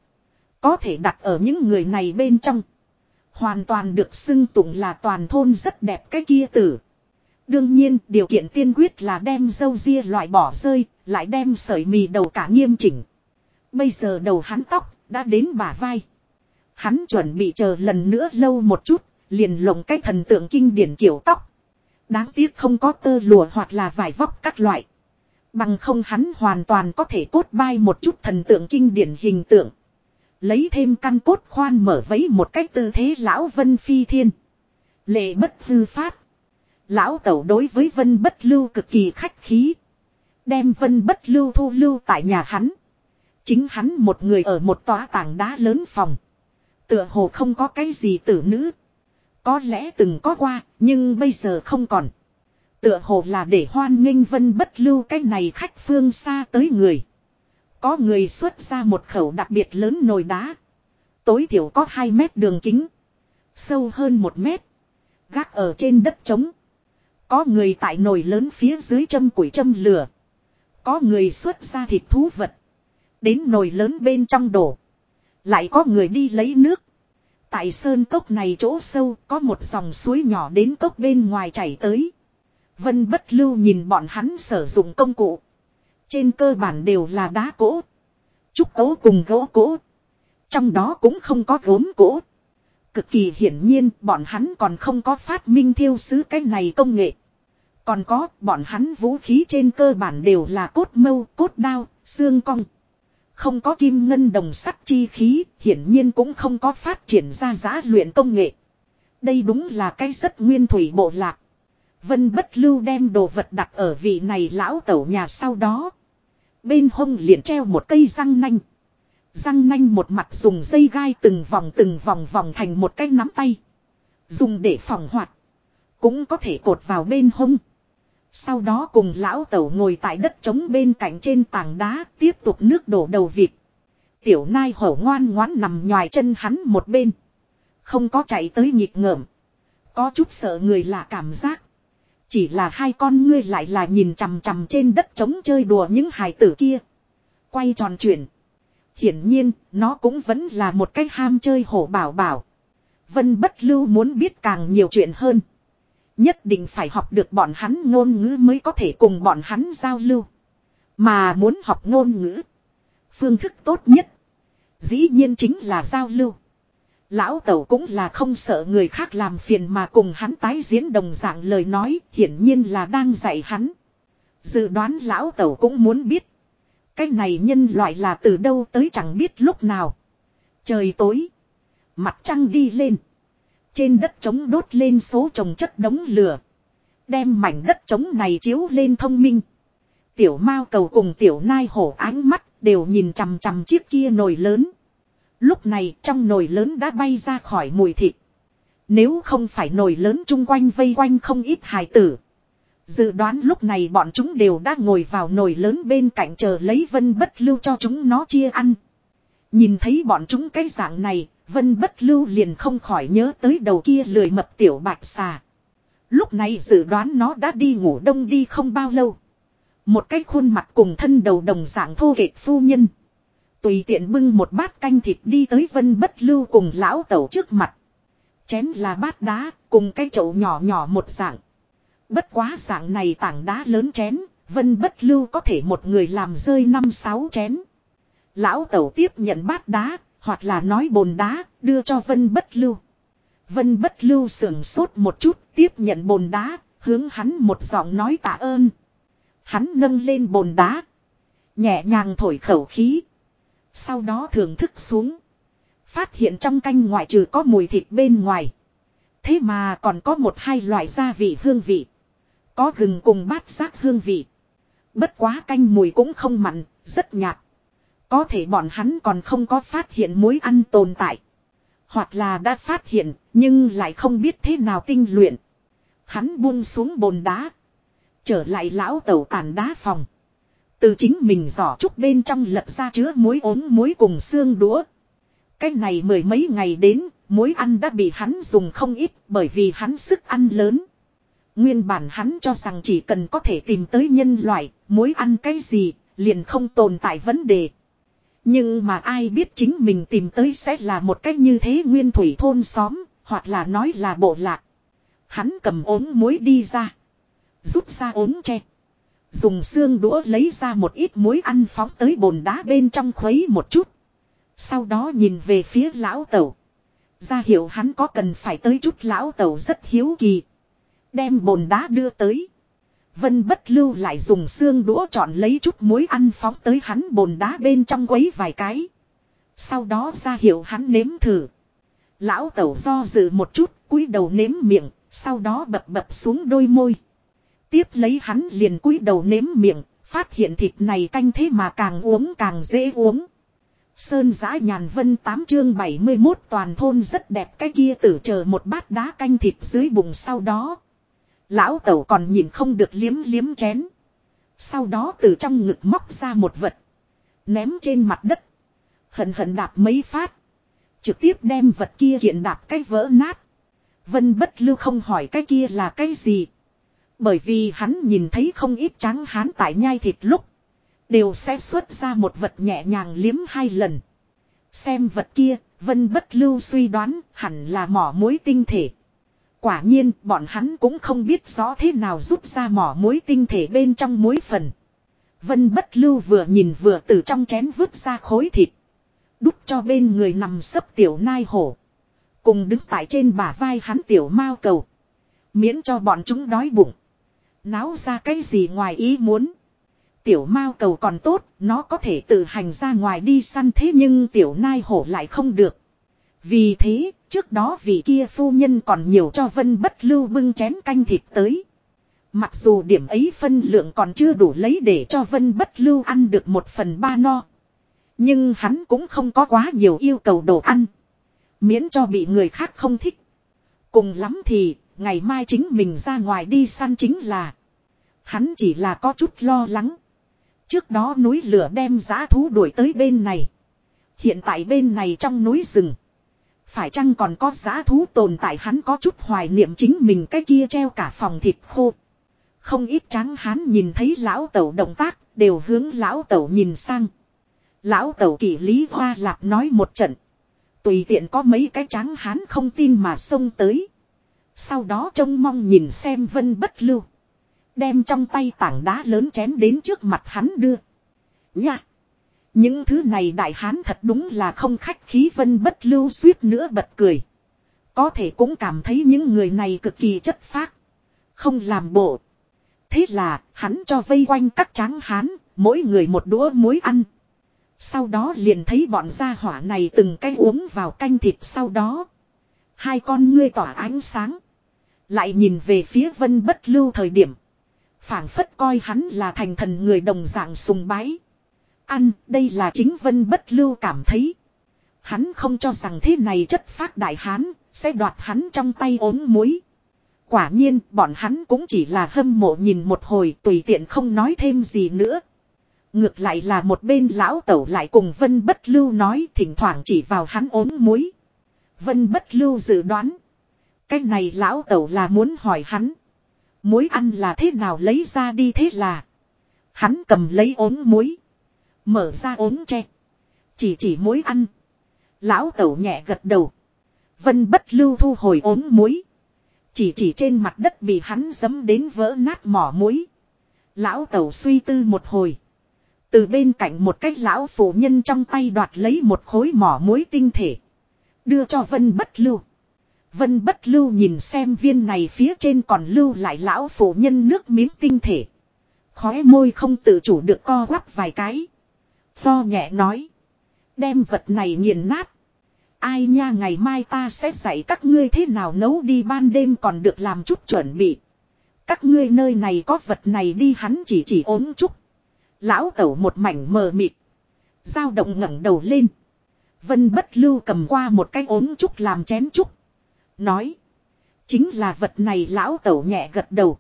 Có thể đặt ở những người này bên trong. Hoàn toàn được xưng tụng là toàn thôn rất đẹp cái kia tử. Đương nhiên, điều kiện tiên quyết là đem dâu ria loại bỏ rơi, lại đem sợi mì đầu cả nghiêm chỉnh. Bây giờ đầu hắn tóc, đã đến bả vai. Hắn chuẩn bị chờ lần nữa lâu một chút, liền lồng cái thần tượng kinh điển kiểu tóc. Đáng tiếc không có tơ lụa hoặc là vải vóc các loại. Bằng không hắn hoàn toàn có thể cốt bay một chút thần tượng kinh điển hình tượng. Lấy thêm căn cốt khoan mở vấy một cách tư thế lão vân phi thiên. Lệ bất hư phát. Lão tẩu đối với vân bất lưu cực kỳ khách khí. Đem vân bất lưu thu lưu tại nhà hắn. Chính hắn một người ở một tòa tảng đá lớn phòng. Tựa hồ không có cái gì tử nữ. Có lẽ từng có qua, nhưng bây giờ không còn. Tựa hồ là để hoan nghênh vân bất lưu cái này khách phương xa tới người. Có người xuất ra một khẩu đặc biệt lớn nồi đá. Tối thiểu có 2 mét đường kính. Sâu hơn 1 mét. Gác ở trên đất trống. Có người tại nồi lớn phía dưới châm củi châm lửa. Có người xuất ra thịt thú vật. Đến nồi lớn bên trong đổ. Lại có người đi lấy nước. Tại sơn cốc này chỗ sâu có một dòng suối nhỏ đến cốc bên ngoài chảy tới. Vân bất lưu nhìn bọn hắn sử dụng công cụ. Trên cơ bản đều là đá cỗ. Trúc cỗ cùng gỗ cỗ. Trong đó cũng không có gốm cỗ. Cực kỳ hiển nhiên bọn hắn còn không có phát minh thiêu sứ cái này công nghệ. Còn có bọn hắn vũ khí trên cơ bản đều là cốt mâu, cốt đao, xương cong. Không có kim ngân đồng sắt chi khí, hiển nhiên cũng không có phát triển ra giá luyện công nghệ. Đây đúng là cái rất nguyên thủy bộ lạc. Vân bất lưu đem đồ vật đặt ở vị này lão tẩu nhà sau đó. Bên hông liền treo một cây răng nanh. Răng nanh một mặt dùng dây gai từng vòng từng vòng vòng thành một cái nắm tay. Dùng để phòng hoạt. Cũng có thể cột vào bên hông. Sau đó cùng lão tẩu ngồi tại đất trống bên cạnh trên tảng đá tiếp tục nước đổ đầu vịt. Tiểu nai hổ ngoan ngoãn nằm nhòi chân hắn một bên. Không có chạy tới nhịp ngợm. Có chút sợ người lạ cảm giác. Chỉ là hai con ngươi lại là nhìn chằm chằm trên đất trống chơi đùa những hài tử kia. Quay tròn chuyển. Hiển nhiên, nó cũng vẫn là một cách ham chơi hổ bảo bảo. Vân bất lưu muốn biết càng nhiều chuyện hơn. Nhất định phải học được bọn hắn ngôn ngữ mới có thể cùng bọn hắn giao lưu. Mà muốn học ngôn ngữ. Phương thức tốt nhất. Dĩ nhiên chính là giao lưu. Lão tẩu cũng là không sợ người khác làm phiền mà cùng hắn tái diễn đồng dạng lời nói, hiển nhiên là đang dạy hắn. Dự đoán lão tẩu cũng muốn biết. Cái này nhân loại là từ đâu tới chẳng biết lúc nào. Trời tối. Mặt trăng đi lên. Trên đất trống đốt lên số trồng chất đống lửa. Đem mảnh đất trống này chiếu lên thông minh. Tiểu mao cầu cùng tiểu nai hổ ánh mắt đều nhìn chằm chằm chiếc kia nồi lớn. Lúc này trong nồi lớn đã bay ra khỏi mùi thịt. Nếu không phải nồi lớn chung quanh vây quanh không ít hài tử. Dự đoán lúc này bọn chúng đều đã ngồi vào nồi lớn bên cạnh chờ lấy vân bất lưu cho chúng nó chia ăn. Nhìn thấy bọn chúng cái dạng này, vân bất lưu liền không khỏi nhớ tới đầu kia lười mập tiểu bạch xà. Lúc này dự đoán nó đã đi ngủ đông đi không bao lâu. Một cái khuôn mặt cùng thân đầu đồng dạng thô kệch phu nhân. Tùy tiện bưng một bát canh thịt đi tới vân bất lưu cùng lão tẩu trước mặt. Chén là bát đá, cùng cái chậu nhỏ nhỏ một dạng. Bất quá dạng này tảng đá lớn chén, vân bất lưu có thể một người làm rơi năm sáu chén. Lão tẩu tiếp nhận bát đá, hoặc là nói bồn đá, đưa cho vân bất lưu. Vân bất lưu sưởng sốt một chút, tiếp nhận bồn đá, hướng hắn một giọng nói tạ ơn. Hắn nâng lên bồn đá. Nhẹ nhàng thổi khẩu khí. Sau đó thưởng thức xuống. Phát hiện trong canh ngoại trừ có mùi thịt bên ngoài. Thế mà còn có một hai loại gia vị hương vị. Có gừng cùng bát giác hương vị. Bất quá canh mùi cũng không mặn, rất nhạt. Có thể bọn hắn còn không có phát hiện mối ăn tồn tại. Hoặc là đã phát hiện, nhưng lại không biết thế nào tinh luyện. Hắn buông xuống bồn đá. Trở lại lão tẩu tàn đá phòng. Từ chính mình giỏ trúc bên trong lật ra chứa muối ốm muối cùng xương đũa. Cái này mười mấy ngày đến, muối ăn đã bị hắn dùng không ít bởi vì hắn sức ăn lớn. Nguyên bản hắn cho rằng chỉ cần có thể tìm tới nhân loại, muối ăn cái gì, liền không tồn tại vấn đề. Nhưng mà ai biết chính mình tìm tới sẽ là một cách như thế nguyên thủy thôn xóm, hoặc là nói là bộ lạc. Hắn cầm ốm muối đi ra. Rút ra ốm tre. Dùng xương đũa lấy ra một ít muối ăn phóng tới bồn đá bên trong khuấy một chút. Sau đó nhìn về phía lão tẩu. Ra hiệu hắn có cần phải tới chút lão tẩu rất hiếu kỳ. Đem bồn đá đưa tới. Vân bất lưu lại dùng xương đũa chọn lấy chút muối ăn phóng tới hắn bồn đá bên trong quấy vài cái. Sau đó ra hiệu hắn nếm thử. Lão tẩu do dự một chút, cúi đầu nếm miệng, sau đó bập bập xuống đôi môi. Tiếp lấy hắn liền cúi đầu nếm miệng, phát hiện thịt này canh thế mà càng uống càng dễ uống. Sơn giã nhàn vân 8 chương 71 toàn thôn rất đẹp cái kia tử chờ một bát đá canh thịt dưới bụng sau đó. Lão tẩu còn nhìn không được liếm liếm chén. Sau đó từ trong ngực móc ra một vật. Ném trên mặt đất. Hận hận đạp mấy phát. Trực tiếp đem vật kia kiện đạp cái vỡ nát. Vân bất lưu không hỏi cái kia là cái gì. Bởi vì hắn nhìn thấy không ít trắng hán tại nhai thịt lúc. Đều sẽ xuất ra một vật nhẹ nhàng liếm hai lần. Xem vật kia, vân bất lưu suy đoán hẳn là mỏ mối tinh thể. Quả nhiên bọn hắn cũng không biết rõ thế nào rút ra mỏ mối tinh thể bên trong mối phần. Vân bất lưu vừa nhìn vừa từ trong chén vứt ra khối thịt. Đút cho bên người nằm sấp tiểu nai hổ. Cùng đứng tại trên bả vai hắn tiểu mao cầu. Miễn cho bọn chúng đói bụng. Náo ra cái gì ngoài ý muốn. Tiểu mao cầu còn tốt, nó có thể tự hành ra ngoài đi săn thế nhưng tiểu nai hổ lại không được. Vì thế, trước đó vị kia phu nhân còn nhiều cho vân bất lưu bưng chén canh thịt tới. Mặc dù điểm ấy phân lượng còn chưa đủ lấy để cho vân bất lưu ăn được một phần ba no. Nhưng hắn cũng không có quá nhiều yêu cầu đồ ăn. Miễn cho bị người khác không thích. Cùng lắm thì, ngày mai chính mình ra ngoài đi săn chính là. Hắn chỉ là có chút lo lắng. Trước đó núi lửa đem giá thú đuổi tới bên này. Hiện tại bên này trong núi rừng. Phải chăng còn có giá thú tồn tại hắn có chút hoài niệm chính mình cái kia treo cả phòng thịt khô. Không ít trắng hắn nhìn thấy lão tẩu động tác, đều hướng lão tẩu nhìn sang. Lão tẩu kỷ lý hoa lạp nói một trận. Tùy tiện có mấy cái trắng hắn không tin mà xông tới. Sau đó trông mong nhìn xem vân bất lưu. Đem trong tay tảng đá lớn chén đến trước mặt hắn đưa. Nha! Những thứ này đại hán thật đúng là không khách khí vân bất lưu suýt nữa bật cười. Có thể cũng cảm thấy những người này cực kỳ chất phác. Không làm bộ. Thế là hắn cho vây quanh các tráng hán, mỗi người một đũa muối ăn. Sau đó liền thấy bọn gia hỏa này từng cái uống vào canh thịt sau đó. Hai con ngươi tỏa ánh sáng. Lại nhìn về phía vân bất lưu thời điểm phảng phất coi hắn là thành thần người đồng dạng sùng bái. Ăn, đây là chính vân bất lưu cảm thấy. Hắn không cho rằng thế này chất phát đại hán, sẽ đoạt hắn trong tay ốm muối. Quả nhiên, bọn hắn cũng chỉ là hâm mộ nhìn một hồi tùy tiện không nói thêm gì nữa. Ngược lại là một bên lão tẩu lại cùng Vân Bất Lưu nói thỉnh thoảng chỉ vào hắn ốm muối. Vân Bất Lưu dự đoán. Cái này lão tẩu là muốn hỏi hắn. Muối ăn là thế nào lấy ra đi thế là. Hắn cầm lấy ốm muối. Mở ra ốm tre. Chỉ chỉ muối ăn. Lão tẩu nhẹ gật đầu. Vân bất lưu thu hồi ốm muối. Chỉ chỉ trên mặt đất bị hắn dấm đến vỡ nát mỏ muối. Lão tẩu suy tư một hồi. Từ bên cạnh một cái lão phụ nhân trong tay đoạt lấy một khối mỏ muối tinh thể. Đưa cho Vân Bất Lưu. Vân Bất Lưu nhìn xem viên này phía trên còn lưu lại lão phụ nhân nước miếng tinh thể. Khóe môi không tự chủ được co quắp vài cái do nhẹ nói. Đem vật này nghiền nát. Ai nha, ngày mai ta sẽ dạy các ngươi thế nào nấu đi, ban đêm còn được làm chút chuẩn bị. Các ngươi nơi này có vật này đi, hắn chỉ chỉ ốm chút. Lão tẩu một mảnh mờ mịt. dao động ngẩng đầu lên. Vân bất lưu cầm qua một cái ốm trúc làm chén trúc. Nói. Chính là vật này, lão tẩu nhẹ gật đầu.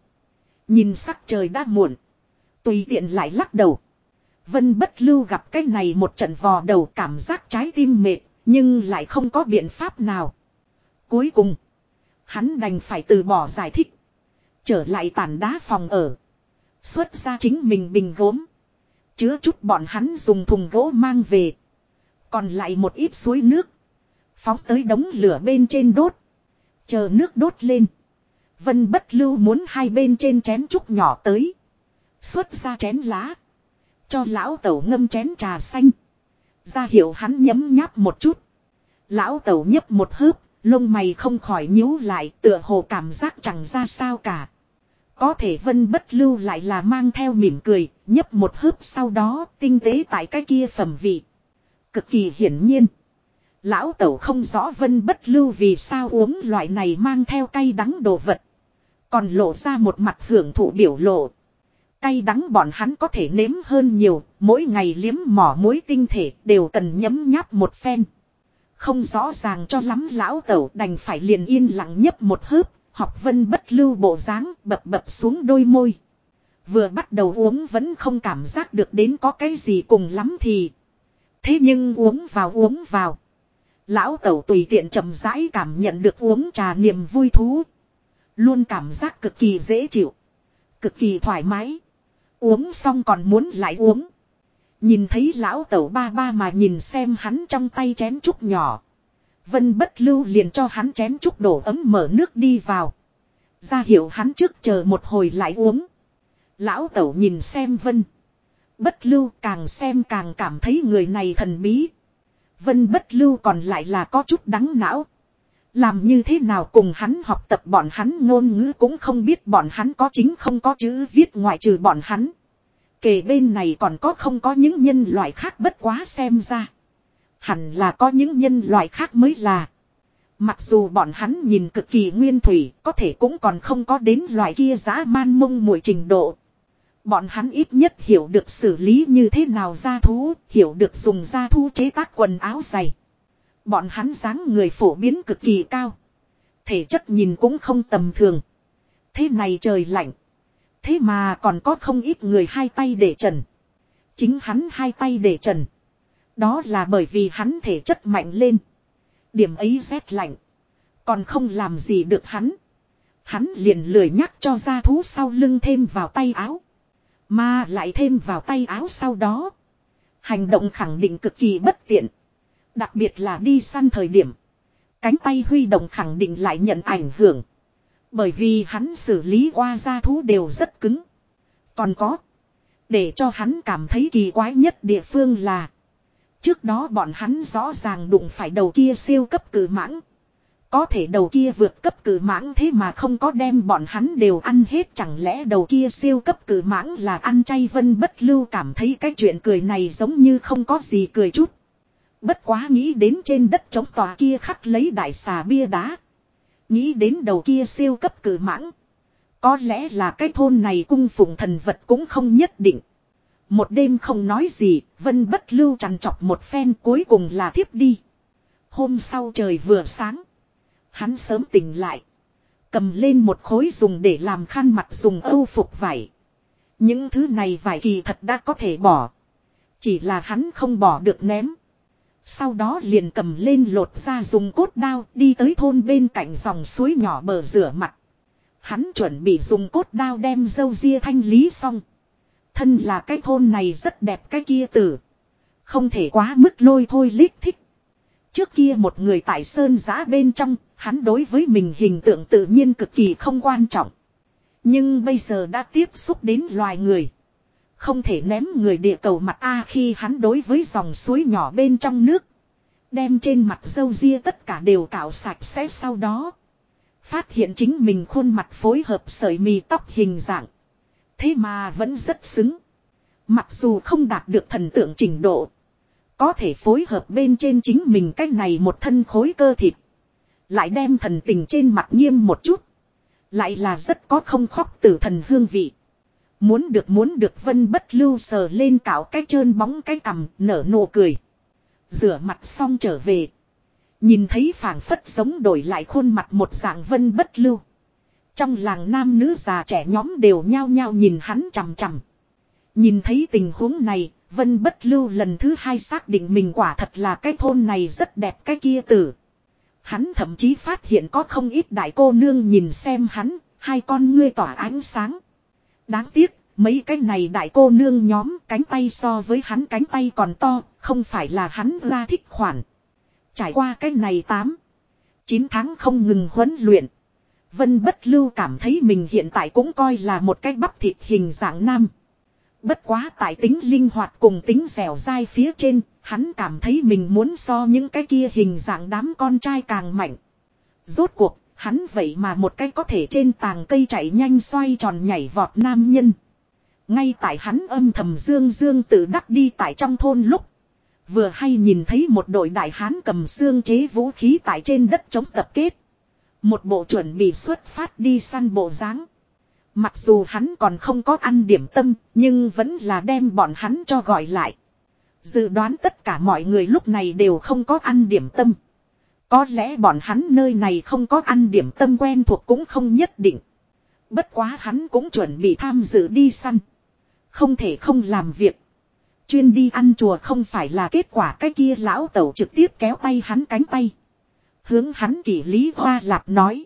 Nhìn sắc trời đã muộn. Tùy tiện lại lắc đầu. Vân bất lưu gặp cái này một trận vò đầu cảm giác trái tim mệt. Nhưng lại không có biện pháp nào. Cuối cùng. Hắn đành phải từ bỏ giải thích. Trở lại tàn đá phòng ở. Xuất ra chính mình bình gốm. Chứa chút bọn hắn dùng thùng gỗ mang về. Còn lại một ít suối nước. Phóng tới đống lửa bên trên đốt. Chờ nước đốt lên. Vân bất lưu muốn hai bên trên chén trúc nhỏ tới. Xuất ra chén lá. Cho lão tẩu ngâm chén trà xanh. Ra hiệu hắn nhấm nháp một chút. Lão tẩu nhấp một hớp, lông mày không khỏi nhíu lại tựa hồ cảm giác chẳng ra sao cả. Có thể vân bất lưu lại là mang theo mỉm cười, nhấp một hớp sau đó tinh tế tại cái kia phẩm vị. Cực kỳ hiển nhiên. Lão tẩu không rõ vân bất lưu vì sao uống loại này mang theo cay đắng đồ vật. Còn lộ ra một mặt hưởng thụ biểu lộ. Cay đắng bọn hắn có thể nếm hơn nhiều, mỗi ngày liếm mỏ muối tinh thể đều cần nhấm nháp một phen. Không rõ ràng cho lắm lão tẩu đành phải liền yên lặng nhấp một hớp, học vân bất lưu bộ dáng bập bập xuống đôi môi. Vừa bắt đầu uống vẫn không cảm giác được đến có cái gì cùng lắm thì. Thế nhưng uống vào uống vào. Lão tẩu tùy tiện chậm rãi cảm nhận được uống trà niềm vui thú. Luôn cảm giác cực kỳ dễ chịu. Cực kỳ thoải mái. Uống xong còn muốn lại uống. Nhìn thấy lão tẩu ba ba mà nhìn xem hắn trong tay chén trúc nhỏ. Vân bất lưu liền cho hắn chén trúc đổ ấm mở nước đi vào. Ra hiệu hắn trước chờ một hồi lại uống. Lão tẩu nhìn xem Vân. Bất lưu càng xem càng cảm thấy người này thần bí. Vân bất lưu còn lại là có chút đắng não. Làm như thế nào cùng hắn học tập bọn hắn ngôn ngữ cũng không biết bọn hắn có chính không có chữ viết ngoại trừ bọn hắn. kể bên này còn có không có những nhân loại khác bất quá xem ra. Hẳn là có những nhân loại khác mới là. Mặc dù bọn hắn nhìn cực kỳ nguyên thủy, có thể cũng còn không có đến loại kia giá man mông mùi trình độ. Bọn hắn ít nhất hiểu được xử lý như thế nào gia thú, hiểu được dùng gia thú chế tác quần áo dày. Bọn hắn dáng người phổ biến cực kỳ cao. Thể chất nhìn cũng không tầm thường. Thế này trời lạnh. Thế mà còn có không ít người hai tay để trần. Chính hắn hai tay để trần. Đó là bởi vì hắn thể chất mạnh lên. Điểm ấy rét lạnh. Còn không làm gì được hắn. Hắn liền lười nhắc cho ra thú sau lưng thêm vào tay áo. Mà lại thêm vào tay áo sau đó. Hành động khẳng định cực kỳ bất tiện. Đặc biệt là đi săn thời điểm. Cánh tay huy động khẳng định lại nhận ảnh hưởng. Bởi vì hắn xử lý qua gia thú đều rất cứng. Còn có. Để cho hắn cảm thấy kỳ quái nhất địa phương là. Trước đó bọn hắn rõ ràng đụng phải đầu kia siêu cấp cử mãng. Có thể đầu kia vượt cấp cử mãng thế mà không có đem bọn hắn đều ăn hết chẳng lẽ đầu kia siêu cấp cử mãng là ăn chay vân bất lưu cảm thấy cái chuyện cười này giống như không có gì cười chút. Bất quá nghĩ đến trên đất chống tòa kia khắc lấy đại xà bia đá. Nghĩ đến đầu kia siêu cấp cử mãng. Có lẽ là cái thôn này cung phụng thần vật cũng không nhất định. Một đêm không nói gì, Vân bất lưu chằn chọc một phen cuối cùng là thiếp đi. Hôm sau trời vừa sáng. Hắn sớm tỉnh lại. Cầm lên một khối dùng để làm khăn mặt dùng âu phục vải. Những thứ này vải kỳ thật đã có thể bỏ. Chỉ là hắn không bỏ được ném. Sau đó liền cầm lên lột ra dùng cốt đao đi tới thôn bên cạnh dòng suối nhỏ bờ rửa mặt. Hắn chuẩn bị dùng cốt đao đem dâu ria thanh lý xong. Thân là cái thôn này rất đẹp cái kia tử. Không thể quá mức lôi thôi lít thích. Trước kia một người tại sơn giá bên trong, Hắn đối với mình hình tượng tự nhiên cực kỳ không quan trọng. Nhưng bây giờ đã tiếp xúc đến loài người. Không thể ném người địa cầu mặt A khi hắn đối với dòng suối nhỏ bên trong nước. Đem trên mặt dâu ria tất cả đều cạo sạch sẽ sau đó. Phát hiện chính mình khuôn mặt phối hợp sợi mì tóc hình dạng. Thế mà vẫn rất xứng. Mặc dù không đạt được thần tượng trình độ. Có thể phối hợp bên trên chính mình cái này một thân khối cơ thịt. Lại đem thần tình trên mặt nghiêm một chút. Lại là rất có không khóc từ thần hương vị. Muốn được muốn được vân bất lưu sờ lên cạo cái trơn bóng cái cằm nở nụ cười. Rửa mặt xong trở về. Nhìn thấy phảng phất giống đổi lại khuôn mặt một dạng vân bất lưu. Trong làng nam nữ già trẻ nhóm đều nhao nhao nhìn hắn chằm chằm. Nhìn thấy tình huống này, vân bất lưu lần thứ hai xác định mình quả thật là cái thôn này rất đẹp cái kia tử. Hắn thậm chí phát hiện có không ít đại cô nương nhìn xem hắn, hai con ngươi tỏa ánh sáng. Đáng tiếc, mấy cái này đại cô nương nhóm cánh tay so với hắn cánh tay còn to, không phải là hắn ra thích khoản. Trải qua cái này 8, 9 tháng không ngừng huấn luyện. Vân bất lưu cảm thấy mình hiện tại cũng coi là một cái bắp thịt hình dạng nam. Bất quá tại tính linh hoạt cùng tính dẻo dai phía trên, hắn cảm thấy mình muốn so những cái kia hình dạng đám con trai càng mạnh. Rốt cuộc, hắn vậy mà một cái có thể trên tàng cây chạy nhanh xoay tròn nhảy vọt nam nhân. Ngay tại hắn âm thầm dương dương tự đắc đi tại trong thôn lúc. Vừa hay nhìn thấy một đội đại hán cầm xương chế vũ khí tại trên đất chống tập kết. Một bộ chuẩn bị xuất phát đi săn bộ dáng Mặc dù hắn còn không có ăn điểm tâm, nhưng vẫn là đem bọn hắn cho gọi lại. Dự đoán tất cả mọi người lúc này đều không có ăn điểm tâm. Có lẽ bọn hắn nơi này không có ăn điểm tâm quen thuộc cũng không nhất định. Bất quá hắn cũng chuẩn bị tham dự đi săn. Không thể không làm việc. Chuyên đi ăn chùa không phải là kết quả cái kia lão tẩu trực tiếp kéo tay hắn cánh tay. Hướng hắn kỷ lý hoa lạp nói.